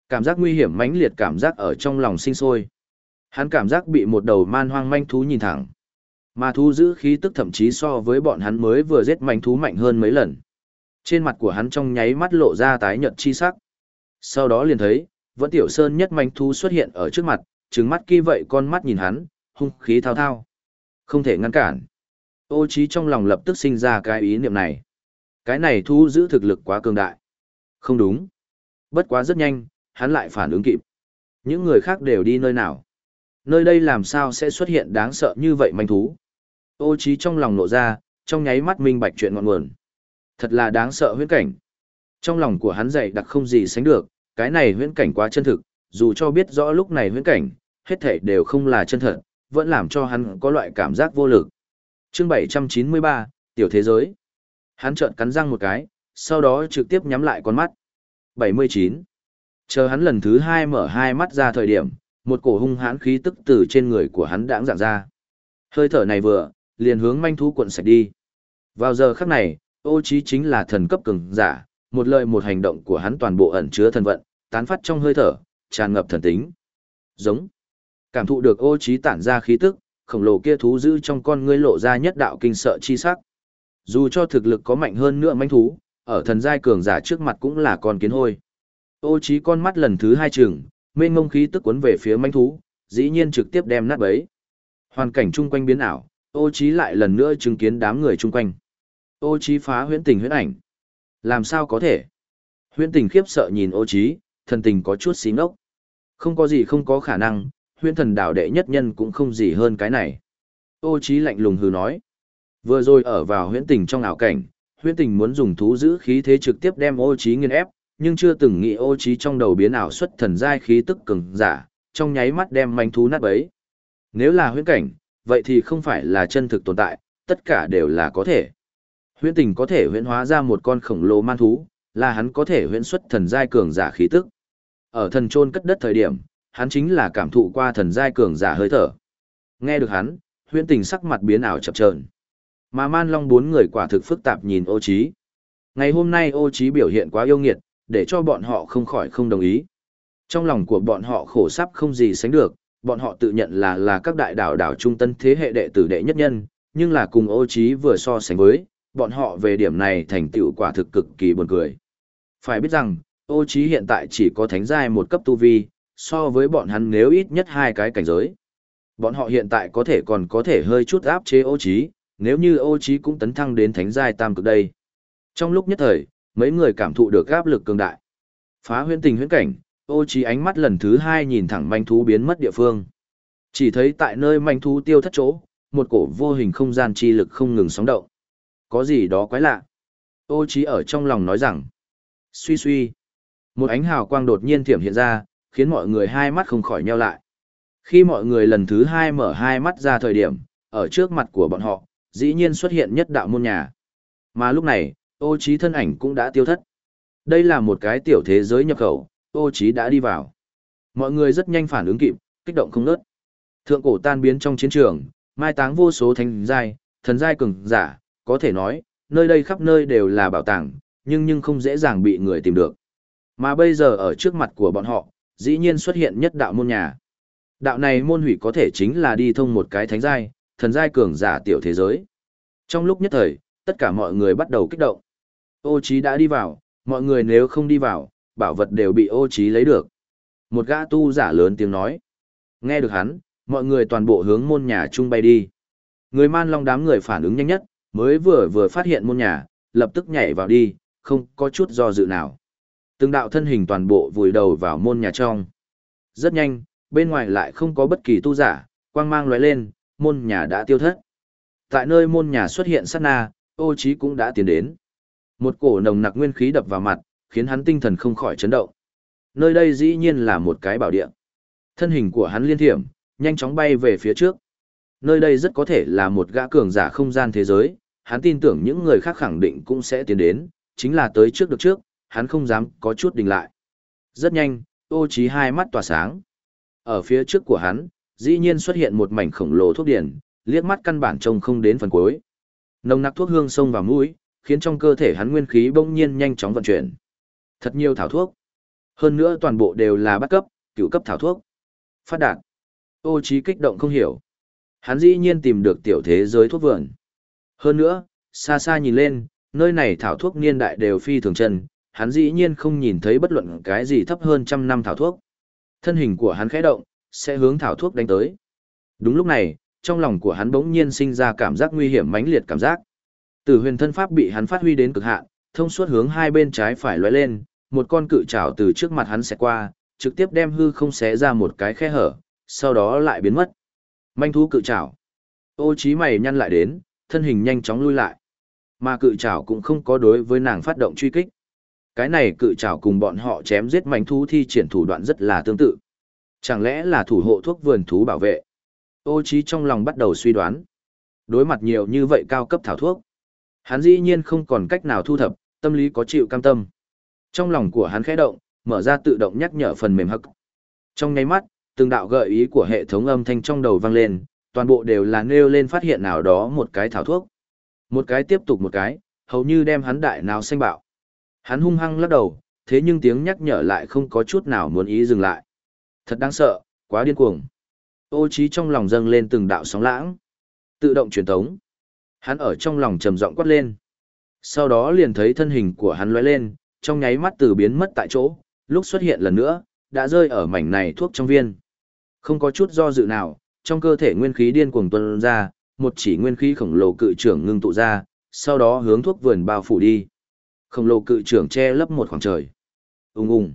S1: Cảm giác nguy hiểm mãnh liệt cảm giác ở trong lòng sinh sôi. Hắn cảm giác bị một đầu man hoang manh thú nhìn thẳng. Mà thú giữ khí tức thậm chí so với bọn hắn mới vừa giết manh thú mạnh hơn mấy lần. Trên mặt của hắn trong nháy mắt lộ ra tái nhợt chi sắc. Sau đó liền thấy, vẫn tiểu sơn nhất manh thú xuất hiện ở trước mặt, trừng mắt kia vậy con mắt nhìn hắn, hung khí thao thao. Không thể ngăn cản. Ô trí trong lòng lập tức sinh ra cái ý niệm này. Cái này thú giữ thực lực quá cường đại. Không đúng. Bất quá rất nhanh, hắn lại phản ứng kịp. Những người khác đều đi nơi nào. Nơi đây làm sao sẽ xuất hiện đáng sợ như vậy manh thú. Ô trí trong lòng nộ ra, trong nháy mắt minh bạch chuyện ngọn nguồn. Thật là đáng sợ huyễn cảnh. Trong lòng của hắn dậy đặc không gì sánh được, cái này huyễn cảnh quá chân thực, dù cho biết rõ lúc này huyễn cảnh, hết thảy đều không là chân thật, vẫn làm cho hắn có loại cảm giác vô lực. Chương 793, Tiểu Thế Giới. Hắn trợn cắn răng một cái, sau đó trực tiếp nhắm lại con mắt. 79. Chờ hắn lần thứ hai mở hai mắt ra thời điểm, một cổ hung hãn khí tức từ trên người của hắn đãng dạng ra. Hơi thở này vừa, liền hướng manh thú cuộn sạch đi. Vào giờ khắc này, ô trí chính là thần cấp cường giả, một lời một hành động của hắn toàn bộ ẩn chứa thần vận, tán phát trong hơi thở, tràn ngập thần tính. Giống. Cảm thụ được ô trí tản ra khí tức, khổng lồ kia thú giữ trong con ngươi lộ ra nhất đạo kinh sợ chi sắc. Dù cho thực lực có mạnh hơn nữa manh thú, ở thần giai cường giả trước mặt cũng là con kiến hôi. Ô trí con mắt lần thứ hai chừng, mênh ngông khí tức cuốn về phía manh thú, dĩ nhiên trực tiếp đem nát bấy. Hoàn cảnh chung quanh biến ảo, ô trí lại lần nữa chứng kiến đám người chung quanh. Ô Chí phá huyễn tình huyễn ảnh. Làm sao có thể? Huyễn tình khiếp sợ nhìn ô Chí, thần tình có chút xí ngốc. Không có gì không có khả năng, huyễn thần đảo đệ nhất nhân cũng không gì hơn cái này. Ô Chí lạnh lùng hừ nói. Vừa rồi ở vào huyễn tình trong ảo cảnh, huyễn tình muốn dùng thú giữ khí thế trực tiếp đem ô Chí nghiền ép, nhưng chưa từng nghĩ ô Chí trong đầu biến ảo xuất thần giai khí tức cường giả, trong nháy mắt đem manh thú nát bấy. Nếu là huyễn cảnh, vậy thì không phải là chân thực tồn tại, tất cả đều là có thể. Huyễn tình có thể huyễn hóa ra một con khổng lồ man thú, là hắn có thể huyễn xuất thần giai cường giả khí tức. Ở thần trôn cất đất thời điểm, hắn chính là cảm thụ qua thần giai cường giả hơi thở. Nghe được hắn, huyễn tình sắc mặt biến ảo chập chờn. Mà man long bốn người quả thực phức tạp nhìn ô Chí. Ngày hôm nay ô Chí biểu hiện quá yêu nghiệt, để cho bọn họ không khỏi không đồng ý. Trong lòng của bọn họ khổ sắp không gì sánh được, bọn họ tự nhận là là các đại đảo đảo trung tân thế hệ đệ tử đệ nhất nhân, nhưng là cùng ô Chí vừa so sánh với, bọn họ về điểm này thành tựu quả thực cực kỳ buồn cười. Phải biết rằng, ô trí hiện tại chỉ có thánh giai một cấp tu vi, so với bọn hắn nếu ít nhất hai cái cảnh giới. Bọn họ hiện tại có thể còn có thể hơi chút áp chế ô trí, nếu như ô trí cũng tấn thăng đến thánh giai tam cực đây. Trong lúc nhất thời, mấy người cảm thụ được áp lực cường đại. Phá huyễn tình huyễn cảnh, ô trí ánh mắt lần thứ hai nhìn thẳng manh thú biến mất địa phương. Chỉ thấy tại nơi manh thú tiêu thất chỗ, một cổ vô hình không gian chi lực không ngừng sóng động. Có gì đó quái lạ. Ô trí ở trong lòng nói rằng, suy suy. Một ánh hào quang đột nhiên thiểm hiện ra, khiến mọi người hai mắt không khỏi nheo lại. Khi mọi người lần thứ hai mở hai mắt ra thời điểm, ở trước mặt của bọn họ, dĩ nhiên xuất hiện nhất đạo môn nhà. Mà lúc này, ô trí thân ảnh cũng đã tiêu thất. Đây là một cái tiểu thế giới nhập khẩu, ô trí đã đi vào. Mọi người rất nhanh phản ứng kịp, kích động không ngớt. Thượng cổ tan biến trong chiến trường, mai táng vô số thánh giai, thần giai cường giả, có thể nói, nơi đây khắp nơi đều là bảo tàng, nhưng nhưng không dễ dàng bị người tìm được. Mà bây giờ ở trước mặt của bọn họ, dĩ nhiên xuất hiện nhất đạo môn nhà. Đạo này môn hủy có thể chính là đi thông một cái thánh giai, thần giai cường giả tiểu thế giới. Trong lúc nhất thời, tất cả mọi người bắt đầu kích động. Ô trí đã đi vào, mọi người nếu không đi vào, bảo vật đều bị ô trí lấy được. Một gã tu giả lớn tiếng nói. Nghe được hắn, mọi người toàn bộ hướng môn nhà trung bay đi. Người man long đám người phản ứng nhanh nhất, mới vừa vừa phát hiện môn nhà, lập tức nhảy vào đi, không có chút do dự nào. Từng đạo thân hình toàn bộ vùi đầu vào môn nhà trong. Rất nhanh, bên ngoài lại không có bất kỳ tu giả, quang mang lóe lên, môn nhà đã tiêu thất. Tại nơi môn nhà xuất hiện sát na, ô trí cũng đã tiến đến. Một cổ nồng nặc nguyên khí đập vào mặt, khiến hắn tinh thần không khỏi chấn động. Nơi đây dĩ nhiên là một cái bảo địa. Thân hình của hắn liên thiểm, nhanh chóng bay về phía trước. Nơi đây rất có thể là một gã cường giả không gian thế giới, hắn tin tưởng những người khác khẳng định cũng sẽ tiến đến, chính là tới trước được trước, hắn không dám có chút đình lại. Rất nhanh, ô trí hai mắt tỏa sáng. Ở phía trước của hắn, dĩ nhiên xuất hiện một mảnh khổng lồ thuốc điển, liếc mắt căn bản trông không đến phần cuối. Nồng nặc thuốc hương xông vào mũi, khiến trong cơ thể hắn nguyên khí bỗng nhiên nhanh chóng vận chuyển. Thật nhiều thảo thuốc. Hơn nữa toàn bộ đều là bắt cấp, cựu cấp thảo thuốc. Phát đạt. Ô trí kích động không hiểu. Hắn dĩ nhiên tìm được tiểu thế giới thuốc vườn. Hơn nữa, xa xa nhìn lên, nơi này thảo thuốc niên đại đều phi thường chân, hắn dĩ nhiên không nhìn thấy bất luận cái gì thấp hơn trăm năm thảo thuốc. Thân hình của hắn khẽ động, sẽ hướng thảo thuốc đánh tới. Đúng lúc này, trong lòng của hắn bỗng nhiên sinh ra cảm giác nguy hiểm mãnh liệt cảm giác. Tử huyền thân pháp bị hắn phát huy đến cực hạn, thông suốt hướng hai bên trái phải lóe lên, một con cự trảo từ trước mặt hắn sẽ qua, trực tiếp đem hư không xé ra một cái khe hở, sau đó lại biến mất. Manh thú cự trảo. Ô trí mày nhăn lại đến, thân hình nhanh chóng lui lại. Mà cự trảo cũng không có đối với nàng phát động truy kích. Cái này cự trảo cùng bọn họ chém giết mảnh thú thi triển thủ đoạn rất là tương tự. Chẳng lẽ là thủ hộ thuốc vườn thú bảo vệ? Ô trí trong lòng bắt đầu suy đoán. Đối mặt nhiều như vậy cao cấp thảo thuốc. Hắn dĩ nhiên không còn cách nào thu thập, tâm lý có chịu cam tâm. Trong lòng của hắn khẽ động, mở ra tự động nhắc nhở phần mềm hắc. Trong nháy mắt, từng đạo gợi ý của hệ thống âm thanh trong đầu vang lên, toàn bộ đều là nêu lên phát hiện nào đó một cái thảo thuốc. Một cái tiếp tục một cái, hầu như đem hắn đại nào xanh bạo. Hắn hung hăng lắc đầu, thế nhưng tiếng nhắc nhở lại không có chút nào muốn ý dừng lại. Thật đáng sợ, quá điên cuồng. Ô trí trong lòng dâng lên từng đạo sóng lãng. Tự động truyền tống. Hắn ở trong lòng trầm giọng quát lên. Sau đó liền thấy thân hình của hắn lóe lên, trong nháy mắt từ biến mất tại chỗ, lúc xuất hiện lần nữa, đã rơi ở mảnh này thuốc trong viên. Không có chút do dự nào, trong cơ thể nguyên khí điên cuồng tuôn ra, một chỉ nguyên khí khổng lồ cự trưởng ngưng tụ ra, sau đó hướng thuốc vườn bao phủ đi. Khổng lồ cự trưởng che lấp một khoảng trời. ung ung,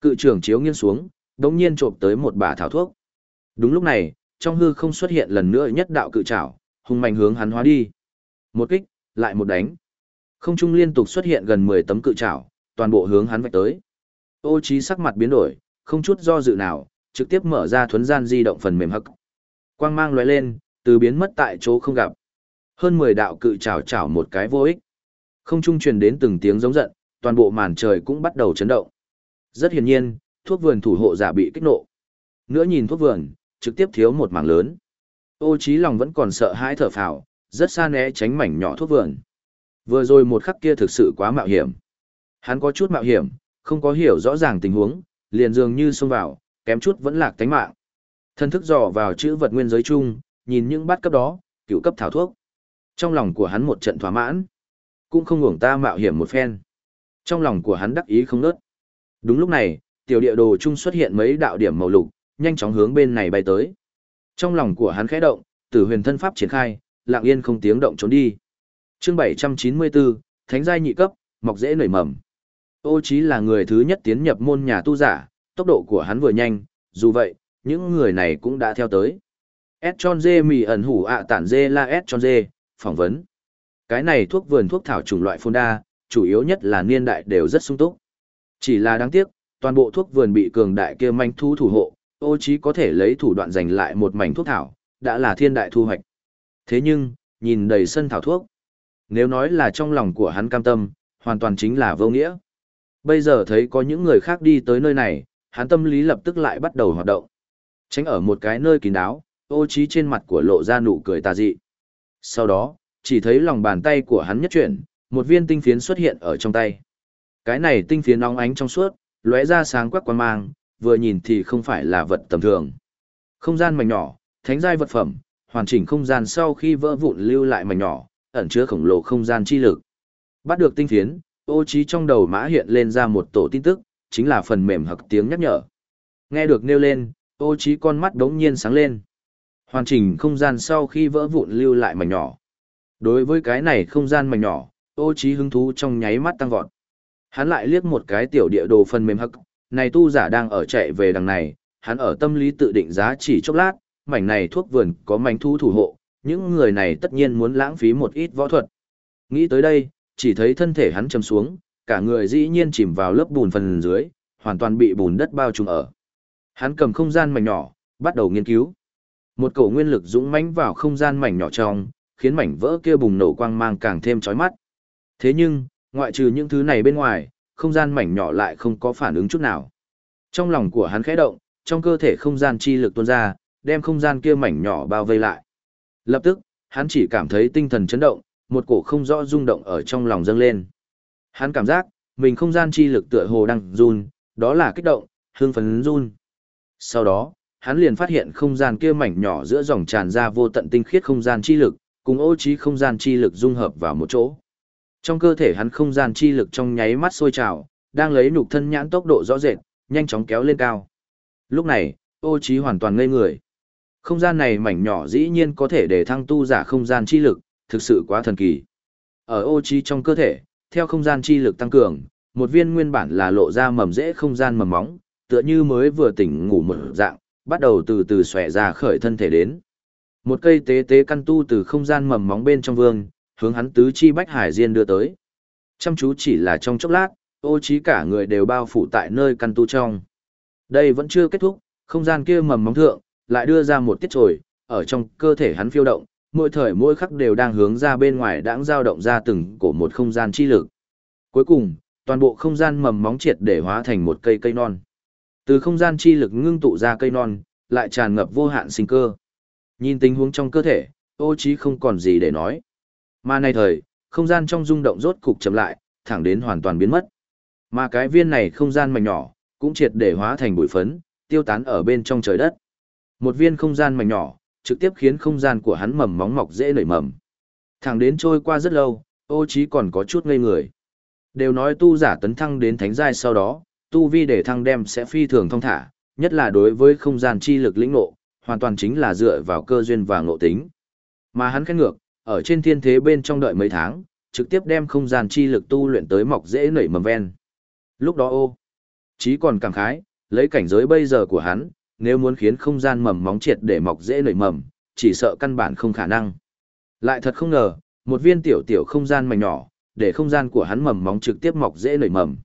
S1: Cự trưởng chiếu nghiêng xuống, đống nhiên trộm tới một bà thảo thuốc. Đúng lúc này, trong hư không xuất hiện lần nữa nhất đạo cự trảo, hung mạnh hướng hắn hóa đi. Một kích, lại một đánh. Không trung liên tục xuất hiện gần 10 tấm cự trảo, toàn bộ hướng hắn vạch tới. Ô trí sắc mặt biến đổi, không chút do dự nào, trực tiếp mở ra thuấn gian di động phần mềm hắc. Quang mang lóe lên, từ biến mất tại chỗ không gặp. Hơn 10 đạo cự chảo chảo một cái vô ích. Không trung truyền đến từng tiếng giống giận, toàn bộ màn trời cũng bắt đầu chấn động. Rất hiển nhiên, thuốc vườn thủ hộ giả bị kích nộ. Nữa nhìn thuốc vườn, trực tiếp thiếu một mảng lớn. Ô trí lòng vẫn còn sợ hãi thở phào, rất xa né tránh mảnh nhỏ thuốc vườn. Vừa rồi một khắc kia thực sự quá mạo hiểm. Hắn có chút mạo hiểm, không có hiểu rõ ràng tình huống, liền dường như xông vào, kém chút vẫn lạc tánh mạng. Thân thức dò vào chữ vật nguyên giới chung, nhìn những bát cấp đó, cựu cấp thảo thuốc. Trong lòng của hắn một trận thỏa mãn, cũng không ngủng ta mạo hiểm một phen. Trong lòng của hắn đắc ý không nớt. Đúng lúc này, tiểu địa đồ chung xuất hiện mấy đạo điểm màu lục, nhanh chóng hướng bên này bay tới. Trong lòng của hắn khẽ động, tử huyền thân pháp triển khai, lặng yên không tiếng động trốn đi. Chương 794, Thánh giai nhị cấp, mọc dễ nảy mầm. Ô Chí là người thứ nhất tiến nhập môn nhà tu giả, tốc độ của hắn vừa nhanh, dù vậy, những người này cũng đã theo tới. S tròn dê mì ẩn hủ ạ tản dê la S tròn dê, phỏng vấn. Cái này thuốc vườn thuốc thảo chủng loại phôn đa, chủ yếu nhất là niên đại đều rất sung túc. Chỉ là đáng tiếc, toàn bộ thuốc vườn bị cường đại kia manh thu thủ hộ, ô chí có thể lấy thủ đoạn giành lại một mảnh thuốc thảo, đã là thiên đại thu hoạch. Thế nhưng, nhìn đầy sân thảo thuốc, nếu nói là trong lòng của hắn cam tâm, hoàn toàn chính là vô nghĩa. Bây giờ thấy có những người khác đi tới nơi này, hắn tâm lý lập tức lại bắt đầu hoạt động. Tránh ở một cái nơi kín đáo, ô trí trên mặt của lộ ra nụ cười tà dị. Sau đó, chỉ thấy lòng bàn tay của hắn nhất chuyển, một viên tinh phiến xuất hiện ở trong tay. Cái này tinh phiến nóng ánh trong suốt, lóe ra sáng quắc quan mang, vừa nhìn thì không phải là vật tầm thường. Không gian mảnh nhỏ, thánh giai vật phẩm, hoàn chỉnh không gian sau khi vỡ vụn lưu lại mảnh nhỏ, ẩn chứa khổng lồ không gian chi lực. Bắt được tinh phiến, ô trí trong đầu mã hiện lên ra một tổ tin tức, chính là phần mềm hoặc tiếng nhắc nhở. Nghe được nêu lên, ô trí con mắt đống nhiên sáng lên. Hoàn chỉnh không gian sau khi vỡ vụn lưu lại mảnh nhỏ. Đối với cái này không gian mảnh nhỏ, ô trí hứng thú trong nháy mắt tăng vọt. Hắn lại liếc một cái tiểu địa đồ phần mềm hắc, này tu giả đang ở chạy về đằng này, hắn ở tâm lý tự định giá chỉ chốc lát, mảnh này thuốc vườn có mảnh thu thủ hộ, những người này tất nhiên muốn lãng phí một ít võ thuật. Nghĩ tới đây, chỉ thấy thân thể hắn chầm xuống, cả người dĩ nhiên chìm vào lớp bùn phần dưới, hoàn toàn bị bùn đất bao trùm ở. Hắn cầm không gian mảnh nhỏ, bắt đầu nghiên cứu. Một cổ nguyên lực dũng mãnh vào không gian mảnh nhỏ trong, khiến mảnh vỡ kia bùng nổ quang mang càng thêm chói mắt. Thế nhưng, ngoại trừ những thứ này bên ngoài, không gian mảnh nhỏ lại không có phản ứng chút nào. Trong lòng của hắn khẽ động, trong cơ thể không gian chi lực tuôn ra, đem không gian kia mảnh nhỏ bao vây lại. Lập tức, hắn chỉ cảm thấy tinh thần chấn động, một cổ không rõ rung động ở trong lòng dâng lên. Hắn cảm giác, mình không gian chi lực tựa hồ đang run, đó là kích động, hương phấn run. Sau đó, hắn liền phát hiện không gian kia mảnh nhỏ giữa dòng tràn ra vô tận tinh khiết không gian chi lực, cùng ô trí không gian chi lực dung hợp vào một chỗ. Trong cơ thể hắn không gian chi lực trong nháy mắt sôi trào, đang lấy nhục thân nhãn tốc độ rõ rệt, nhanh chóng kéo lên cao. Lúc này, ô trí hoàn toàn ngây người. Không gian này mảnh nhỏ dĩ nhiên có thể để thăng tu giả không gian chi lực, thực sự quá thần kỳ. Ở ô trí trong cơ thể, theo không gian chi lực tăng cường, một viên nguyên bản là lộ ra mầm rễ không gian mầm móng, tựa như mới vừa tỉnh ngủ một dạng, bắt đầu từ từ xòe ra khởi thân thể đến. Một cây tế tế căn tu từ không gian mầm móng bên trong vương, hướng hắn tứ chi bách hải diên đưa tới. Chăm chú chỉ là trong chốc lát, ô trí cả người đều bao phủ tại nơi căn tu trong. Đây vẫn chưa kết thúc, không gian kia mầm móng thượng, lại đưa ra một tiết trồi, ở trong cơ thể hắn phiêu động, mỗi thời mỗi khắc đều đang hướng ra bên ngoài đãng dao động ra từng cổ một không gian chi lực. Cuối cùng, toàn bộ không gian mầm móng triệt để hóa thành một cây cây non. Từ không gian chi lực ngưng tụ ra cây non, lại tràn ngập vô hạn sinh cơ. Nhìn tình huống trong cơ thể, ô trí không còn gì để nói. Mà nay thời, không gian trong rung động rốt cục chậm lại, thẳng đến hoàn toàn biến mất. Mà cái viên này không gian mảnh nhỏ, cũng triệt để hóa thành bụi phấn, tiêu tán ở bên trong trời đất. Một viên không gian mảnh nhỏ, trực tiếp khiến không gian của hắn mầm móng mọc dễ nảy mầm. Thẳng đến trôi qua rất lâu, ô trí còn có chút ngây người. Đều nói tu giả tấn thăng đến thánh giai sau đó, tu vi để thăng đem sẽ phi thường thông thả, nhất là đối với không gian chi lực lĩnh ngộ, hoàn toàn chính là dựa vào cơ duyên và ngộ tính. Mà hắn khét ngược, ở trên thiên thế bên trong đợi mấy tháng, trực tiếp đem không gian chi lực tu luyện tới mọc dễ nảy mầm ven. Lúc đó ô, chí còn cảm khái, lấy cảnh giới bây giờ của hắn, nếu muốn khiến không gian mầm móng triệt để mọc dễ nảy mầm, chỉ sợ căn bản không khả năng. Lại thật không ngờ, một viên tiểu tiểu không gian mảnh nhỏ, để không gian của hắn mầm móng trực tiếp mọc dễ nảy mầm.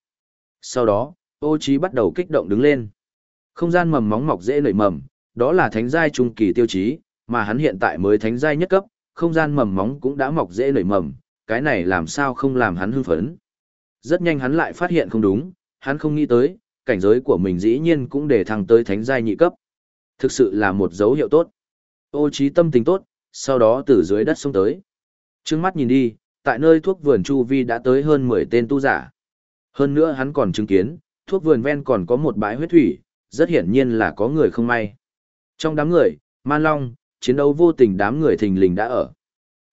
S1: Sau đó, ô trí bắt đầu kích động đứng lên. Không gian mầm móng mọc dễ nảy mầm, đó là thánh giai trung kỳ tiêu chí, mà hắn hiện tại mới thánh giai nhất cấp, không gian mầm móng cũng đã mọc dễ nảy mầm, cái này làm sao không làm hắn hưng phấn. Rất nhanh hắn lại phát hiện không đúng, hắn không nghĩ tới, cảnh giới của mình dĩ nhiên cũng để thăng tới thánh giai nhị cấp. Thực sự là một dấu hiệu tốt. Ô trí tâm tình tốt, sau đó từ dưới đất xuống tới. Trước mắt nhìn đi, tại nơi thuốc vườn chu vi đã tới hơn 10 tên tu giả. Hơn nữa hắn còn chứng kiến, thuốc vườn ven còn có một bãi huyết thủy, rất hiển nhiên là có người không may. Trong đám người, Man Long, chiến đấu vô tình đám người thình lình đã ở.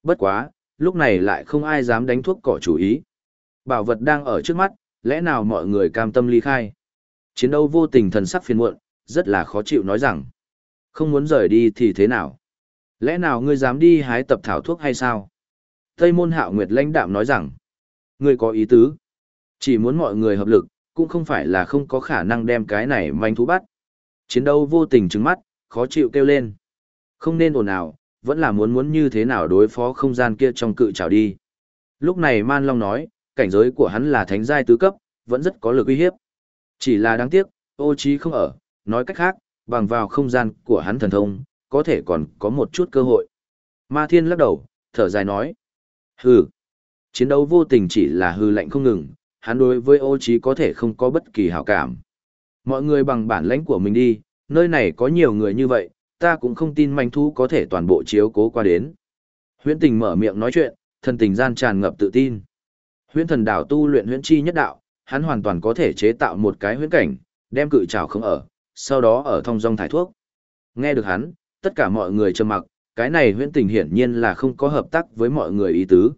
S1: Bất quá, lúc này lại không ai dám đánh thuốc cỏ chủ ý. Bảo vật đang ở trước mắt, lẽ nào mọi người cam tâm ly khai? Chiến đấu vô tình thần sắc phiền muộn, rất là khó chịu nói rằng. Không muốn rời đi thì thế nào? Lẽ nào ngươi dám đi hái tập thảo thuốc hay sao? Tây môn hạo nguyệt lãnh đạm nói rằng. Ngươi có ý tứ. Chỉ muốn mọi người hợp lực, cũng không phải là không có khả năng đem cái này manh thú bắt. Chiến đấu vô tình trứng mắt, khó chịu kêu lên. Không nên ồn ào, vẫn là muốn muốn như thế nào đối phó không gian kia trong cự trào đi. Lúc này Man Long nói, cảnh giới của hắn là thánh giai tứ cấp, vẫn rất có lực uy hiếp. Chỉ là đáng tiếc, ô trí không ở, nói cách khác, bằng vào không gian của hắn thần thông, có thể còn có một chút cơ hội. Ma Thiên lắc đầu, thở dài nói. Hừ, chiến đấu vô tình chỉ là hư lạnh không ngừng, hắn đối với ô trí có thể không có bất kỳ hảo cảm. Mọi người bằng bản lãnh của mình đi, nơi này có nhiều người như vậy, ta cũng không tin manh thú có thể toàn bộ chiếu cố qua đến. Huyễn tình mở miệng nói chuyện, thần tình gian tràn ngập tự tin. Huyễn thần đảo tu luyện huyễn chi nhất đạo, hắn hoàn toàn có thể chế tạo một cái huyễn cảnh, đem cự trào không ở, sau đó ở thông dong thải thuốc. Nghe được hắn, tất cả mọi người trầm mặc, Cái này huyễn tình hiển nhiên là không có hợp tác với mọi người ý tứ.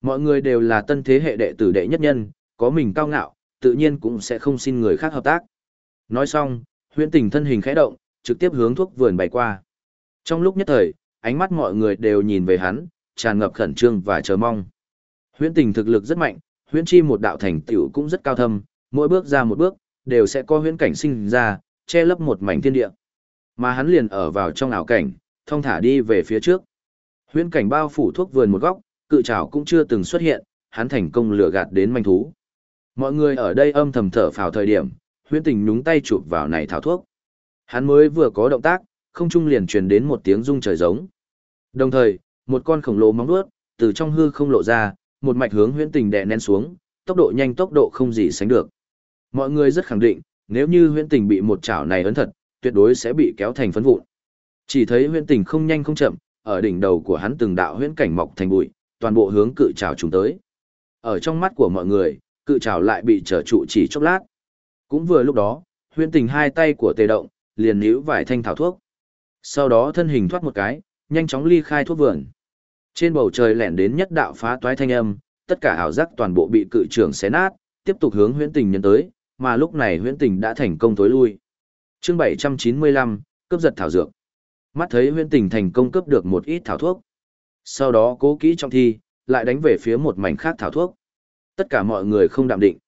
S1: Mọi người đều là tân thế hệ đệ tử đệ nhất nhân, có mình cao ngạo, tự nhiên cũng sẽ không xin người khác hợp tác. Nói xong, huyễn tình thân hình khẽ động, trực tiếp hướng thuốc vườn bày qua. Trong lúc nhất thời, ánh mắt mọi người đều nhìn về hắn, tràn ngập khẩn trương và chờ mong. Huyễn tình thực lực rất mạnh, huyễn chi một đạo thành tựu cũng rất cao thâm, mỗi bước ra một bước, đều sẽ có huyễn cảnh sinh ra, che lấp một mảnh thiên địa. Mà hắn liền ở vào trong ảo cảnh, thong thả đi về phía trước. Huyễn cảnh bao phủ thuốc vườn một góc, cự trảo cũng chưa từng xuất hiện, hắn thành công lừa gạt đến manh thú. Mọi người ở đây âm thầm thở phào thời điểm, huyễn tình nhúng tay chụp vào này thảo thuốc. Hắn mới vừa có động tác, không trung liền truyền đến một tiếng rung trời giống. Đồng thời, một con khổng lồ móng vuốt từ trong hư không lộ ra, một mạch hướng huyễn tình đè nén xuống, tốc độ nhanh tốc độ không gì sánh được. Mọi người rất khẳng định, nếu như huyễn tình bị một chảo này ấn thật, tuyệt đối sẽ bị kéo thành phấn vụn. Chỉ thấy huyễn tình không nhanh không chậm, ở đỉnh đầu của hắn từng đạo huyễn cảnh mọc thành bụi, toàn bộ hướng cự trảo trùng tới. Ở trong mắt của mọi người, cự trảo lại bị trở trụ chỉ chốc lát. Cũng vừa lúc đó, huyễn tình hai tay của tề động, liền níu vài thanh thảo thuốc. Sau đó thân hình thoát một cái, nhanh chóng ly khai thuốc vườn. Trên bầu trời lẻn đến nhất đạo phá toái thanh âm, tất cả ảo giác toàn bộ bị cự trưởng xé nát, tiếp tục hướng huyễn tình nhân tới, mà lúc này huyễn tình đã thành công tối lui. Chương 795, cướp giật thảo dược. Mắt thấy huyễn tình thành công cướp được một ít thảo thuốc. Sau đó cố kỹ trong thi, lại đánh về phía một mảnh khác thảo thuốc. Tất cả mọi người không đạm định.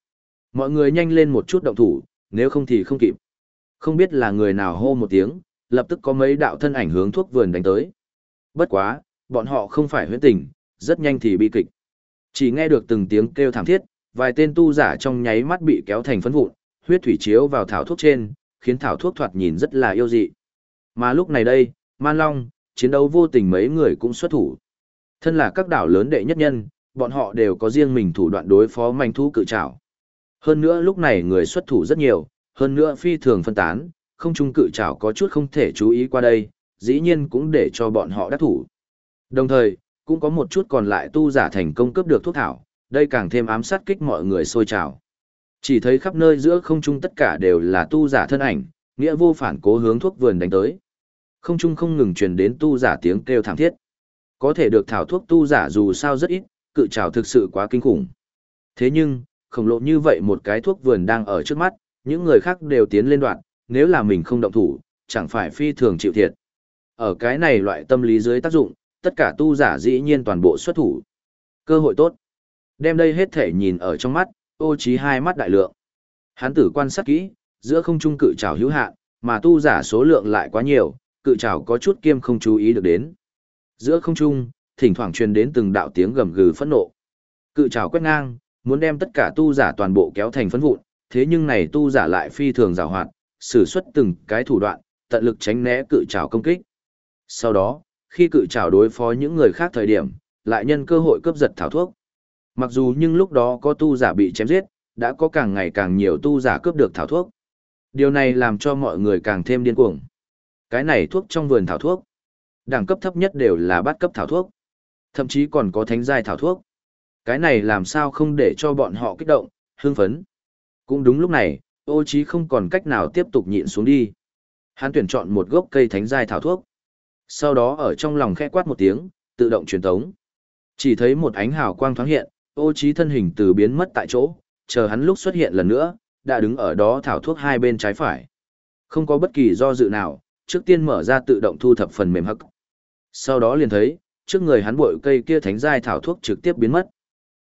S1: Mọi người nhanh lên một chút động thủ, nếu không thì không kịp. Không biết là người nào hô một tiếng, lập tức có mấy đạo thân ảnh hướng thuốc vườn đánh tới. Bất quá, bọn họ không phải huyễn tình, rất nhanh thì bị kịch. Chỉ nghe được từng tiếng kêu thảm thiết, vài tên tu giả trong nháy mắt bị kéo thành phấn vụn, huyết thủy chiếu vào thảo thuốc trên, khiến thảo thuốc thoạt nhìn rất là yêu dị. Mà lúc này đây, Man Long, chiến đấu vô tình mấy người cũng xuất thủ. Thân là các đảo lớn đệ nhất nhân, bọn họ đều có riêng mình thủ đoạn đối phó manh thú cự trảo. Hơn nữa lúc này người xuất thủ rất nhiều, hơn nữa phi thường phân tán, không trung cự trảo có chút không thể chú ý qua đây, dĩ nhiên cũng để cho bọn họ đắc thủ. Đồng thời, cũng có một chút còn lại tu giả thành công cướp được thuốc thảo, đây càng thêm ám sát kích mọi người sôi trào. Chỉ thấy khắp nơi giữa không trung tất cả đều là tu giả thân ảnh, nghĩa vô phản cố hướng thuốc vườn đánh tới. Không trung không ngừng truyền đến tu giả tiếng kêu thảm thiết. Có thể được thảo thuốc tu giả dù sao rất ít, cự trào thực sự quá kinh khủng. Thế nhưng, khổng lồ như vậy một cái thuốc vườn đang ở trước mắt, những người khác đều tiến lên đoạn, nếu là mình không động thủ, chẳng phải phi thường chịu thiệt. Ở cái này loại tâm lý dưới tác dụng, tất cả tu giả dĩ nhiên toàn bộ xuất thủ. Cơ hội tốt. Đem đây hết thể nhìn ở trong mắt, ô trí hai mắt đại lượng. Hán tử quan sát kỹ, giữa không trung cự trảo hữu hạn, mà tu giả số lượng lại quá nhiều, cự trảo có chút kiêm không chú ý được đến. Giữa không trung, thỉnh thoảng truyền đến từng đạo tiếng gầm gừ phẫn nộ. Cự trảo quét ngang, muốn đem tất cả tu giả toàn bộ kéo thành phấn vụn, thế nhưng này tu giả lại phi thường giàu hoạt, sử xuất từng cái thủ đoạn, tận lực tránh né cự trảo công kích. Sau đó, khi cự trảo đối phó những người khác thời điểm, lại nhân cơ hội cướp giật thảo thuốc. Mặc dù nhưng lúc đó có tu giả bị chém giết, đã có càng ngày càng nhiều tu giả cướp được thảo thuốc. Điều này làm cho mọi người càng thêm điên cuồng. Cái này thuốc trong vườn thảo thuốc, đẳng cấp thấp nhất đều là bát cấp thảo thuốc. Thậm chí còn có thánh giai thảo thuốc. Cái này làm sao không để cho bọn họ kích động, hưng phấn. Cũng đúng lúc này, ô trí không còn cách nào tiếp tục nhịn xuống đi. Hắn tuyển chọn một gốc cây thánh giai thảo thuốc. Sau đó ở trong lòng khẽ quát một tiếng, tự động truyền tống. Chỉ thấy một ánh hào quang thoáng hiện, ô trí thân hình từ biến mất tại chỗ, chờ hắn lúc xuất hiện lần nữa, đã đứng ở đó thảo thuốc hai bên trái phải. Không có bất kỳ do dự nào, trước tiên mở ra tự động thu thập phần mềm hắc. Sau đó liền thấy, trước người hắn bội cây kia thánh giai thảo thuốc trực tiếp biến mất.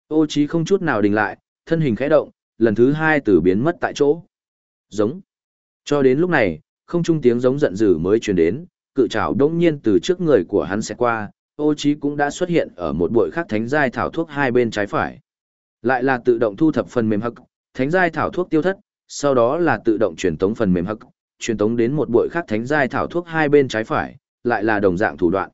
S1: Ô Chí không chút nào đình lại, thân hình khẽ động, lần thứ hai từ biến mất tại chỗ. Giống. Cho đến lúc này, không trung tiếng giống giận dữ mới truyền đến, cự trảo đông nhiên từ trước người của hắn sẽ qua, ô Chí cũng đã xuất hiện ở một bụi khác thánh giai thảo thuốc hai bên trái phải. Lại là tự động thu thập phần mềm hắc, thánh giai thảo thuốc tiêu thất, sau đó là tự động truyền tống phần mềm hắc, truyền tống đến một bụi khác thánh giai thảo thuốc hai bên trái phải, lại là đồng dạng thủ đoạn.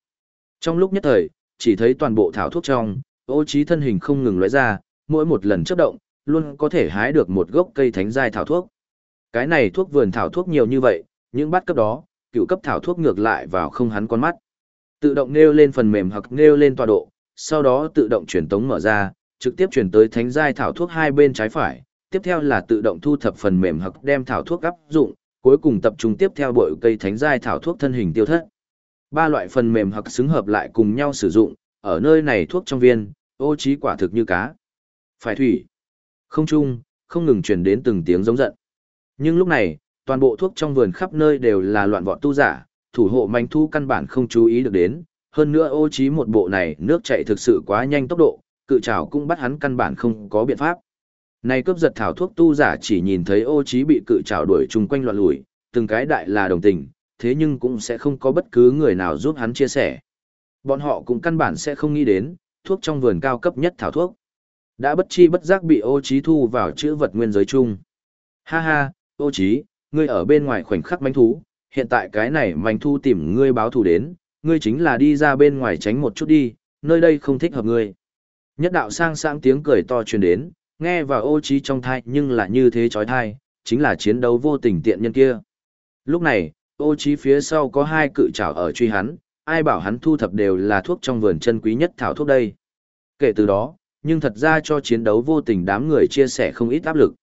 S1: Trong lúc nhất thời, chỉ thấy toàn bộ thảo thuốc trong, ô trí thân hình không ngừng lóe ra, mỗi một lần chớp động, luôn có thể hái được một gốc cây thánh giai thảo thuốc. Cái này thuốc vườn thảo thuốc nhiều như vậy, những bát cấp đó, cựu cấp thảo thuốc ngược lại vào không hắn con mắt. Tự động nêu lên phần mềm hoặc nêu lên tọa độ, sau đó tự động truyền tống mở ra, trực tiếp chuyển tới thánh giai thảo thuốc hai bên trái phải, tiếp theo là tự động thu thập phần mềm hoặc đem thảo thuốc áp dụng, cuối cùng tập trung tiếp theo bội cây thánh giai thảo thuốc thân hình tiêu thất. Ba loại phần mềm hoặc xứng hợp lại cùng nhau sử dụng, ở nơi này thuốc trong viên, ô trí quả thực như cá. Phải thủy. Không chung, không ngừng truyền đến từng tiếng giống giận. Nhưng lúc này, toàn bộ thuốc trong vườn khắp nơi đều là loạn vọt tu giả, thủ hộ manh thu căn bản không chú ý được đến. Hơn nữa ô trí một bộ này nước chạy thực sự quá nhanh tốc độ, cự trảo cũng bắt hắn căn bản không có biện pháp. Này cướp giật thảo thuốc tu giả chỉ nhìn thấy ô trí bị cự trảo đuổi chung quanh loạn lùi, từng cái đại là đồng tình, thế nhưng cũng sẽ không có bất cứ người nào giúp hắn chia sẻ. Bọn họ cũng căn bản sẽ không nghĩ đến, thuốc trong vườn cao cấp nhất thảo thuốc. Đã bất chi bất giác bị ô trí thu vào chữ vật nguyên giới chung. Ha ha, ô trí, ngươi ở bên ngoài khoảnh khắc manh thú, hiện tại cái này manh thú tìm ngươi báo thù đến, ngươi chính là đi ra bên ngoài tránh một chút đi, nơi đây không thích hợp ngươi. Nhất đạo sang sang tiếng cười to truyền đến, nghe vào ô trí trong thai nhưng là như thế chói thai, chính là chiến đấu vô tình tiện nhân kia. Lúc này, ô trí phía sau có hai cự trảo ở truy hắn, ai bảo hắn thu thập đều là thuốc trong vườn chân quý nhất thảo thuốc đây. Kể từ đó, nhưng thật ra cho chiến đấu vô tình đám người chia sẻ không ít áp lực.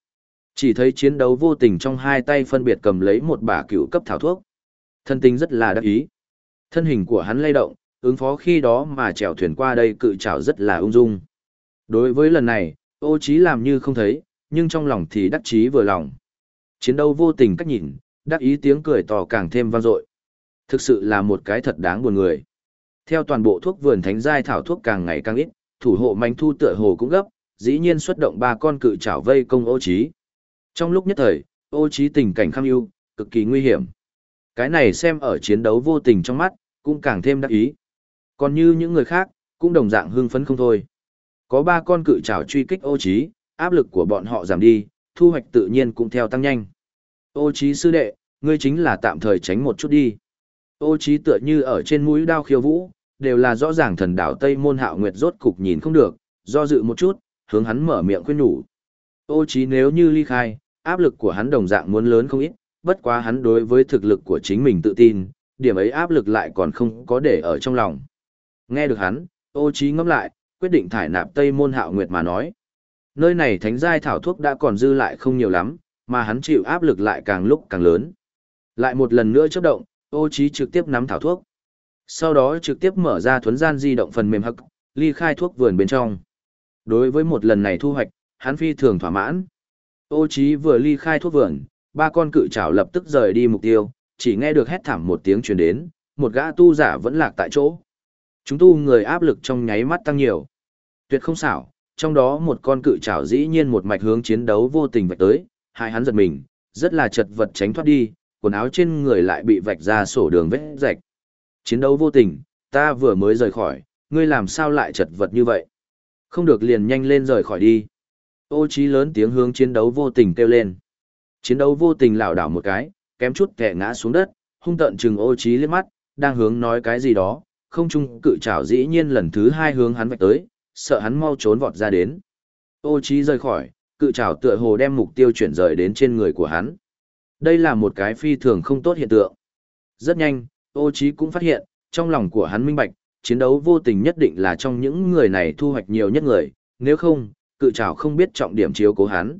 S1: Chỉ thấy chiến đấu vô tình trong hai tay phân biệt cầm lấy một bả cựu cấp thảo thuốc. Thân tình rất là đắc ý. Thân hình của hắn lay động, ứng phó khi đó mà chèo thuyền qua đây cự trảo rất là ung dung. Đối với lần này, ô trí làm như không thấy, nhưng trong lòng thì đắc chí vừa lòng. Chiến đấu vô tình cách nhìn, đắc ý tiếng cười to càng thêm vang dội. Thực sự là một cái thật đáng buồn người. Theo toàn bộ thuốc vườn thánh giai thảo thuốc càng ngày càng ít, thủ hộ manh thu tựa hồ cũng gấp, dĩ nhiên xuất động ba con cự trảo vây công ô trí. Trong lúc nhất thời, ô trí tình cảnh kham ưu, cực kỳ nguy hiểm. Cái này xem ở chiến đấu vô tình trong mắt, cũng càng thêm đắc ý. Còn như những người khác, cũng đồng dạng hưng phấn không thôi. Có ba con cự trảo truy kích ô trí, áp lực của bọn họ giảm đi, thu hoạch tự nhiên cũng theo tăng nhanh. Ô trí sư đệ, ngươi chính là tạm thời tránh một chút đi. Ô trí tựa như ở trên mũi đao khiêu vũ, đều là rõ ràng thần đảo Tây Môn Hạo Nguyệt rốt cục nhìn không được, do dự một chút, hướng hắn mở miệng khuyên nhủ. Ô trí nếu như ly khai, áp lực của hắn đồng dạng muốn lớn không ít, bất quá hắn đối với thực lực của chính mình tự tin, điểm ấy áp lực lại còn không có để ở trong lòng. Nghe được hắn, ô trí ngẫm lại, quyết định thải nạp Tây Môn Hạo Nguyệt mà nói. Nơi này thánh giai thảo thuốc đã còn dư lại không nhiều lắm, mà hắn chịu áp lực lại càng lúc càng lớn. Lại một lần nữa chấp động, ô trí trực tiếp nắm thảo thuốc. Sau đó trực tiếp mở ra thuấn gian di động phần mềm hắc, ly khai thuốc vườn bên trong. Đối với một lần này thu hoạch, hắn phi thường thỏa mãn. Ô trí vừa ly khai thuốc vườn, ba con cự trảo lập tức rời đi mục tiêu, chỉ nghe được hét thảm một tiếng truyền đến, một gã tu giả vẫn lạc tại chỗ. Chúng tu người áp lực trong nháy mắt tăng nhiều. Tuyệt không xảo, trong đó một con cự trảo dĩ nhiên một mạch hướng chiến đấu vô tình vạch tới, hai hắn giật mình, rất là chật vật tránh thoát đi, quần áo trên người lại bị vạch ra sổ đường vết rạch. Chiến đấu vô tình, ta vừa mới rời khỏi, ngươi làm sao lại chật vật như vậy? Không được liền nhanh lên rời khỏi đi. Ô trí lớn tiếng hướng chiến đấu vô tình kêu lên. Chiến đấu vô tình lảo đảo một cái, kém chút kẻ ngã xuống đất, hung tợn chừng ô trí liếc mắt, đang hướng nói cái gì đó, không trung cự trảo dĩ nhiên lần thứ hai hướng hắn vạch tới, sợ hắn mau trốn vọt ra đến. Ô trí rời khỏi, cự trảo tựa hồ đem mục tiêu chuyển rời đến trên người của hắn. Đây là một cái phi thường không tốt hiện tượng. Rất nhanh, ô Chí cũng phát hiện, trong lòng của hắn minh bạch, chiến đấu vô tình nhất định là trong những người này thu hoạch nhiều nhất người, nếu không, cự trảo không biết trọng điểm chiếu cố hắn.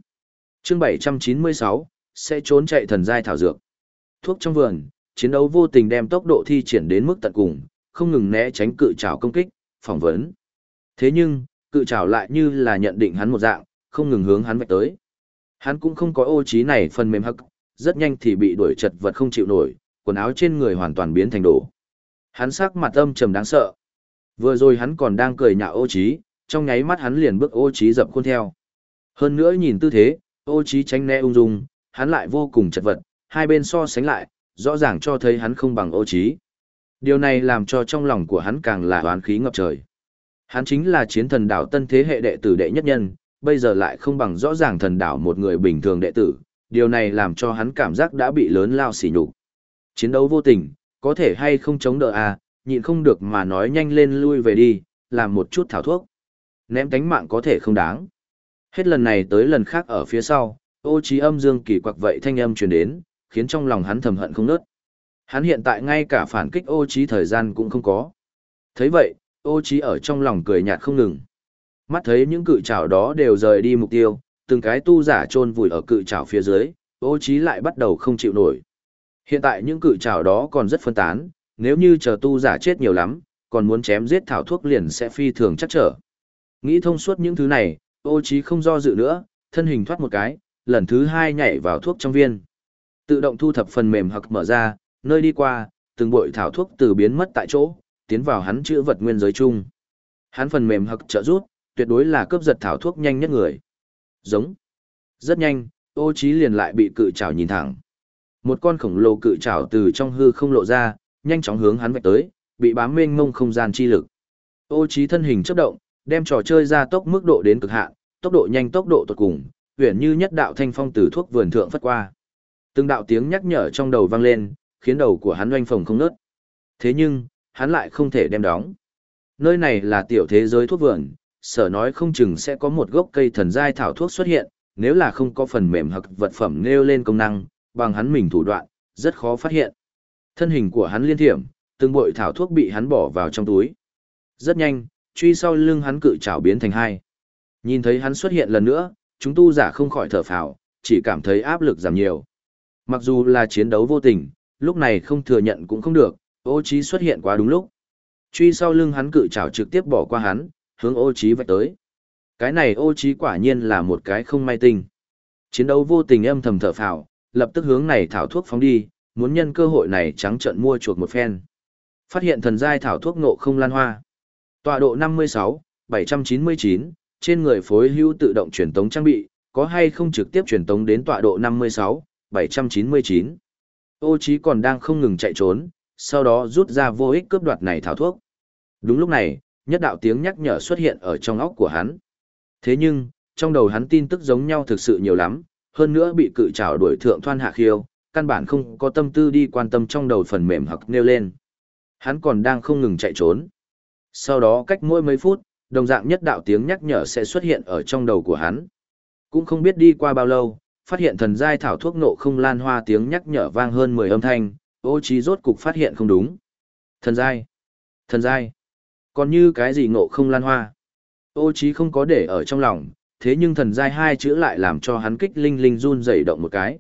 S1: Chương 796, sẽ trốn chạy thần giai thảo dược. Thuốc trong vườn, chiến đấu vô tình đem tốc độ thi triển đến mức tận cùng, không ngừng né tránh cự trảo công kích, phỏng vấn. Thế nhưng, cự trảo lại như là nhận định hắn một dạng, không ngừng hướng hắn vạch tới. Hắn cũng không có ô trí này phần mềm hắc, rất nhanh thì bị đuổi chật vật không chịu nổi, quần áo trên người hoàn toàn biến thành đổ. Hắn sắc mặt âm trầm đáng sợ. Vừa rồi hắn còn đang cười nhạo ô trí, trong nháy mắt hắn liền bước ô trí dập khuôn theo. Hơn nữa nhìn tư thế, ô trí tránh né ung dung, hắn lại vô cùng chật vật, hai bên so sánh lại, rõ ràng cho thấy hắn không bằng ô trí. Điều này làm cho trong lòng của hắn càng là oán khí ngập trời. Hắn chính là chiến thần đảo tân thế hệ đệ tử đệ nhất nhân, bây giờ lại không bằng rõ ràng thần đảo một người bình thường đệ tử, điều này làm cho hắn cảm giác đã bị lớn lao xỉ nhục. Chiến đấu vô tình, có thể hay không chống đỡ à, nhịn không được mà nói nhanh lên lui về đi, làm một chút thảo thuốc. Ném tánh mạng có thể không đáng. Hết lần này tới lần khác ở phía sau, ô trí âm dương kỳ quặc vậy thanh âm truyền đến, khiến trong lòng hắn thầm hận không nớt. Hắn hiện tại ngay cả phản kích ô trí thời gian cũng không có. thấy vậy, ô trí ở trong lòng cười nhạt không ngừng. Mắt thấy những cự trảo đó đều rời đi mục tiêu, từng cái tu giả chôn vùi ở cự trảo phía dưới, ô trí lại bắt đầu không chịu nổi. Hiện tại những cự trảo đó còn rất phân tán, nếu như chờ tu giả chết nhiều lắm, còn muốn chém giết thảo thuốc liền sẽ phi thường chắc trở. Nghĩ thông suốt những thứ này, ô trí không do dự nữa, thân hình thoát một cái, lần thứ hai nhảy vào thuốc trong viên. Tự động thu thập phần mềm hoặc mở ra, nơi đi qua, từng bội thảo thuốc từ biến mất tại chỗ, tiến vào hắn chữa vật nguyên giới chung. Hắn phần mềm hoặc trợ rút, tuyệt đối là cướp giật thảo thuốc nhanh nhất người. Giống. Rất nhanh, ô trí liền lại bị cự trảo nhìn thẳng. Một con khổng lồ cự trảo từ trong hư không lộ ra, nhanh chóng hướng hắn vạch tới, bị bám mênh mông không gian chi lực. Ô trí thân hình chớp động, đem trò chơi ra tốc mức độ đến cực hạn, tốc độ nhanh tốc độ tuyệt cùng, huyền như nhất đạo thanh phong từ thuốc vườn thượng phất qua. Từng đạo tiếng nhắc nhở trong đầu vang lên, khiến đầu của hắn oanh phồng không nứt. Thế nhưng, hắn lại không thể đem đóng. Nơi này là tiểu thế giới thuốc vườn, sở nói không chừng sẽ có một gốc cây thần giai thảo thuốc xuất hiện, nếu là không có phần mềm hoặc vật phẩm nêu lên công năng, bằng hắn mình thủ đoạn, rất khó phát hiện. Thân hình của hắn liên thiểm, từng bội thảo thuốc bị hắn bỏ vào trong túi. Rất nhanh, truy sau lưng hắn cự trảo biến thành hai. Nhìn thấy hắn xuất hiện lần nữa, chúng tu giả không khỏi thở phào, chỉ cảm thấy áp lực giảm nhiều. Mặc dù là chiến đấu vô tình, lúc này không thừa nhận cũng không được, ô trí xuất hiện quá đúng lúc. Truy sau lưng hắn cự trảo trực tiếp bỏ qua hắn, hướng ô trí vạch tới. Cái này ô trí quả nhiên là một cái không may tình. Chiến đấu vô tình âm thầm thở phào, lập tức hướng này thảo thuốc phóng đi, muốn nhân cơ hội này trắng trợn mua chuột một phen. Phát hiện thần giai thảo thuốc nộ không lan hoa. Tọa độ 56, 799, trên người phối hữu tự động truyền tống trang bị, có hay không trực tiếp truyền tống đến tọa độ 56, 799. Ô Chí còn đang không ngừng chạy trốn, sau đó rút ra vô ích cướp đoạt này thảo thuốc. Đúng lúc này, nhất đạo tiếng nhắc nhở xuất hiện ở trong óc của hắn. Thế nhưng, trong đầu hắn tin tức giống nhau thực sự nhiều lắm, hơn nữa bị cự trảo đuổi thượng thoan hạ khiêu, căn bản không có tâm tư đi quan tâm trong đầu phần mềm hoặc nêu lên. Hắn còn đang không ngừng chạy trốn. Sau đó cách mỗi mấy phút, đồng dạng nhất đạo tiếng nhắc nhở sẽ xuất hiện ở trong đầu của hắn. Cũng không biết đi qua bao lâu, phát hiện thần giai thảo thuốc nộ không lan hoa tiếng nhắc nhở vang hơn 10 âm thanh, ô trí rốt cục phát hiện không đúng. Thần giai, thần giai, còn như cái gì ngộ không lan hoa. Ô trí không có để ở trong lòng, thế nhưng thần giai hai chữ lại làm cho hắn kích linh linh run rẩy động một cái.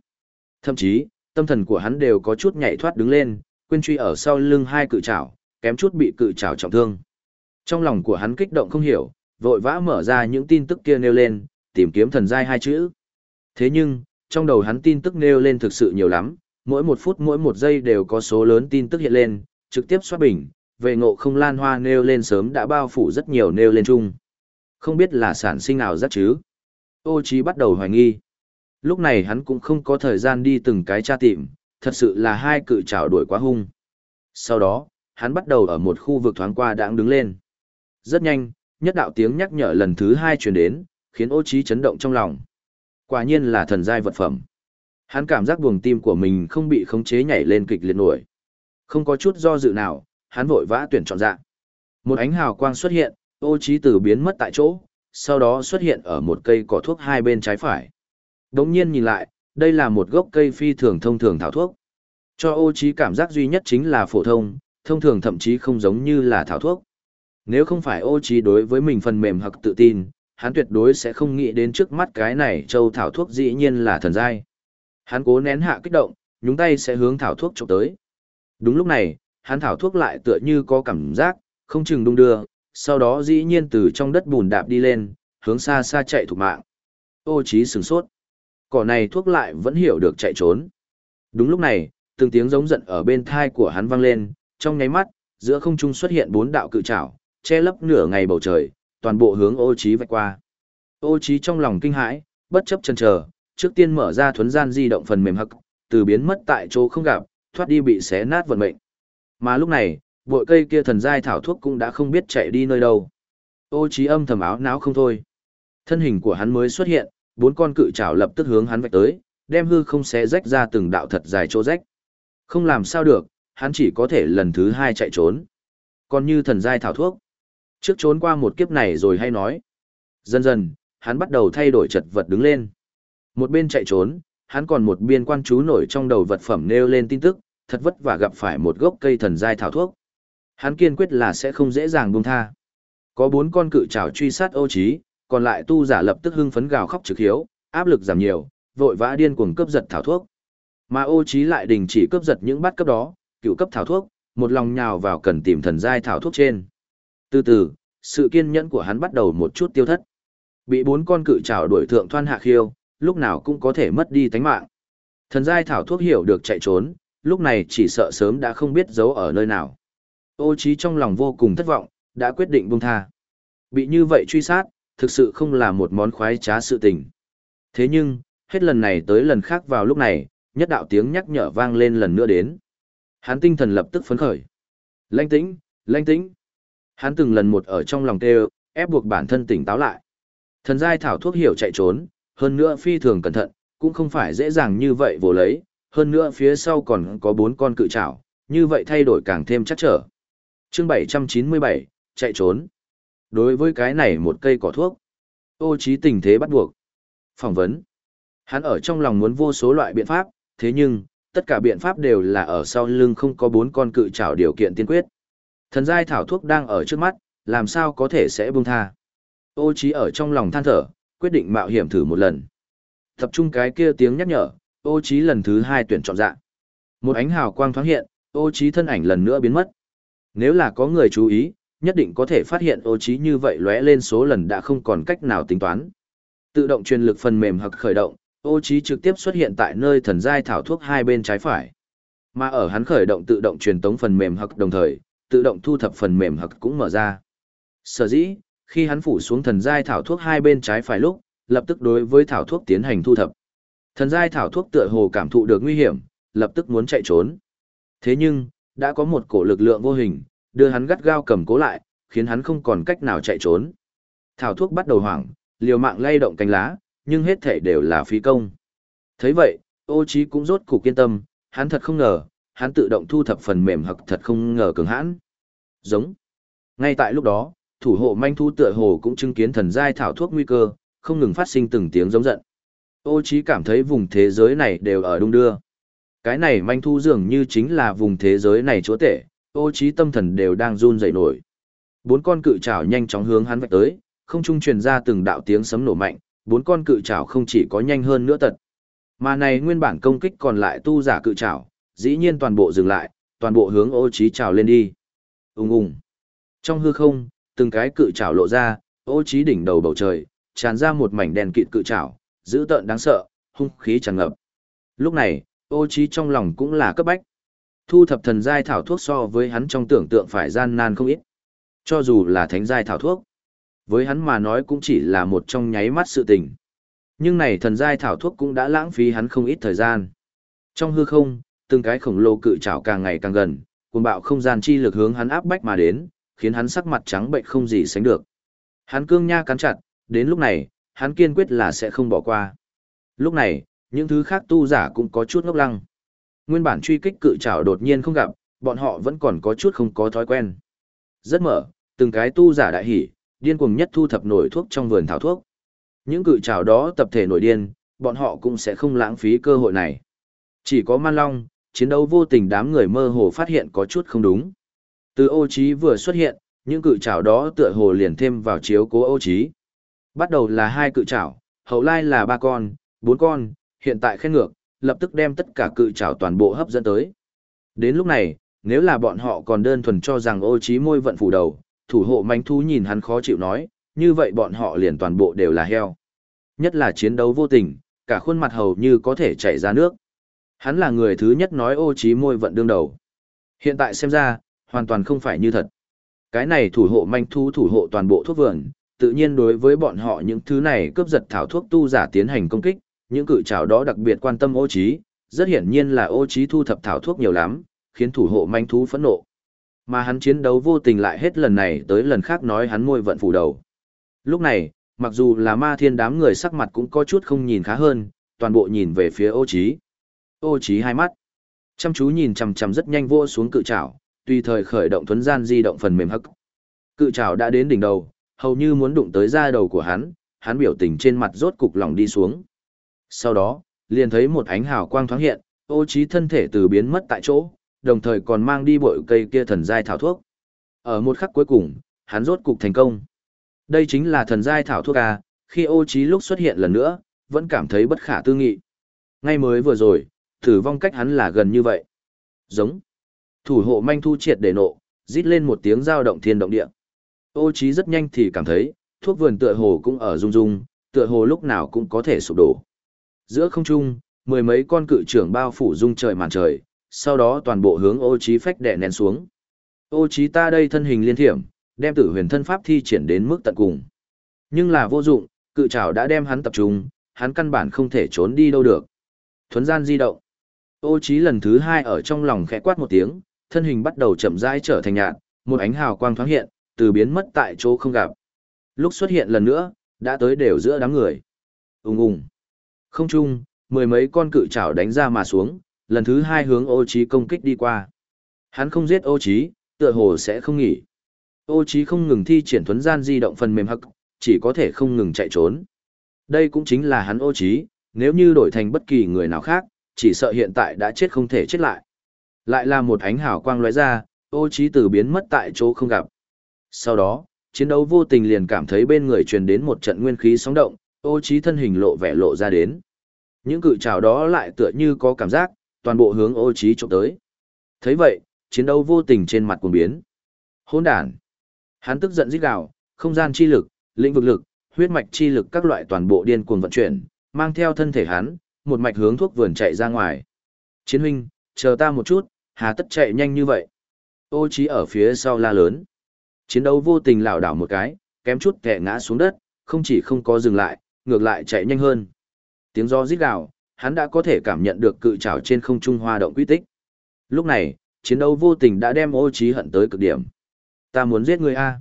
S1: Thậm chí, tâm thần của hắn đều có chút nhảy thoát đứng lên, quên truy ở sau lưng hai cự trảo, kém chút bị cự trảo trọng thương. Trong lòng của hắn kích động không hiểu, vội vã mở ra những tin tức kia nêu lên, tìm kiếm thần giai hai chữ. Thế nhưng, trong đầu hắn tin tức nêu lên thực sự nhiều lắm, mỗi một phút mỗi một giây đều có số lớn tin tức hiện lên, trực tiếp xoát bình, về ngộ không lan hoa nêu lên sớm đã bao phủ rất nhiều nêu lên chung. Không biết là sản sinh nào rất chứ. Ô Chí bắt đầu hoài nghi. Lúc này hắn cũng không có thời gian đi từng cái tra tìm, thật sự là hai cự trảo đuổi quá hung. Sau đó, hắn bắt đầu ở một khu vực thoáng qua đãng đứng lên. Rất nhanh, nhất đạo tiếng nhắc nhở lần thứ hai truyền đến, khiến ô Chí chấn động trong lòng. Quả nhiên là thần giai vật phẩm. Hắn cảm giác buồng tim của mình không bị khống chế nhảy lên kịch liệt nổi. Không có chút do dự nào, hắn vội vã tuyển chọn dạ. Một ánh hào quang xuất hiện, ô trí từ biến mất tại chỗ, sau đó xuất hiện ở một cây cỏ thuốc hai bên trái phải. Đống nhiên nhìn lại, đây là một gốc cây phi thường thông thường thảo thuốc. Cho ô trí cảm giác duy nhất chính là phổ thông, thông thường thậm chí không giống như là thảo thuốc. Nếu không phải ô trí đối với mình phần mềm hoặc tự tin, hắn tuyệt đối sẽ không nghĩ đến trước mắt cái này châu thảo thuốc dĩ nhiên là thần giai. Hắn cố nén hạ kích động, nhúng tay sẽ hướng thảo thuốc chụp tới. Đúng lúc này, hắn thảo thuốc lại tựa như có cảm giác, không chừng đung đưa, sau đó dĩ nhiên từ trong đất bùn đạp đi lên, hướng xa xa chạy thủ mạng. Ô trí sừng sốt. Cỏ này thuốc lại vẫn hiểu được chạy trốn. Đúng lúc này, từng tiếng giống giận ở bên thai của hắn vang lên, trong nháy mắt, giữa không trung xuất hiện bốn đạo cự trảo, che lấp nửa ngày bầu trời, toàn bộ hướng ô trí vạch qua. Ô trí trong lòng kinh hãi, bất chấp chần chờ, trước tiên mở ra thuấn gian di động phần mềm hậc, từ biến mất tại chỗ không gặp, thoát đi bị xé nát vận mệnh. Mà lúc này, bội cây kia thần giai thảo thuốc cũng đã không biết chạy đi nơi đâu. Ô trí âm thầm áo não không thôi. Thân hình của hắn mới xuất hiện, bốn con cự trảo lập tức hướng hắn vạch tới, đem hư không xé rách ra từng đạo thật dài chỗ rách. Không làm sao được, hắn chỉ có thể lần thứ hai chạy trốn. Còn như thần giai thảo thuốc, Trước trốn qua một kiếp này rồi hay nói. Dần dần, hắn bắt đầu thay đổi chật vật đứng lên. Một bên chạy trốn, hắn còn một biên quan chú nổi trong đầu vật phẩm nêu lên tin tức, thật vất vả gặp phải một gốc cây thần giai thảo thuốc. Hắn kiên quyết là sẽ không dễ dàng buông tha. Có bốn con cự trảo truy sát ô Chí, còn lại tu giả lập tức hưng phấn gào khóc trực hiếu, áp lực giảm nhiều, vội vã điên cuồng cướp giật thảo thuốc. Mà ô Chí lại đình chỉ cướp giật những bát cấp đó, cựu cấp thảo thuốc, một lòng nhào vào cần tìm thần giai thảo thuốc trên. Từ từ, sự kiên nhẫn của hắn bắt đầu một chút tiêu thất. Bị bốn con cự trảo đuổi thượng thoan hạ khiêu, lúc nào cũng có thể mất đi tánh mạng. Thần giai thảo thuốc hiểu được chạy trốn, lúc này chỉ sợ sớm đã không biết giấu ở nơi nào. Ô trí trong lòng vô cùng thất vọng, đã quyết định buông tha. Bị như vậy truy sát, thực sự không là một món khoái trá sự tình. Thế nhưng, hết lần này tới lần khác vào lúc này, nhất đạo tiếng nhắc nhở vang lên lần nữa đến. Hắn tinh thần lập tức phấn khởi. Lanh tĩnh, lanh tĩnh. Hắn từng lần một ở trong lòng kêu, ép buộc bản thân tỉnh táo lại. Thần giai thảo thuốc hiểu chạy trốn, hơn nữa phi thường cẩn thận, cũng không phải dễ dàng như vậy vô lấy, hơn nữa phía sau còn có bốn con cự trảo, như vậy thay đổi càng thêm chắc trở. Chương 797, chạy trốn. Đối với cái này một cây cỏ thuốc, ô trí tình thế bắt buộc. Phỏng vấn. Hắn ở trong lòng muốn vô số loại biện pháp, thế nhưng, tất cả biện pháp đều là ở sau lưng không có bốn con cự trảo điều kiện tiên quyết. Thần giai thảo thuốc đang ở trước mắt, làm sao có thể sẽ buông tha. Ô trí ở trong lòng than thở, quyết định mạo hiểm thử một lần. Tập trung cái kia tiếng nhắc nhở, ô trí lần thứ hai tuyển chọn dạng. Một ánh hào quang thoáng hiện, ô trí thân ảnh lần nữa biến mất. Nếu là có người chú ý, nhất định có thể phát hiện ô trí như vậy lóe lên số lần đã không còn cách nào tính toán. Tự động truyền lực phần mềm hoặc khởi động, ô trí trực tiếp xuất hiện tại nơi thần giai thảo thuốc hai bên trái phải. Mà ở hắn khởi động tự động truyền tống phần mềm hoặc đồng thời, tự động thu thập phần mềm hoặc cũng mở ra. Sở dĩ, khi hắn phủ xuống thần giai thảo thuốc hai bên trái phải lúc, lập tức đối với thảo thuốc tiến hành thu thập. Thần giai thảo thuốc tựa hồ cảm thụ được nguy hiểm, lập tức muốn chạy trốn. Thế nhưng, đã có một cổ lực lượng vô hình, đưa hắn gắt gao cầm cố lại, khiến hắn không còn cách nào chạy trốn. Thảo thuốc bắt đầu hoảng, liều mạng lay động cánh lá, nhưng hết thể đều là phí công. thấy vậy, ô trí cũng rốt cục kiên tâm, hắn thật không ngờ, hắn tự động thu thập phần mềm hoặc thật không ngờ cường hãn. Giống. Ngay tại lúc đó, thủ hộ manh thu tựa hồ cũng chứng kiến thần giai thảo thuốc nguy cơ, không ngừng phát sinh từng tiếng giống giận. Ô trí cảm thấy vùng thế giới này đều ở đung đưa. Cái này manh thu dường như chính là vùng thế giới này chúa tể, ô trí tâm thần đều đang run rẩy nổi. Bốn con cự trảo nhanh chóng hướng hắn vạch tới, không trung truyền ra từng đạo tiếng sấm nổ mạnh, bốn con cự trảo không chỉ có nhanh hơn nữa tật. Mà này nguyên bản công kích còn lại tu giả cự trảo, dĩ nhiên toàn bộ dừng lại, toàn bộ hướng ô trí trảo lên đi. Ung ung. Trong hư không, từng cái cự trảo lộ ra, ô trí đỉnh đầu bầu trời, tràn ra một mảnh đèn kịt cự trảo, dữ tợn đáng sợ, hung khí tràn ngập. Lúc này, ô trí trong lòng cũng là cấp bách. Thu thập thần giai thảo thuốc so với hắn trong tưởng tượng phải gian nan không ít. Cho dù là thánh giai thảo thuốc, với hắn mà nói cũng chỉ là một trong nháy mắt sự tình. Nhưng này thần giai thảo thuốc cũng đã lãng phí hắn không ít thời gian. Trong hư không, từng cái khổng lồ cự trảo càng ngày càng gần, cuồng bạo không gian chi lực hướng hắn áp bách mà đến, khiến hắn sắc mặt trắng bệnh không gì sánh được. Hắn cương nha cắn chặt, đến lúc này, hắn kiên quyết là sẽ không bỏ qua. Lúc này, những thứ khác tu giả cũng có chút ngốc lăng. Nguyên bản truy kích cự trảo đột nhiên không gặp, bọn họ vẫn còn có chút không có thói quen. Rất mở, từng cái tu giả đại hỉ, điên cuồng nhất thu thập nổi thuốc trong vườn thảo thuốc. Những cự trảo đó tập thể nổi điên, bọn họ cũng sẽ không lãng phí cơ hội này. Chỉ có Man Long, chiến đấu vô tình đám người mơ hồ phát hiện có chút không đúng. Từ ô Chí vừa xuất hiện, những cự trảo đó tựa hồ liền thêm vào chiếu cố ô Chí. Bắt đầu là hai cự trảo, hậu lai là ba con, bốn con, hiện tại khen ngược, lập tức đem tất cả cự trảo toàn bộ hấp dẫn tới. Đến lúc này, nếu là bọn họ còn đơn thuần cho rằng ô trí môi vận phủ đầu, thủ hộ manh thú nhìn hắn khó chịu nói, như vậy bọn họ liền toàn bộ đều là heo. Nhất là chiến đấu vô tình, cả khuôn mặt hầu như có thể chảy ra nước. Hắn là người thứ nhất nói ô trí môi vận đương đầu. Hiện tại xem ra, hoàn toàn không phải như thật. Cái này thủ hộ manh thú thủ hộ toàn bộ thuốc vườn, tự nhiên đối với bọn họ những thứ này cướp giật thảo thuốc tu giả tiến hành công kích, những cự trảo đó đặc biệt quan tâm ô trí, rất hiển nhiên là ô trí thu thập thảo thuốc nhiều lắm, khiến thủ hộ manh thú phẫn nộ. Mà hắn chiến đấu vô tình lại hết lần này tới lần khác nói hắn môi vận phủ đầu. Lúc này, mặc dù là ma thiên đám người sắc mặt cũng có chút không nhìn khá hơn, toàn bộ nhìn về phía ô trí. Ô trí hai mắt. Chăm chú nhìn chằm chằm rất nhanh vô xuống cự trảo, tùy thời khởi động thuấn gian di động phần mềm hắc. Cự trảo đã đến đỉnh đầu, hầu như muốn đụng tới da đầu của hắn, hắn biểu tình trên mặt rốt cục lòng đi xuống. Sau đó, liền thấy một ánh hào quang thoáng hiện, ô trí thân thể từ biến mất tại chỗ, đồng thời còn mang đi bội cây kia thần giai thảo thuốc. Ở một khắc cuối cùng, hắn rốt cục thành công. Đây chính là thần giai thảo thuốc à? khi ô trí lúc xuất hiện lần nữa, vẫn cảm thấy bất khả tư nghị. Ngay mới vừa rồi, thử vong cách hắn là gần như vậy. Giống. Thủ hộ manh thu triệt để nộ, rít lên một tiếng giao động thiên động địa. Ô Chí rất nhanh thì cảm thấy, thuốc vườn tựa hồ cũng ở rung rung, tựa hồ lúc nào cũng có thể sụp đổ. Giữa không trung, mười mấy con cự trưởng bao phủ rung trời màn trời, sau đó toàn bộ hướng Ô Chí phách đè nén xuống. Ô Chí ta đây thân hình liên thiểm, đem tử huyền thân pháp thi triển đến mức tận cùng. Nhưng là vô dụng, cự trảo đã đem hắn tập trung, hắn căn bản không thể trốn đi đâu được. Thuấn gian di động. Ô Chí lần thứ hai ở trong lòng khẽ quát một tiếng, thân hình bắt đầu chậm rãi trở thành nhạt, một ánh hào quang thoáng hiện, từ biến mất tại chỗ không gặp. Lúc xuất hiện lần nữa, đã tới đều giữa đám người. Ùng ùng. Không chung, mười mấy con cự trảo đánh ra mà xuống, lần thứ hai hướng ô Chí công kích đi qua. Hắn không giết ô Chí, tựa hồ sẽ không nghỉ. Ô Chí không ngừng thi triển thuấn gian di động phần mềm hắc, chỉ có thể không ngừng chạy trốn. Đây cũng chính là hắn ô Chí, nếu như đổi thành bất kỳ người nào khác, chỉ sợ hiện tại đã chết không thể chết lại. Lại là một ánh hào quang lóe ra, ô Chí từ biến mất tại chỗ không gặp. Sau đó, chiến đấu vô tình liền cảm thấy bên người truyền đến một trận nguyên khí sóng động, ô trí thân hình lộ vẻ lộ ra đến. Những cự trào đó lại tựa như có cảm giác, toàn bộ hướng ô trí trộm tới. thấy vậy, chiến đấu vô tình trên mặt cuồng biến. Hỗn đản. Hắn tức giận rít gào, không gian chi lực, lĩnh vực lực, huyết mạch chi lực các loại toàn bộ điên cuồng vận chuyển, mang theo thân thể hắn, một mạch hướng thuốc vườn chạy ra ngoài. Chiến huynh, chờ ta một chút, hà tất chạy nhanh như vậy. Ô trí ở phía sau la lớn. Chiến đấu vô tình lảo đảo một cái, kém chút kẻ ngã xuống đất, không chỉ không có dừng lại, ngược lại chạy nhanh hơn. Tiếng gió rít gào, hắn đã có thể cảm nhận được cự trảo trên không trung hoa động quy tích. Lúc này, chiến đấu vô tình đã đem ô trí hận tới cực điểm. Ta muốn giết người A.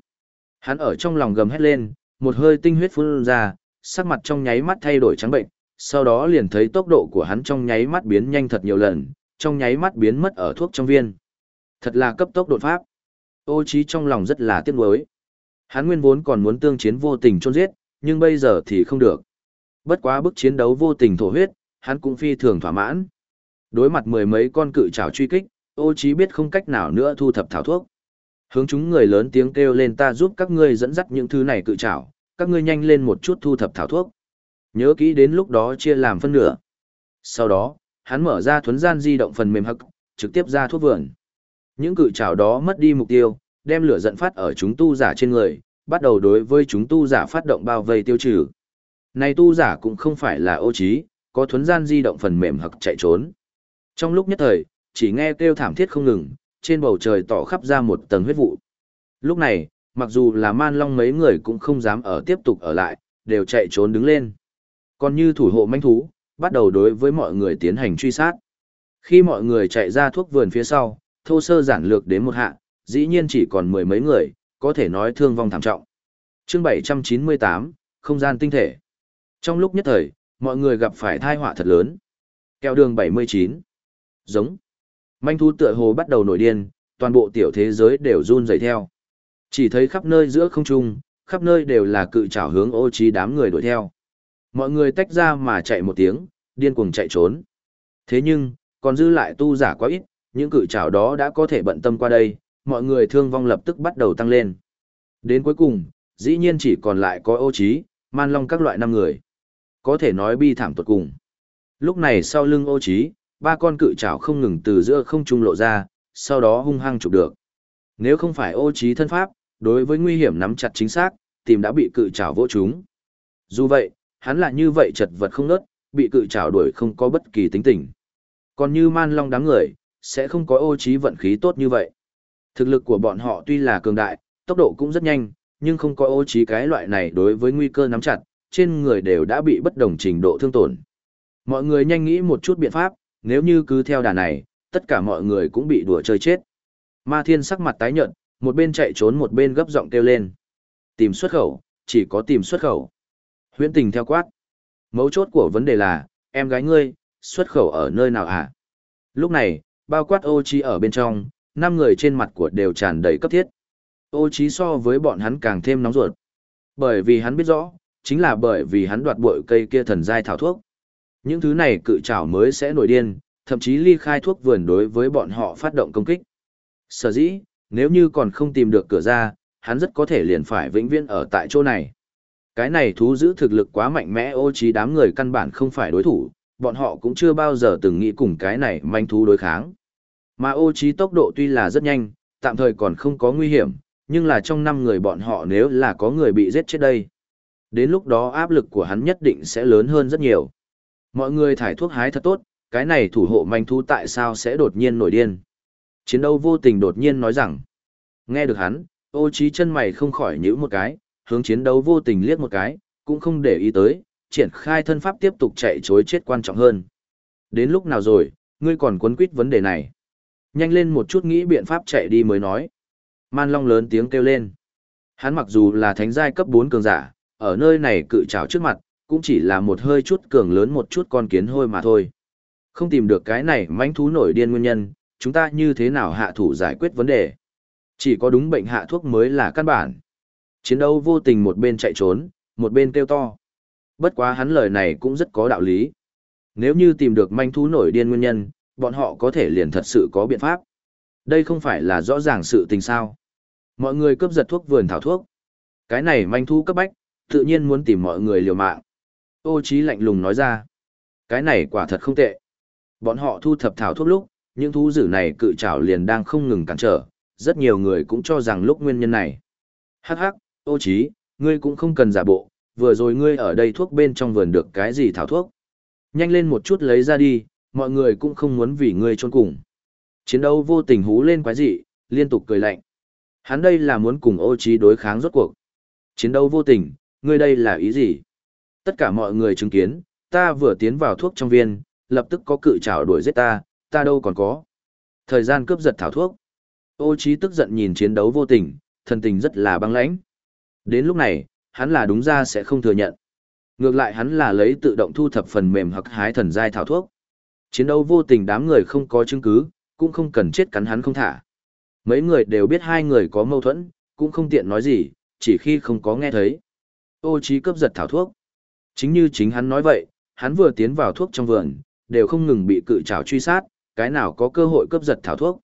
S1: Hắn ở trong lòng gầm hét lên, một hơi tinh huyết phun ra, sắc mặt trong nháy mắt thay đổi trắng bệnh, sau đó liền thấy tốc độ của hắn trong nháy mắt biến nhanh thật nhiều lần, trong nháy mắt biến mất ở thuốc trong viên. Thật là cấp tốc đột pháp. Ô Chí trong lòng rất là tiếc nuối. Hắn nguyên vốn còn muốn tương chiến vô tình chôn giết, nhưng bây giờ thì không được. Bất quá bức chiến đấu vô tình thổ huyết, hắn cũng phi thường thỏa mãn. Đối mặt mười mấy con cự trảo truy kích, ô chí biết không cách nào nữa thu thập thảo thuốc. Hướng chúng người lớn tiếng kêu lên ta giúp các ngươi dẫn dắt những thứ này cự trảo, các ngươi nhanh lên một chút thu thập thảo thuốc. Nhớ kỹ đến lúc đó chia làm phân nửa. Sau đó, hắn mở ra thuấn gian di động phần mềm hực, trực tiếp ra thuốc vườn. Những cự trảo đó mất đi mục tiêu, đem lửa dẫn phát ở chúng tu giả trên người, bắt đầu đối với chúng tu giả phát động bao vây tiêu trừ. Này tu giả cũng không phải là ô trí, có thuấn gian di động phần mềm hoặc chạy trốn. Trong lúc nhất thời, chỉ nghe kêu thảm thiết không ngừng, trên bầu trời tỏ khắp ra một tầng huyết vụ. Lúc này, mặc dù là man long mấy người cũng không dám ở tiếp tục ở lại, đều chạy trốn đứng lên. Còn như thủ hộ manh thú, bắt đầu đối với mọi người tiến hành truy sát. Khi mọi người chạy ra thuốc vườn phía sau, thô sơ giản lược đến một hạ, dĩ nhiên chỉ còn mười mấy người, có thể nói thương vong thảm trọng. chương 798, không gian tinh thể. Trong lúc nhất thời, mọi người gặp phải tai họa thật lớn. Kẹo đường 79. Giống. Manh thú tựa hồ bắt đầu nổi điên, toàn bộ tiểu thế giới đều run rẩy theo. Chỉ thấy khắp nơi giữa không trung, khắp nơi đều là cự trảo hướng ô trí đám người đuổi theo. Mọi người tách ra mà chạy một tiếng, điên cuồng chạy trốn. Thế nhưng, còn dư lại tu giả quá ít, những cự trảo đó đã có thể bận tâm qua đây, mọi người thương vong lập tức bắt đầu tăng lên. Đến cuối cùng, dĩ nhiên chỉ còn lại có ô trí, man long các loại năm người. Có thể nói bi thảm tuột cùng. Lúc này sau lưng ô trí, ba con cự trảo không ngừng từ giữa không trung lộ ra, sau đó hung hăng chụp được. Nếu không phải ô trí thân pháp, đối với nguy hiểm nắm chặt chính xác, tìm đã bị cự trảo vỗ trúng. Dù vậy, hắn là như vậy chật vật không nớt, bị cự trảo đuổi không có bất kỳ tính tình. Còn như man long đám người, sẽ không có ô trí vận khí tốt như vậy. Thực lực của bọn họ tuy là cường đại, tốc độ cũng rất nhanh, nhưng không có ô trí cái loại này đối với nguy cơ nắm chặt, trên người đều đã bị bất đồng trình độ thương tổn. Mọi người nhanh nghĩ một chút biện pháp, nếu như cứ theo đà này, tất cả mọi người cũng bị đùa chơi chết. Ma Thiên sắc mặt tái nhợt, một bên chạy trốn một bên gấp giọng kêu lên. Tìm xuất khẩu, chỉ có tìm xuất khẩu. Huyễn tình theo quát. Mấu chốt của vấn đề là, em gái ngươi, xuất khẩu ở nơi nào hả? Lúc này, bao quát ô chi ở bên trong, năm người trên mặt của đều tràn đầy cấp thiết. Ô trí so với bọn hắn càng thêm nóng ruột. Bởi vì hắn biết rõ, chính là bởi vì hắn đoạt bội cây kia thần giai thảo thuốc. Những thứ này cự trảo mới sẽ nổi điên, thậm chí ly khai thuốc vườn đối với bọn họ phát động công kích. Sở dĩ, nếu như còn không tìm được cửa ra, hắn rất có thể liền phải vĩnh viễn ở tại chỗ này. Cái này thú giữ thực lực quá mạnh mẽ ô trí đám người căn bản không phải đối thủ, bọn họ cũng chưa bao giờ từng nghĩ cùng cái này manh thú đối kháng. Mà ô trí tốc độ tuy là rất nhanh, tạm thời còn không có nguy hiểm, nhưng là trong năm người bọn họ nếu là có người bị giết chết đây. Đến lúc đó áp lực của hắn nhất định sẽ lớn hơn rất nhiều. Mọi người thải thuốc hái thật tốt, cái này thủ hộ manh thú tại sao sẽ đột nhiên nổi điên. Chiến đấu vô tình đột nhiên nói rằng, nghe được hắn, ô trí chân mày không khỏi nhíu một cái, hướng chiến đấu vô tình liếc một cái, cũng không để ý tới, triển khai thân pháp tiếp tục chạy chối chết quan trọng hơn. Đến lúc nào rồi, ngươi còn quấn quýt vấn đề này. Nhanh lên một chút nghĩ biện pháp chạy đi mới nói. Man Long lớn tiếng kêu lên. Hắn mặc dù là thánh giai cấp 4 cường giả, ở nơi này cự trảo trước mặt, cũng chỉ là một hơi chút cường lớn một chút con kiến hôi mà thôi. Không tìm được cái này manh thú nổi điên nguyên nhân, chúng ta như thế nào hạ thủ giải quyết vấn đề. Chỉ có đúng bệnh hạ thuốc mới là căn bản. Chiến đấu vô tình một bên chạy trốn, một bên kêu to. Bất quá hắn lời này cũng rất có đạo lý. Nếu như tìm được manh thú nổi điên nguyên nhân, bọn họ có thể liền thật sự có biện pháp. Đây không phải là rõ ràng sự tình sao. Mọi người cướp giật thuốc vườn thảo thuốc. Cái này manh thu cấp bách, tự nhiên muốn tìm mọi người liều mạng. Ô Chí lạnh lùng nói ra. Cái này quả thật không tệ. Bọn họ thu thập thảo thuốc lúc, những thú dữ này cự trảo liền đang không ngừng cản trở, rất nhiều người cũng cho rằng lúc nguyên nhân này. Hắc hắc, ô Chí, ngươi cũng không cần giả bộ, vừa rồi ngươi ở đây thuốc bên trong vườn được cái gì thảo thuốc. Nhanh lên một chút lấy ra đi, mọi người cũng không muốn vì ngươi trốn cùng. Chiến đấu vô tình hú lên quái dị, liên tục cười lạnh. Hắn đây là muốn cùng ô trí đối kháng rốt cuộc. Chiến đấu vô tình, ngươi đây là ý gì? Tất cả mọi người chứng kiến, ta vừa tiến vào thuốc trong viên, lập tức có cự trảo đuổi giết ta, ta đâu còn có. Thời gian cướp giật thảo thuốc. Ô trí tức giận nhìn chiến đấu vô tình, thân tình rất là băng lãnh. Đến lúc này, hắn là đúng ra sẽ không thừa nhận. Ngược lại hắn là lấy tự động thu thập phần mềm hoặc hái thần giai thảo thuốc. Chiến đấu vô tình đám người không có chứng cứ, cũng không cần chết cắn hắn không thả. Mấy người đều biết hai người có mâu thuẫn, cũng không tiện nói gì, chỉ khi không có nghe thấy. Ô trí cướp giật thảo thuốc. Chính như chính hắn nói vậy, hắn vừa tiến vào thuốc trong vườn, đều không ngừng bị cự trảo truy sát, cái nào có cơ hội cướp giật thảo thuốc.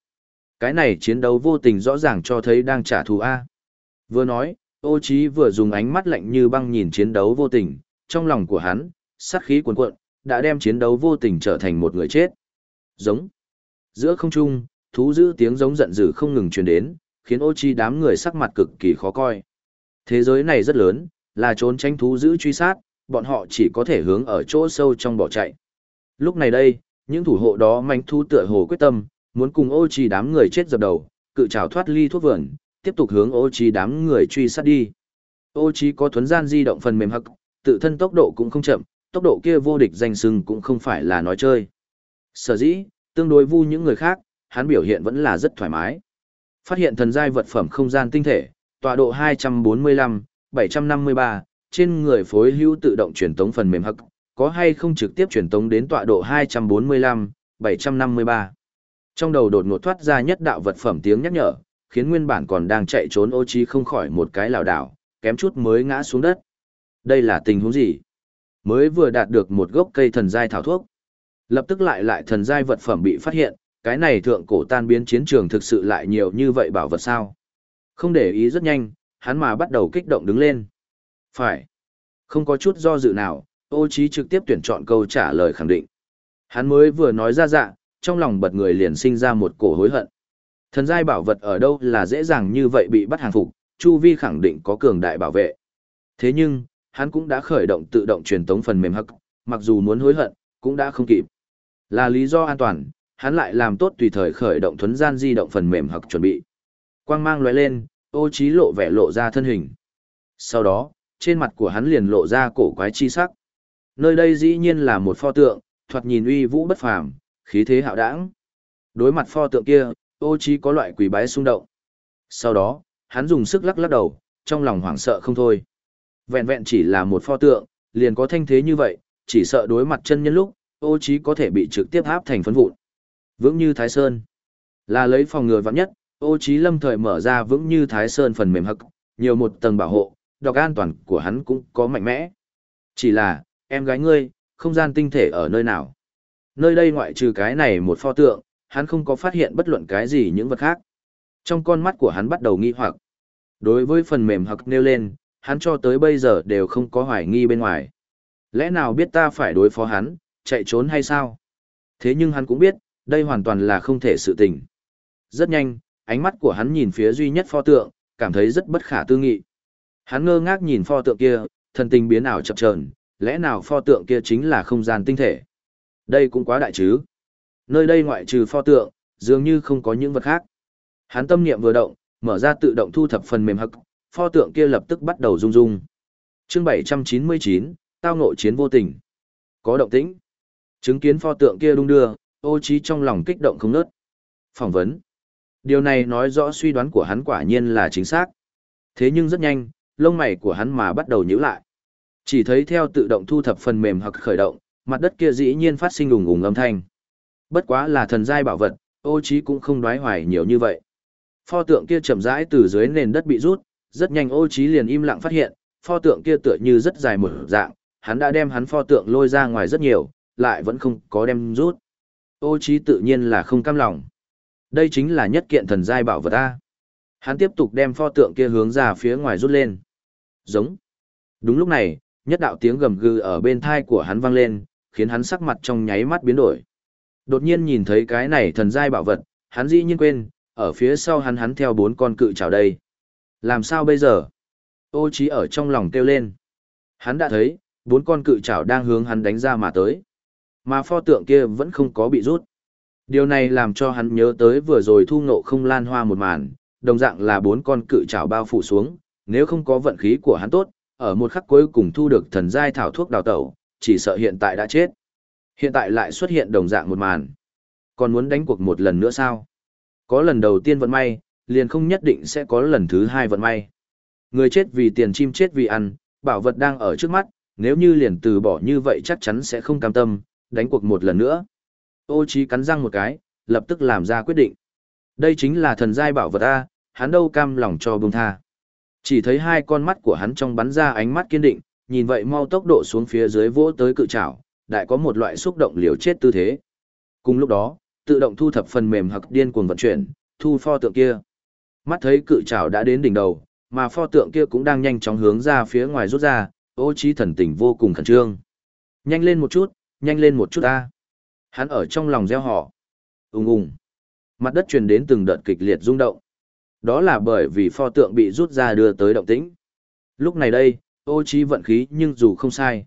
S1: Cái này chiến đấu vô tình rõ ràng cho thấy đang trả thù A. Vừa nói, ô trí vừa dùng ánh mắt lạnh như băng nhìn chiến đấu vô tình, trong lòng của hắn, sát khí cuồn cuộn, đã đem chiến đấu vô tình trở thành một người chết. Giống. Giữa không trung, thú dữ tiếng giống giận dữ không ngừng truyền đến, khiến ô chi đám người sắc mặt cực kỳ khó coi. Thế giới này rất lớn, là trốn tránh thú dữ truy sát, bọn họ chỉ có thể hướng ở chỗ sâu trong bỏ chạy. Lúc này đây, những thủ hộ đó manh thú tựa hồ quyết tâm, muốn cùng ô chi đám người chết dập đầu, cự trào thoát ly thuốc vườn, tiếp tục hướng ô chi đám người truy sát đi. Ô chi có thuấn gian di động phần mềm hậc, tự thân tốc độ cũng không chậm, tốc độ kia vô địch danh sưng cũng không phải là nói chơi. Sở dĩ, tương đối vu những người khác, hắn biểu hiện vẫn là rất thoải mái. Phát hiện thần giai vật phẩm không gian tinh thể, tọa độ 245, 753, trên người phối hữu tự động truyền tống phần mềm hắc, có hay không trực tiếp truyền tống đến tọa độ 245, 753. Trong đầu đột ngột thoát ra nhất đạo vật phẩm tiếng nhắc nhở, khiến nguyên bản còn đang chạy trốn ô trí không khỏi một cái lảo đảo, kém chút mới ngã xuống đất. Đây là tình huống gì? Mới vừa đạt được một gốc cây thần giai thảo thuốc. Lập tức lại lại thần giai vật phẩm bị phát hiện, cái này thượng cổ tan biến chiến trường thực sự lại nhiều như vậy bảo vật sao? Không để ý rất nhanh, hắn mà bắt đầu kích động đứng lên. Phải. Không có chút do dự nào, ô trí trực tiếp tuyển chọn câu trả lời khẳng định. Hắn mới vừa nói ra dạ, trong lòng bật người liền sinh ra một cổ hối hận. Thần giai bảo vật ở đâu là dễ dàng như vậy bị bắt hàng phục, Chu Vi khẳng định có cường đại bảo vệ. Thế nhưng, hắn cũng đã khởi động tự động truyền tống phần mềm hắc, mặc dù muốn hối hận, cũng đã không kịp. Là lý do an toàn, hắn lại làm tốt tùy thời khởi động thuấn gian di động phần mềm hắc chuẩn bị. Quang mang lóe lên, ô trí lộ vẻ lộ ra thân hình. Sau đó, trên mặt của hắn liền lộ ra cổ quái chi sắc. Nơi đây dĩ nhiên là một pho tượng, thoạt nhìn uy vũ bất phàm, khí thế hạo đãng. Đối mặt pho tượng kia, ô trí có loại quỷ bái xung động. Sau đó, hắn dùng sức lắc lắc đầu, trong lòng hoảng sợ không thôi. Vẹn vẹn chỉ là một pho tượng, liền có thanh thế như vậy, chỉ sợ đối mặt chân nhân lúc, ô trí có thể bị trực tiếp áp thành phấn vụn. Vững như Thái Sơn. Là lấy phòng ngừa vạn nhất, ô trí lâm thời mở ra vững như Thái Sơn phần mềm hậc, nhiều một tầng bảo hộ, đọc an toàn của hắn cũng có mạnh mẽ. Chỉ là, em gái ngươi, không gian tinh thể ở nơi nào? Nơi đây ngoại trừ cái này một pho tượng, hắn không có phát hiện bất luận cái gì những vật khác. Trong con mắt của hắn bắt đầu nghi hoặc. Đối với phần mềm hậc nêu lên, hắn cho tới bây giờ đều không có hoài nghi bên ngoài. Lẽ nào biết ta phải đối phó hắn, chạy trốn hay sao? Thế nhưng hắn cũng biết, đây hoàn toàn là không thể sự tình. Rất nhanh, ánh mắt của hắn nhìn phía duy nhất pho tượng, cảm thấy rất bất khả tư nghị. Hắn ngơ ngác nhìn pho tượng kia, thần tình biến ảo chập chờn, lẽ nào pho tượng kia chính là không gian tinh thể? Đây cũng quá đại chứ. Nơi đây ngoại trừ pho tượng, dường như không có những vật khác. Hắn tâm niệm vừa động, mở ra tự động thu thập phần mềm hắc, pho tượng kia lập tức bắt đầu rung rung. Chương 799, tao ngộ chiến vô tình. Có động tĩnh. Chứng kiến pho tượng kia đung đưa, ô Chí trong lòng kích động không nớt. Phỏng vấn. Điều này nói rõ suy đoán của hắn quả nhiên là chính xác. Thế nhưng rất nhanh, lông mày của hắn mà bắt đầu nhíu lại. Chỉ thấy theo tự động thu thập phần mềm hoặc khởi động, mặt đất kia dĩ nhiên phát sinh ùng ùng âm thanh. Bất quá là thần giai bảo vật, ô Chí cũng không đoái hoài nhiều như vậy. Pho tượng kia chậm rãi từ dưới nền đất bị rút, rất nhanh ô trí liền im lặng phát hiện, pho tượng kia tựa như rất dài một dạng, hắn đã đem hắn pho tượng lôi ra ngoài rất nhiều, lại vẫn không có đem rút. Ô trí tự nhiên là không cam lòng. Đây chính là nhất kiện thần giai bảo vật ta Hắn tiếp tục đem pho tượng kia hướng ra phía ngoài rút lên. Giống. Đúng lúc này, nhất đạo tiếng gầm gừ ở bên tai của hắn vang lên, khiến hắn sắc mặt trong nháy mắt biến đổi. Đột nhiên nhìn thấy cái này thần giai bảo vật, hắn dĩ nhiên quên, ở phía sau hắn hắn theo bốn con cự chảo đây. Làm sao bây giờ? Ô trí ở trong lòng kêu lên. Hắn đã thấy, bốn con cự chảo đang hướng hắn đánh ra mà tới. Mà pho tượng kia vẫn không có bị rút. Điều này làm cho hắn nhớ tới vừa rồi thu ngộ không lan hoa một màn, đồng dạng là bốn con cự trảo bao phủ xuống, nếu không có vận khí của hắn tốt, ở một khắc cuối cùng thu được thần giai thảo thuốc đào tẩu, chỉ sợ hiện tại đã chết. Hiện tại lại xuất hiện đồng dạng một màn. Còn muốn đánh cuộc một lần nữa sao? Có lần đầu tiên vận may, liền không nhất định sẽ có lần thứ hai vận may. Người chết vì tiền chim chết vì ăn, bảo vật đang ở trước mắt, nếu như liền từ bỏ như vậy chắc chắn sẽ không cam tâm, đánh cuộc một lần nữa. Ô Chí cắn răng một cái, lập tức làm ra quyết định. Đây chính là thần giai bảo vật A, hắn đâu cam lòng cho buông tha. Chỉ thấy hai con mắt của hắn trong bắn ra ánh mắt kiên định, nhìn vậy mau tốc độ xuống phía dưới vỗ tới cự trảo, đại có một loại xúc động liều chết tư thế. Cùng lúc đó, tự động thu thập phần mềm hoặc điên cuồng vận chuyển, thu pho tượng kia. Mắt thấy cự trảo đã đến đỉnh đầu, mà pho tượng kia cũng đang nhanh chóng hướng ra phía ngoài rút ra, ô trí thần tình vô cùng khẩn trương. Nhanh lên một chút, nhanh lên một chút ta. Hắn ở trong lòng gieo họ. ung ung, Mặt đất truyền đến từng đợt kịch liệt rung động. Đó là bởi vì pho tượng bị rút ra đưa tới động tĩnh. Lúc này đây, ô trí vận khí nhưng dù không sai.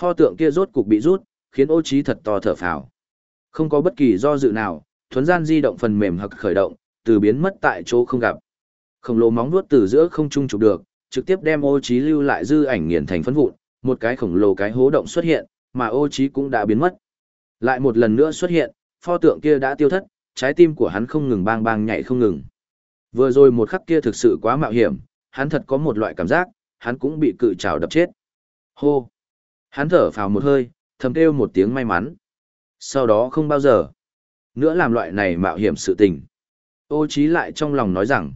S1: Pho tượng kia rốt cục bị rút, khiến ô trí thật to thở phào. Không có bất kỳ do dự nào, thuấn gian di động phần mềm hoặc khởi động, từ biến mất tại chỗ không gặp. Khổng lồ móng vuốt từ giữa không trung chụp được, trực tiếp đem ô trí lưu lại dư ảnh nghiền thành phấn vụn, một cái khổng lồ cái hố động xuất hiện, mà ô trí cũng đã biến mất. Lại một lần nữa xuất hiện, pho tượng kia đã tiêu thất, trái tim của hắn không ngừng bang bang nhảy không ngừng. Vừa rồi một khắc kia thực sự quá mạo hiểm, hắn thật có một loại cảm giác, hắn cũng bị cự trảo đập chết. Hô! Hắn thở phào một hơi, thầm kêu một tiếng may mắn. Sau đó không bao giờ nữa làm loại này mạo hiểm sự tình. Ô Chí lại trong lòng nói rằng,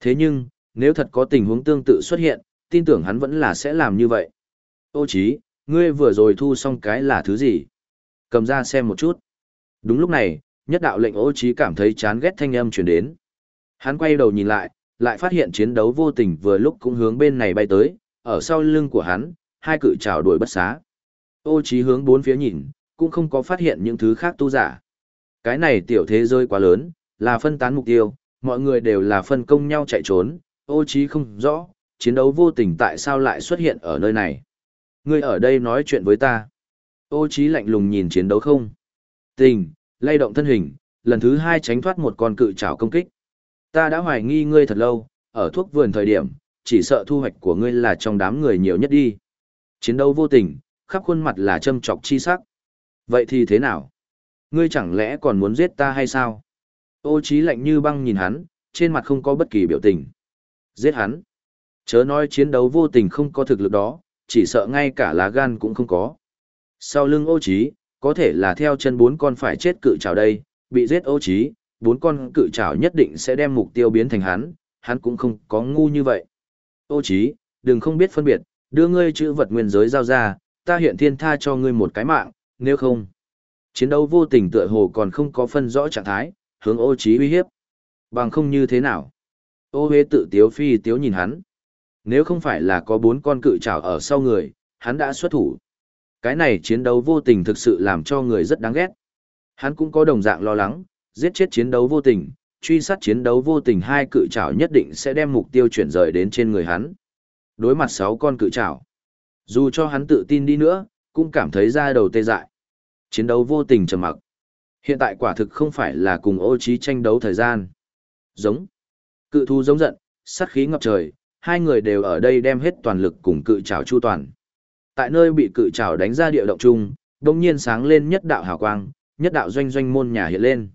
S1: thế nhưng, nếu thật có tình huống tương tự xuất hiện, tin tưởng hắn vẫn là sẽ làm như vậy. Ô Chí, ngươi vừa rồi thu xong cái là thứ gì? Cầm ra xem một chút. Đúng lúc này, nhất đạo lệnh ô Chí cảm thấy chán ghét thanh âm truyền đến. Hắn quay đầu nhìn lại, lại phát hiện chiến đấu vô tình vừa lúc cũng hướng bên này bay tới, ở sau lưng của hắn, hai cự trảo đuổi bất xá. Ô Chí hướng bốn phía nhìn, cũng không có phát hiện những thứ khác tu giả. Cái này tiểu thế giới quá lớn, là phân tán mục tiêu, mọi người đều là phân công nhau chạy trốn, ô trí không rõ, chiến đấu vô tình tại sao lại xuất hiện ở nơi này. Ngươi ở đây nói chuyện với ta. Ô trí lạnh lùng nhìn chiến đấu không. Tình, lay động thân hình, lần thứ hai tránh thoát một con cự trảo công kích. Ta đã hoài nghi ngươi thật lâu, ở thuốc vườn thời điểm, chỉ sợ thu hoạch của ngươi là trong đám người nhiều nhất đi. Chiến đấu vô tình, khắp khuôn mặt là châm chọc chi sắc. Vậy thì thế nào? Ngươi chẳng lẽ còn muốn giết ta hay sao? Ô trí lạnh như băng nhìn hắn, trên mặt không có bất kỳ biểu tình. Giết hắn? Chớ nói chiến đấu vô tình không có thực lực đó, chỉ sợ ngay cả lá gan cũng không có. Sau lưng ô trí, có thể là theo chân bốn con phải chết cự trảo đây, bị giết ô trí, bốn con cự trảo nhất định sẽ đem mục tiêu biến thành hắn, hắn cũng không có ngu như vậy. Ô trí, đừng không biết phân biệt, đưa ngươi chữ vật nguyên giới giao ra, ta hiện thiên tha cho ngươi một cái mạng, nếu không. Chiến đấu vô tình tựa hồ còn không có phân rõ trạng thái, hướng ô trí uy hiếp. Bằng không như thế nào. Ô hế tự tiếu phi tiếu nhìn hắn. Nếu không phải là có bốn con cự trảo ở sau người, hắn đã xuất thủ. Cái này chiến đấu vô tình thực sự làm cho người rất đáng ghét. Hắn cũng có đồng dạng lo lắng, giết chết chiến đấu vô tình, truy sát chiến đấu vô tình hai cự trảo nhất định sẽ đem mục tiêu chuyển rời đến trên người hắn. Đối mặt sáu con cự trảo, dù cho hắn tự tin đi nữa, cũng cảm thấy da đầu tê dại. Chiến đấu vô tình trầm mặc. Hiện tại quả thực không phải là cùng ô trí tranh đấu thời gian. Giống. Cự thú giống giận, sát khí ngập trời, hai người đều ở đây đem hết toàn lực cùng cự trảo chu toàn. Tại nơi bị cự trảo đánh ra địa động chung, đông nhiên sáng lên nhất đạo hào quang, nhất đạo doanh doanh môn nhà hiện lên.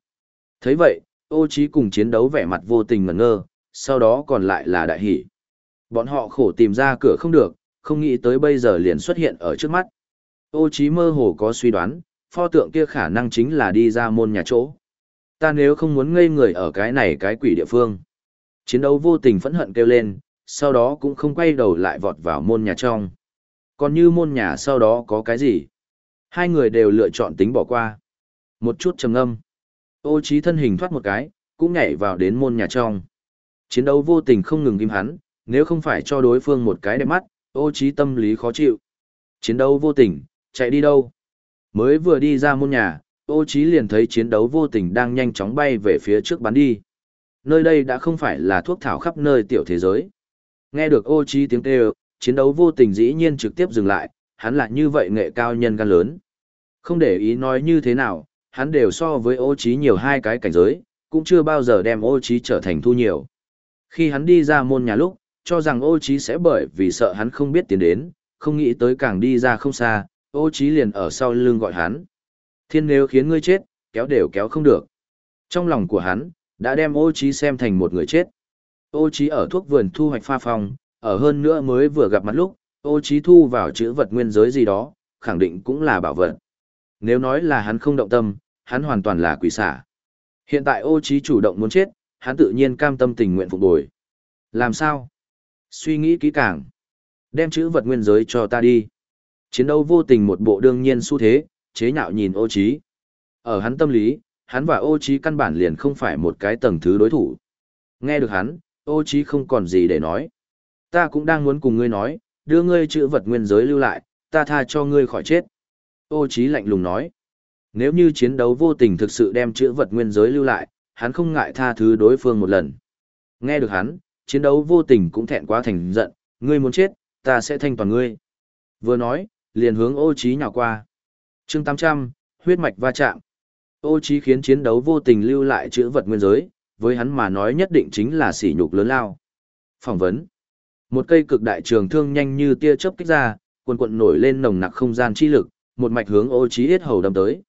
S1: thấy vậy, ô trí cùng chiến đấu vẻ mặt vô tình ngẩn ngơ, sau đó còn lại là đại hỷ. Bọn họ khổ tìm ra cửa không được, không nghĩ tới bây giờ liền xuất hiện ở trước mắt. Ô trí mơ hồ có suy đoán, pho tượng kia khả năng chính là đi ra môn nhà chỗ. Ta nếu không muốn ngây người ở cái này cái quỷ địa phương. Chiến đấu vô tình phẫn hận kêu lên, sau đó cũng không quay đầu lại vọt vào môn nhà trong. Còn như môn nhà sau đó có cái gì? Hai người đều lựa chọn tính bỏ qua. Một chút trầm ngâm. Ô trí thân hình thoát một cái, cũng nhảy vào đến môn nhà trong. Chiến đấu vô tình không ngừng im hắn, nếu không phải cho đối phương một cái đẹp mắt, ô trí tâm lý khó chịu. Chiến đấu vô tình, chạy đi đâu? Mới vừa đi ra môn nhà, ô Chí liền thấy chiến đấu vô tình đang nhanh chóng bay về phía trước bắn đi. Nơi đây đã không phải là thuốc thảo khắp nơi tiểu thế giới. Nghe được ô Chí tiếng kêu, chiến đấu vô tình dĩ nhiên trực tiếp dừng lại, hắn lại như vậy nghệ cao nhân gan lớn. Không để ý nói như thế nào, hắn đều so với ô Chí nhiều hai cái cảnh giới, cũng chưa bao giờ đem ô Chí trở thành thu nhiều. Khi hắn đi ra môn nhà lúc, cho rằng ô Chí sẽ bởi vì sợ hắn không biết tiến đến, không nghĩ tới càng đi ra không xa, ô trí liền ở sau lưng gọi hắn. Thiên nếu khiến ngươi chết, kéo đều kéo không được. Trong lòng của hắn, đã đem ô trí xem thành một người chết. Ô trí ở thuốc vườn thu hoạch pha phong, ở hơn nữa mới vừa gặp mặt lúc, ô trí thu vào chữ vật nguyên giới gì đó, khẳng định cũng là bảo vật. Nếu nói là hắn không động tâm, hắn hoàn toàn là quỷ xả. Hiện tại ô trí chủ động muốn chết, hắn tự nhiên cam tâm tình nguyện phục bồi. Làm sao? Suy nghĩ kỹ càng. Đem chữ vật nguyên giới cho ta đi. Chiến đấu vô tình một bộ đương nhiên xu thế, chế nhạo nhìn ô trí. Ở hắn tâm lý, hắn và ô trí căn bản liền không phải một cái tầng thứ đối thủ. Nghe được hắn, ô trí không còn gì để nói. Ta cũng đang muốn cùng ngươi nói, đưa ngươi chữ vật nguyên giới lưu lại, ta tha cho ngươi khỏi chết. Ô trí lạnh lùng nói. Nếu như chiến đấu vô tình thực sự đem chữ vật nguyên giới lưu lại, hắn không ngại tha thứ đối phương một lần. Nghe được hắn, chiến đấu vô tình cũng thẹn quá thành giận, ngươi muốn chết, ta sẽ thanh toàn ngươi. Vừa nói, liền hướng ô trí nhào qua. chương 800, huyết mạch va chạm. Ô trí khiến chiến đấu vô tình lưu lại chữ vật nguyên giới, với hắn mà nói nhất định chính là sỉ nhục lớn lao. Phỏng vấn. Một cây cực đại trường thương nhanh như tia chớp kích ra, cuộn cuộn nổi lên nồng nặc không gian chi lực, một mạch hướng ô trí hết hầu đâm tới.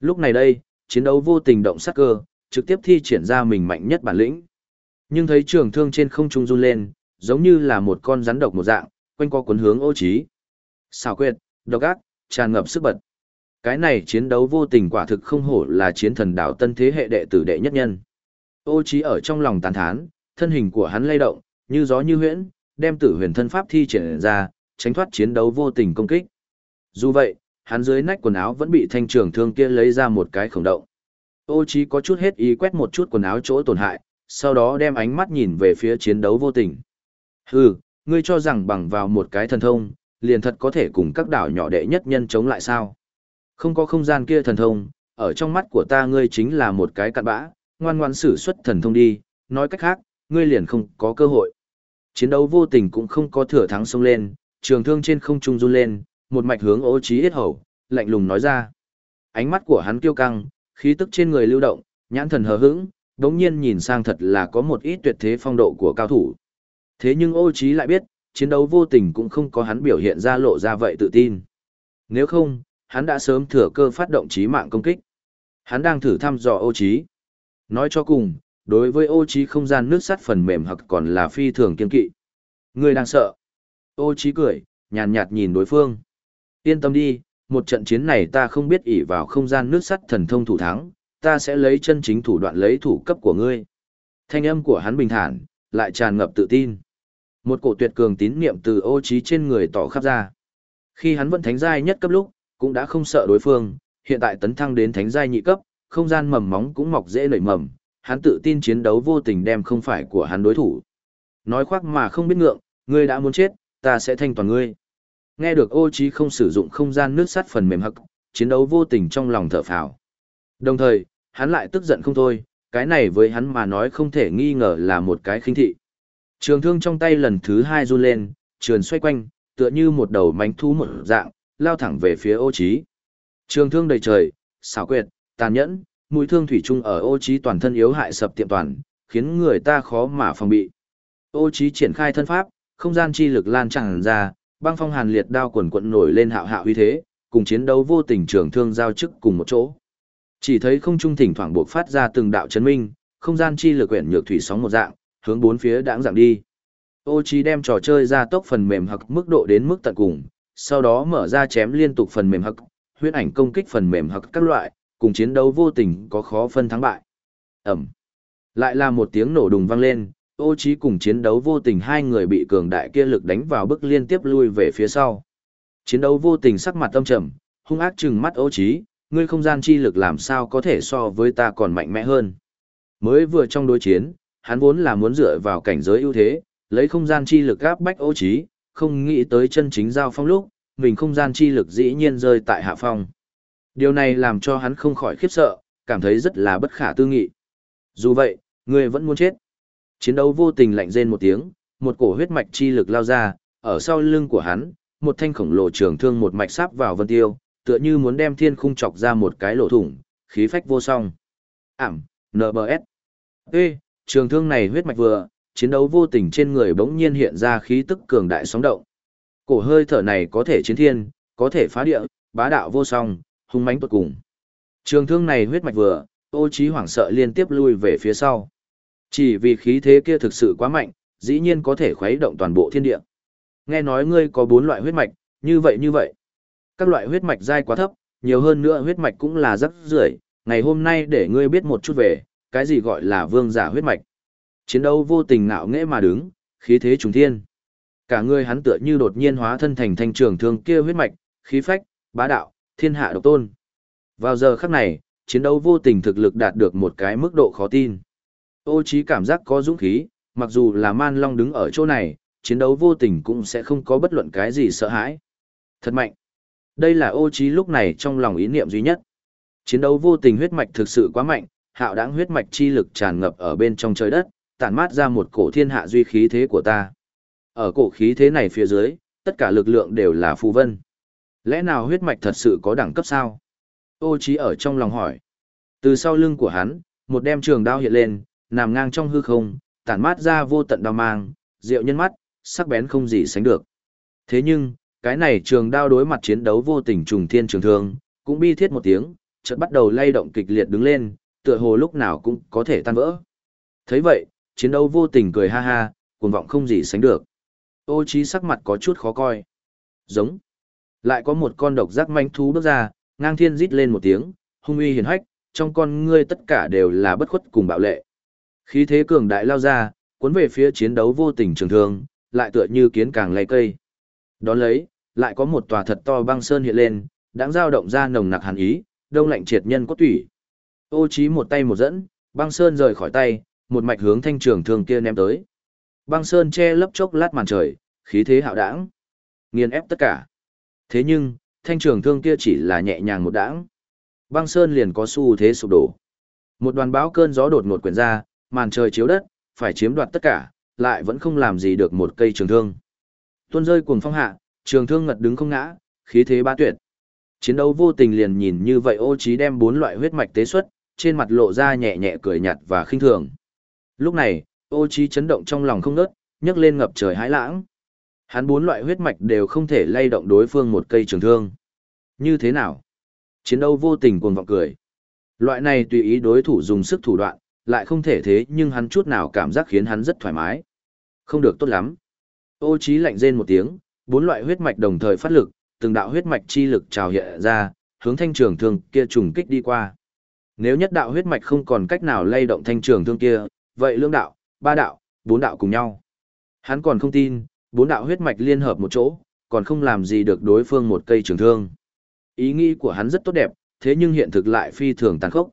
S1: Lúc này đây, chiến đấu vô tình động sát cơ, trực tiếp thi triển ra mình mạnh nhất bản lĩnh. Nhưng thấy trường thương trên không trung run lên, giống như là một con rắn độc một dạng, quanh qua cuốn hướng ô trí. Xảo quyệt, độc ác, tràn ngập sức bật. Cái này chiến đấu vô tình quả thực không hổ là chiến thần đảo tân thế hệ đệ tử đệ nhất nhân. Ô trí ở trong lòng tàn thán, thân hình của hắn lay động, như gió như huyễn, đem tử huyền thân pháp thi triển ra, tránh thoát chiến đấu vô tình công kích. Dù vậy, hắn dưới nách quần áo vẫn bị thanh trường thương kia lấy ra một cái khổng động. Ô trí có chút hết ý quét một chút quần áo chỗ tổn hại, sau đó đem ánh mắt nhìn về phía chiến đấu vô tình. Hừ, ngươi cho rằng bằng vào một cái thần thông, liền thật có thể cùng các đảo nhỏ đệ nhất nhân chống lại sao? Không có không gian kia thần thông, ở trong mắt của ta ngươi chính là một cái cặn bã, ngoan ngoan sử xuất thần thông đi, nói cách khác, ngươi liền không có cơ hội. Chiến đấu vô tình cũng không có thừa thắng xông lên, trường thương trên không trung run lên, một mạch hướng ô trí yết hầu, lạnh lùng nói ra. Ánh mắt của hắn kiêu căng, khí tức trên người lưu động, nhãn thần hờ hững, đống nhiên nhìn sang thật là có một ít tuyệt thế phong độ của cao thủ. Thế nhưng ô trí lại biết, chiến đấu vô tình cũng không có hắn biểu hiện ra lộ ra vậy tự tin. Nếu không, hắn đã sớm thừa cơ phát động chí mạng công kích. Hắn đang thử thăm dò ô trí. Nói cho cùng, đối với ô trí không gian nước sắt phần mềm hoặc còn là phi thường kiên kỵ. Người đang sợ. Ô trí cười, nhàn nhạt nhìn đối phương. Yên tâm đi, một trận chiến này ta không biết ỷ vào không gian nước sắt thần thông thủ thắng, ta sẽ lấy chân chính thủ đoạn lấy thủ cấp của ngươi. Thanh âm của hắn bình thản, lại tràn ngập tự tin. Một cổ tuyệt cường tín niệm từ ô trí trên người tỏ khắp ra. Khi hắn vẫn thánh giai nhất cấp lúc, cũng đã không sợ đối phương, hiện tại tấn thăng đến thánh giai nhị cấp, không gian mầm móng cũng mọc dễ nảy mầm, hắn tự tin chiến đấu vô tình đem không phải của hắn đối thủ. Nói khoác mà không biết ngượng, ngươi đã muốn chết, ta sẽ thanh toàn ngươi. Nghe được ô trí không sử dụng không gian nước sắt phần mềm hắc, chiến đấu vô tình trong lòng thở phào. Đồng thời, hắn lại tức giận không thôi, cái này với hắn mà nói không thể nghi ngờ là một cái khinh thị. Trường thương trong tay lần thứ hai run lên, trường xoay quanh, tựa như một đầu mánh thú một dạng, lao thẳng về phía ô trí. Trường thương đầy trời, xảo quyệt, tàn nhẫn, mũi thương thủy chung ở ô trí toàn thân yếu hại sập tiệm toàn, khiến người ta khó mà phòng bị. Ô trí triển khai thân pháp, không gian chi lực lan tràn ra, băng phong hàn liệt đao quần quận nổi lên hạo hạo uy thế, cùng chiến đấu vô tình trường thương giao chức cùng một chỗ. Chỉ thấy không trung thỉnh thoảng buộc phát ra từng đạo chấn minh, không gian chi lực quyển nhược thủy sóng một dạng, hướng bốn phía đãng dạng đi. Ô Chí đem trò chơi ra tốc phần mềm hặc mức độ đến mức tận cùng, sau đó mở ra chém liên tục phần mềm hặc, huyết ảnh công kích phần mềm hặc các loại, cùng chiến đấu vô tình có khó phân thắng bại. ầm, Lại là một tiếng nổ đùng vang lên, ô Chí cùng chiến đấu vô tình hai người bị cường đại kia lực đánh vào bức liên tiếp lui về phía sau. Chiến đấu vô tình sắc mặt âm trầm, hung ác trừng mắt ô Chí, ngươi không gian chi lực làm sao có thể so với ta còn mạnh mẽ hơn. Mới vừa trong đối chiến, hắn vốn là muốn dựa vào cảnh giới ưu thế, lấy không gian chi lực gáp bách ô trí, không nghĩ tới chân chính giao phong lúc, mình không gian chi lực dĩ nhiên rơi tại hạ phong. Điều này làm cho hắn không khỏi khiếp sợ, cảm thấy rất là bất khả tư nghị. Dù vậy, người vẫn muốn chết. Chiến đấu vô tình lạnh rên một tiếng, một cổ huyết mạch chi lực lao ra, ở sau lưng của hắn, một thanh khổng lồ trường thương một mạch sáp vào vân tiêu, tựa như muốn đem thiên khung chọc ra một cái lỗ thủng, khí phách vô song. Ảm, NBS. Ê, trường thương này huyết mạch vừa, chiến đấu vô tình trên người bỗng nhiên hiện ra khí tức cường đại sóng động. Cổ hơi thở này có thể chiến thiên, có thể phá địa, bá đạo vô song, hung mãnh tuyệt cùng. Trường thương này huyết mạch vừa, ô Chí hoảng sợ liên tiếp lui về phía sau. Chỉ vì khí thế kia thực sự quá mạnh, dĩ nhiên có thể khuấy động toàn bộ thiên địa. Nghe nói ngươi có bốn loại huyết mạch, như vậy như vậy. Các loại huyết mạch dai quá thấp, nhiều hơn nữa huyết mạch cũng là rất rưởi. Ngày hôm nay để ngươi biết một chút về, cái gì gọi là vương giả huyết mạch. Chiến đấu vô tình ngạo nghễ mà đứng, khí thế trùng thiên. Cả người hắn tựa như đột nhiên hóa thân thành thanh trường thương kia huyết mạch, khí phách, bá đạo, thiên hạ độc tôn. Vào giờ khắc này, chiến đấu vô tình thực lực đạt được một cái mức độ khó tin. Ô trí cảm giác có dũng khí, mặc dù là man long đứng ở chỗ này, chiến đấu vô tình cũng sẽ không có bất luận cái gì sợ hãi. Thật mạnh. Đây là ô trí lúc này trong lòng ý niệm duy nhất. Chiến đấu vô tình huyết mạch thực sự quá mạnh, hạo đáng huyết mạch chi lực tràn ngập ở bên trong trời đất, tản mát ra một cổ thiên hạ duy khí thế của ta. Ở cổ khí thế này phía dưới, tất cả lực lượng đều là phù vân. Lẽ nào huyết mạch thật sự có đẳng cấp sao? Ô trí ở trong lòng hỏi. Từ sau lưng của hắn, một đem trường đao hiện lên, nằm ngang trong hư không, tản mát ra vô tận đao mang, diệu nhân mắt, sắc bén không gì sánh được. Thế nhưng, cái này trường đao đối mặt chiến đấu vô tình trùng thiên trường thương, cũng bi thiết một tiếng, chợt bắt đầu lay động kịch liệt đứng lên, tựa hồ lúc nào cũng có thể tan vỡ. Thấy vậy, chiến đấu vô tình cười ha ha, cuồng vọng không gì sánh được. Ô trí sắc mặt có chút khó coi. Giống. Lại có một con độc giác manh thú bước ra, ngang thiên rít lên một tiếng, hung uy hiển hách, trong con ngươi tất cả đều là bất khuất cùng bạo lệ. Khí thế cường đại lao ra, cuốn về phía chiến đấu vô tình trường thương, lại tựa như kiến càng lay cây. Đón lấy, lại có một tòa thật to băng sơn hiện lên, đang dao động ra nồng nặc hàn ý, đông lạnh triệt nhân có tủy. Ô trí một tay một dẫn, băng sơn rời khỏi tay, một mạch hướng thanh trường thương kia ném tới. Băng sơn che lấp chốc lát màn trời, khí thế hạo đãng, nghiền ép tất cả. Thế nhưng, thanh trường thương kia chỉ là nhẹ nhàng một đãng. Băng sơn liền có xu thế sụp đổ. Một đoàn bão cơn gió đột ngột quyển ra, màn trời chiếu đất, phải chiếm đoạt tất cả, lại vẫn không làm gì được một cây trường thương. Tuôn rơi cuồng phong hạ, trường thương ngật đứng không ngã, khí thế ba tuyệt. Chiến đấu vô tình liền nhìn như vậy ô trí đem bốn loại huyết mạch tế xuất, trên mặt lộ ra nhẹ nhẹ cười nhạt và khinh thường. Lúc này, ô trí chấn động trong lòng không nớt, nhấc lên ngập trời hãi lãng. Hắn bốn loại huyết mạch đều không thể lay động đối phương một cây trường thương. Như thế nào? Chiến đấu vô tình cuồng vọng cười. Loại này tùy ý đối thủ dùng sức thủ đoạn, lại không thể thế nhưng hắn chút nào cảm giác khiến hắn rất thoải mái. Không được tốt lắm. Ô trí lạnh rên một tiếng, bốn loại huyết mạch đồng thời phát lực, từng đạo huyết mạch chi lực trào hiện ra, hướng thanh trường thương kia trùng kích đi qua. Nếu nhất đạo huyết mạch không còn cách nào lay động thanh trường thương kia, vậy lương đạo, ba đạo, bốn đạo cùng nhau. Hắn còn không tin, bốn đạo huyết mạch liên hợp một chỗ, còn không làm gì được đối phương một cây trường thương. Ý nghĩ của hắn rất tốt đẹp, thế nhưng hiện thực lại phi thường tàn khốc.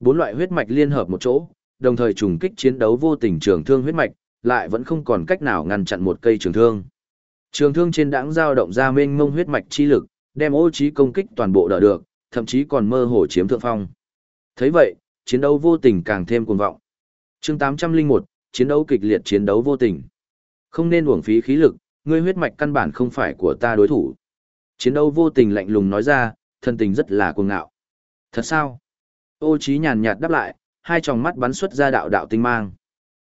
S1: Bốn loại huyết mạch liên hợp một chỗ, đồng thời trùng kích chiến đấu vô tình trường thương huyết mạch, lại vẫn không còn cách nào ngăn chặn một cây trường thương. Trường thương trên đãng dao động ra mênh mông huyết mạch chi lực, đem ô trí công kích toàn bộ đỡ được, thậm chí còn mơ hồ chiếm thượng phong thấy vậy, chiến đấu vô tình càng thêm cuồng vọng. chương 801, chiến đấu kịch liệt chiến đấu vô tình. Không nên uổng phí khí lực, ngươi huyết mạch căn bản không phải của ta đối thủ. Chiến đấu vô tình lạnh lùng nói ra, thân tình rất là cuồng ngạo. Thật sao? Ô trí nhàn nhạt đáp lại, hai tròng mắt bắn xuất ra đạo đạo tinh mang.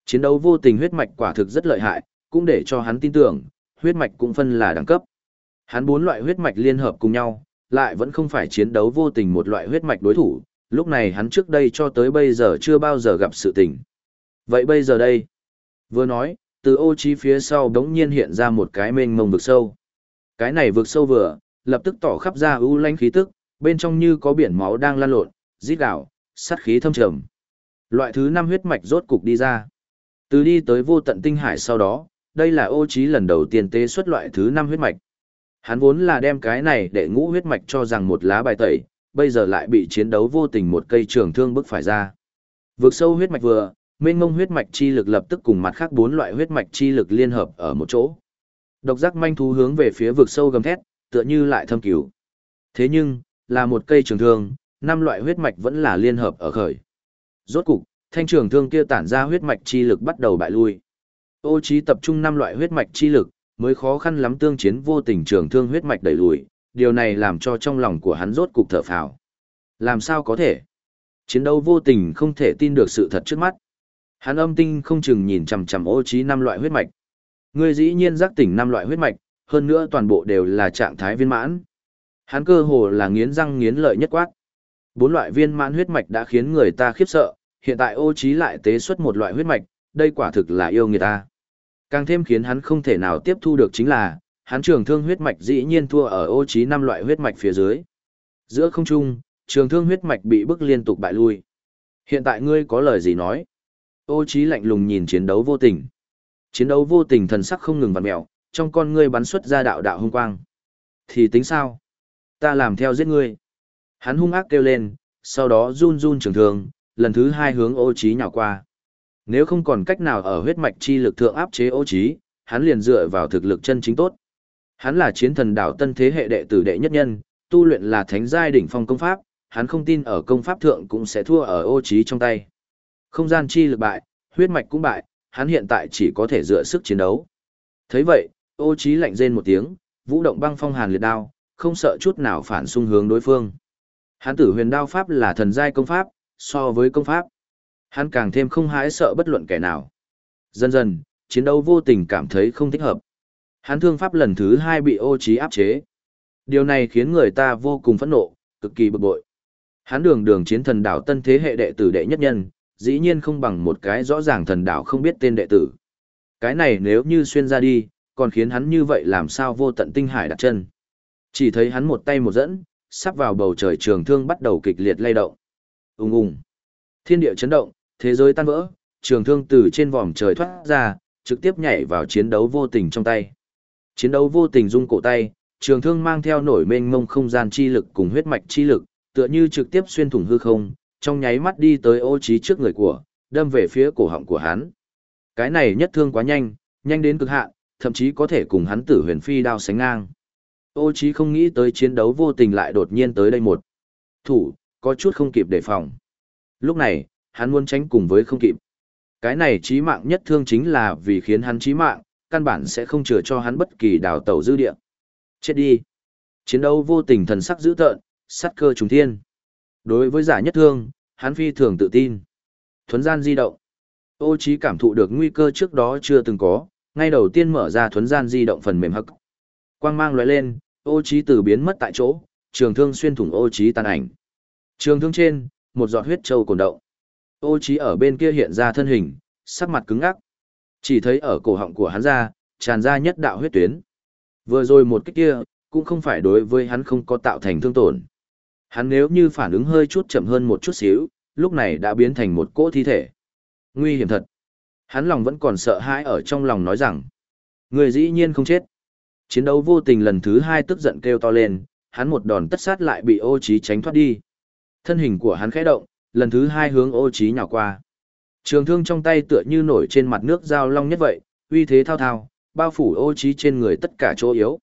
S1: Chiến đấu vô tình huyết mạch quả thực rất lợi hại, cũng để cho hắn tin tưởng, huyết mạch cũng phân là đẳng cấp. Hắn bốn loại huyết mạch liên hợp cùng nhau, lại vẫn không phải chiến đấu vô tình một loại huyết mạch đối thủ, lúc này hắn trước đây cho tới bây giờ chưa bao giờ gặp sự tình. Vậy bây giờ đây? Vừa nói, từ ô trí phía sau đống nhiên hiện ra một cái mênh mông vực sâu. Cái này vực sâu vừa, lập tức tỏ khắp ra ưu lanh khí tức, bên trong như có biển máu đang lan lộn, rít gào, sát khí thâm trầm. Loại thứ năm huyết mạch rốt cục đi ra. Từ đi tới vô tận tinh hải sau đó, đây là ô trí lần đầu tiên tế xuất loại thứ năm huyết mạch. Hắn vốn là đem cái này để ngũ huyết mạch cho rằng một lá bài tẩy, bây giờ lại bị chiến đấu vô tình một cây trường thương bức phải ra. Vượt sâu huyết mạch vừa, mênh mông huyết mạch chi lực lập tức cùng mặt khác bốn loại huyết mạch chi lực liên hợp ở một chỗ. Độc giác manh thú hướng về phía vực sâu gầm thét, tựa như lại thâm cứu. Thế nhưng, là một cây trường thương, năm loại huyết mạch vẫn là liên hợp ở khởi. Rốt cục, thanh trường thương kia tản ra huyết mạch chi lực bắt đầu bại lui. Ô trí tập trung năm loại huyết mạch chi lực, mới khó khăn lắm tương chiến vô tình trường thương huyết mạch đẩy lùi, điều này làm cho trong lòng của hắn rốt cục thở phào. Làm sao có thể? Chiến đấu vô tình không thể tin được sự thật trước mắt. Hắn âm tinh không chừng nhìn chằm chằm ô trí năm loại huyết mạch. Ngươi dĩ nhiên giác tỉnh năm loại huyết mạch, hơn nữa toàn bộ đều là trạng thái viên mãn. Hắn cơ hồ là nghiến răng nghiến lợi nhất quát. Bốn loại viên mãn huyết mạch đã khiến người ta khiếp sợ, hiện tại ô trí lại tế xuất một loại huyết mạch, đây quả thực là yêu người ta. Càng thêm khiến hắn không thể nào tiếp thu được chính là, hắn trường thương huyết mạch dĩ nhiên thua ở ô trí năm loại huyết mạch phía dưới. Giữa không trung, trường thương huyết mạch bị bức liên tục bại lui. Hiện tại ngươi có lời gì nói? Ô trí lạnh lùng nhìn chiến đấu vô tình. Chiến đấu vô tình thần sắc không ngừng vặn mèo, trong con ngươi bắn xuất ra đạo đạo hung quang. Thì tính sao? Ta làm theo giết ngươi. Hắn hung ác kêu lên, sau đó run run trường thương, lần thứ hai hướng ô trí nhào qua. Nếu không còn cách nào ở huyết mạch chi lực thượng áp chế ô trí, hắn liền dựa vào thực lực chân chính tốt. Hắn là chiến thần đảo tân thế hệ đệ tử đệ nhất nhân, tu luyện là thánh giai đỉnh phong công pháp, hắn không tin ở công pháp thượng cũng sẽ thua ở ô trí trong tay. Không gian chi lực bại, huyết mạch cũng bại, hắn hiện tại chỉ có thể dựa sức chiến đấu. Thấy vậy, ô trí lạnh rên một tiếng, vũ động băng phong hàn liệt đao, không sợ chút nào phản xung hướng đối phương. Hắn tử huyền đao pháp là thần giai công pháp, so với công pháp, hắn càng thêm không hãi sợ bất luận kẻ nào. Dần dần, chiến đấu vô tình cảm thấy không thích hợp. Hắn thương pháp lần thứ hai bị ô trí áp chế. Điều này khiến người ta vô cùng phẫn nộ, cực kỳ bực bội. Hắn đường đường chiến thần đảo tân thế hệ đệ tử đệ nhất nhân, dĩ nhiên không bằng một cái rõ ràng thần đảo không biết tên đệ tử. Cái này nếu như xuyên ra đi, còn khiến hắn như vậy làm sao vô tận tinh hải đặt chân. Chỉ thấy hắn một tay một dẫn, sắp vào bầu trời trường thương bắt đầu kịch liệt lay động. Ùng ùng. Thiên địa chấn động, thế giới tan vỡ, trường thương từ trên vòm trời thoát ra, trực tiếp nhảy vào chiến đấu vô tình trong tay. Chiến đấu vô tình rung cổ tay, trường thương mang theo nổi mênh mông không gian chi lực cùng huyết mạch chi lực, tựa như trực tiếp xuyên thủng hư không, trong nháy mắt đi tới ô trí trước người của, đâm về phía cổ họng của hắn. Cái này nhất thương quá nhanh, nhanh đến cực hạn, thậm chí có thể cùng hắn tử huyền phi đao sánh ngang. Ô trí không nghĩ tới chiến đấu vô tình lại đột nhiên tới đây một. Thủ, có chút không kịp đề phòng. Lúc này, hắn muốn tránh cùng với không kịp. Cái này chí mạng nhất thương chính là vì khiến hắn chí mạng, căn bản sẽ không chừa cho hắn bất kỳ đào tẩu dư địa. Chết đi. Chiến đấu vô tình thần sắc dữ tợn, sát cơ trùng thiên. Đối với giả nhất thương, hắn phi thường tự tin. Thuấn gian di động. Ô trí cảm thụ được nguy cơ trước đó chưa từng có, ngay đầu tiên mở ra thuấn gian di động phần mềm hắc. Quang mang lóe lên, ô trí từ biến mất tại chỗ, trường thương xuyên thủng ô trí tàn ảnh. Trường thương trên, một giọt huyết châu cồn động. Ô trí ở bên kia hiện ra thân hình, sắc mặt cứng ngắc. Chỉ thấy ở cổ họng của hắn ra, tràn ra nhất đạo huyết tuyến. Vừa rồi một kích kia, cũng không phải đối với hắn không có tạo thành thương tổn. Hắn nếu như phản ứng hơi chút chậm hơn một chút xíu, lúc này đã biến thành một cỗ thi thể. Nguy hiểm thật. Hắn lòng vẫn còn sợ hãi ở trong lòng nói rằng, người dĩ nhiên không chết. Chiến đấu vô tình lần thứ hai tức giận kêu to lên, hắn một đòn tất sát lại bị ô trí tránh thoát đi. Thân hình của hắn khẽ động, lần thứ hai hướng ô trí nhào qua. Trường thương trong tay tựa như nổi trên mặt nước dao long nhất vậy, uy thế thao thao, bao phủ ô trí trên người tất cả chỗ yếu.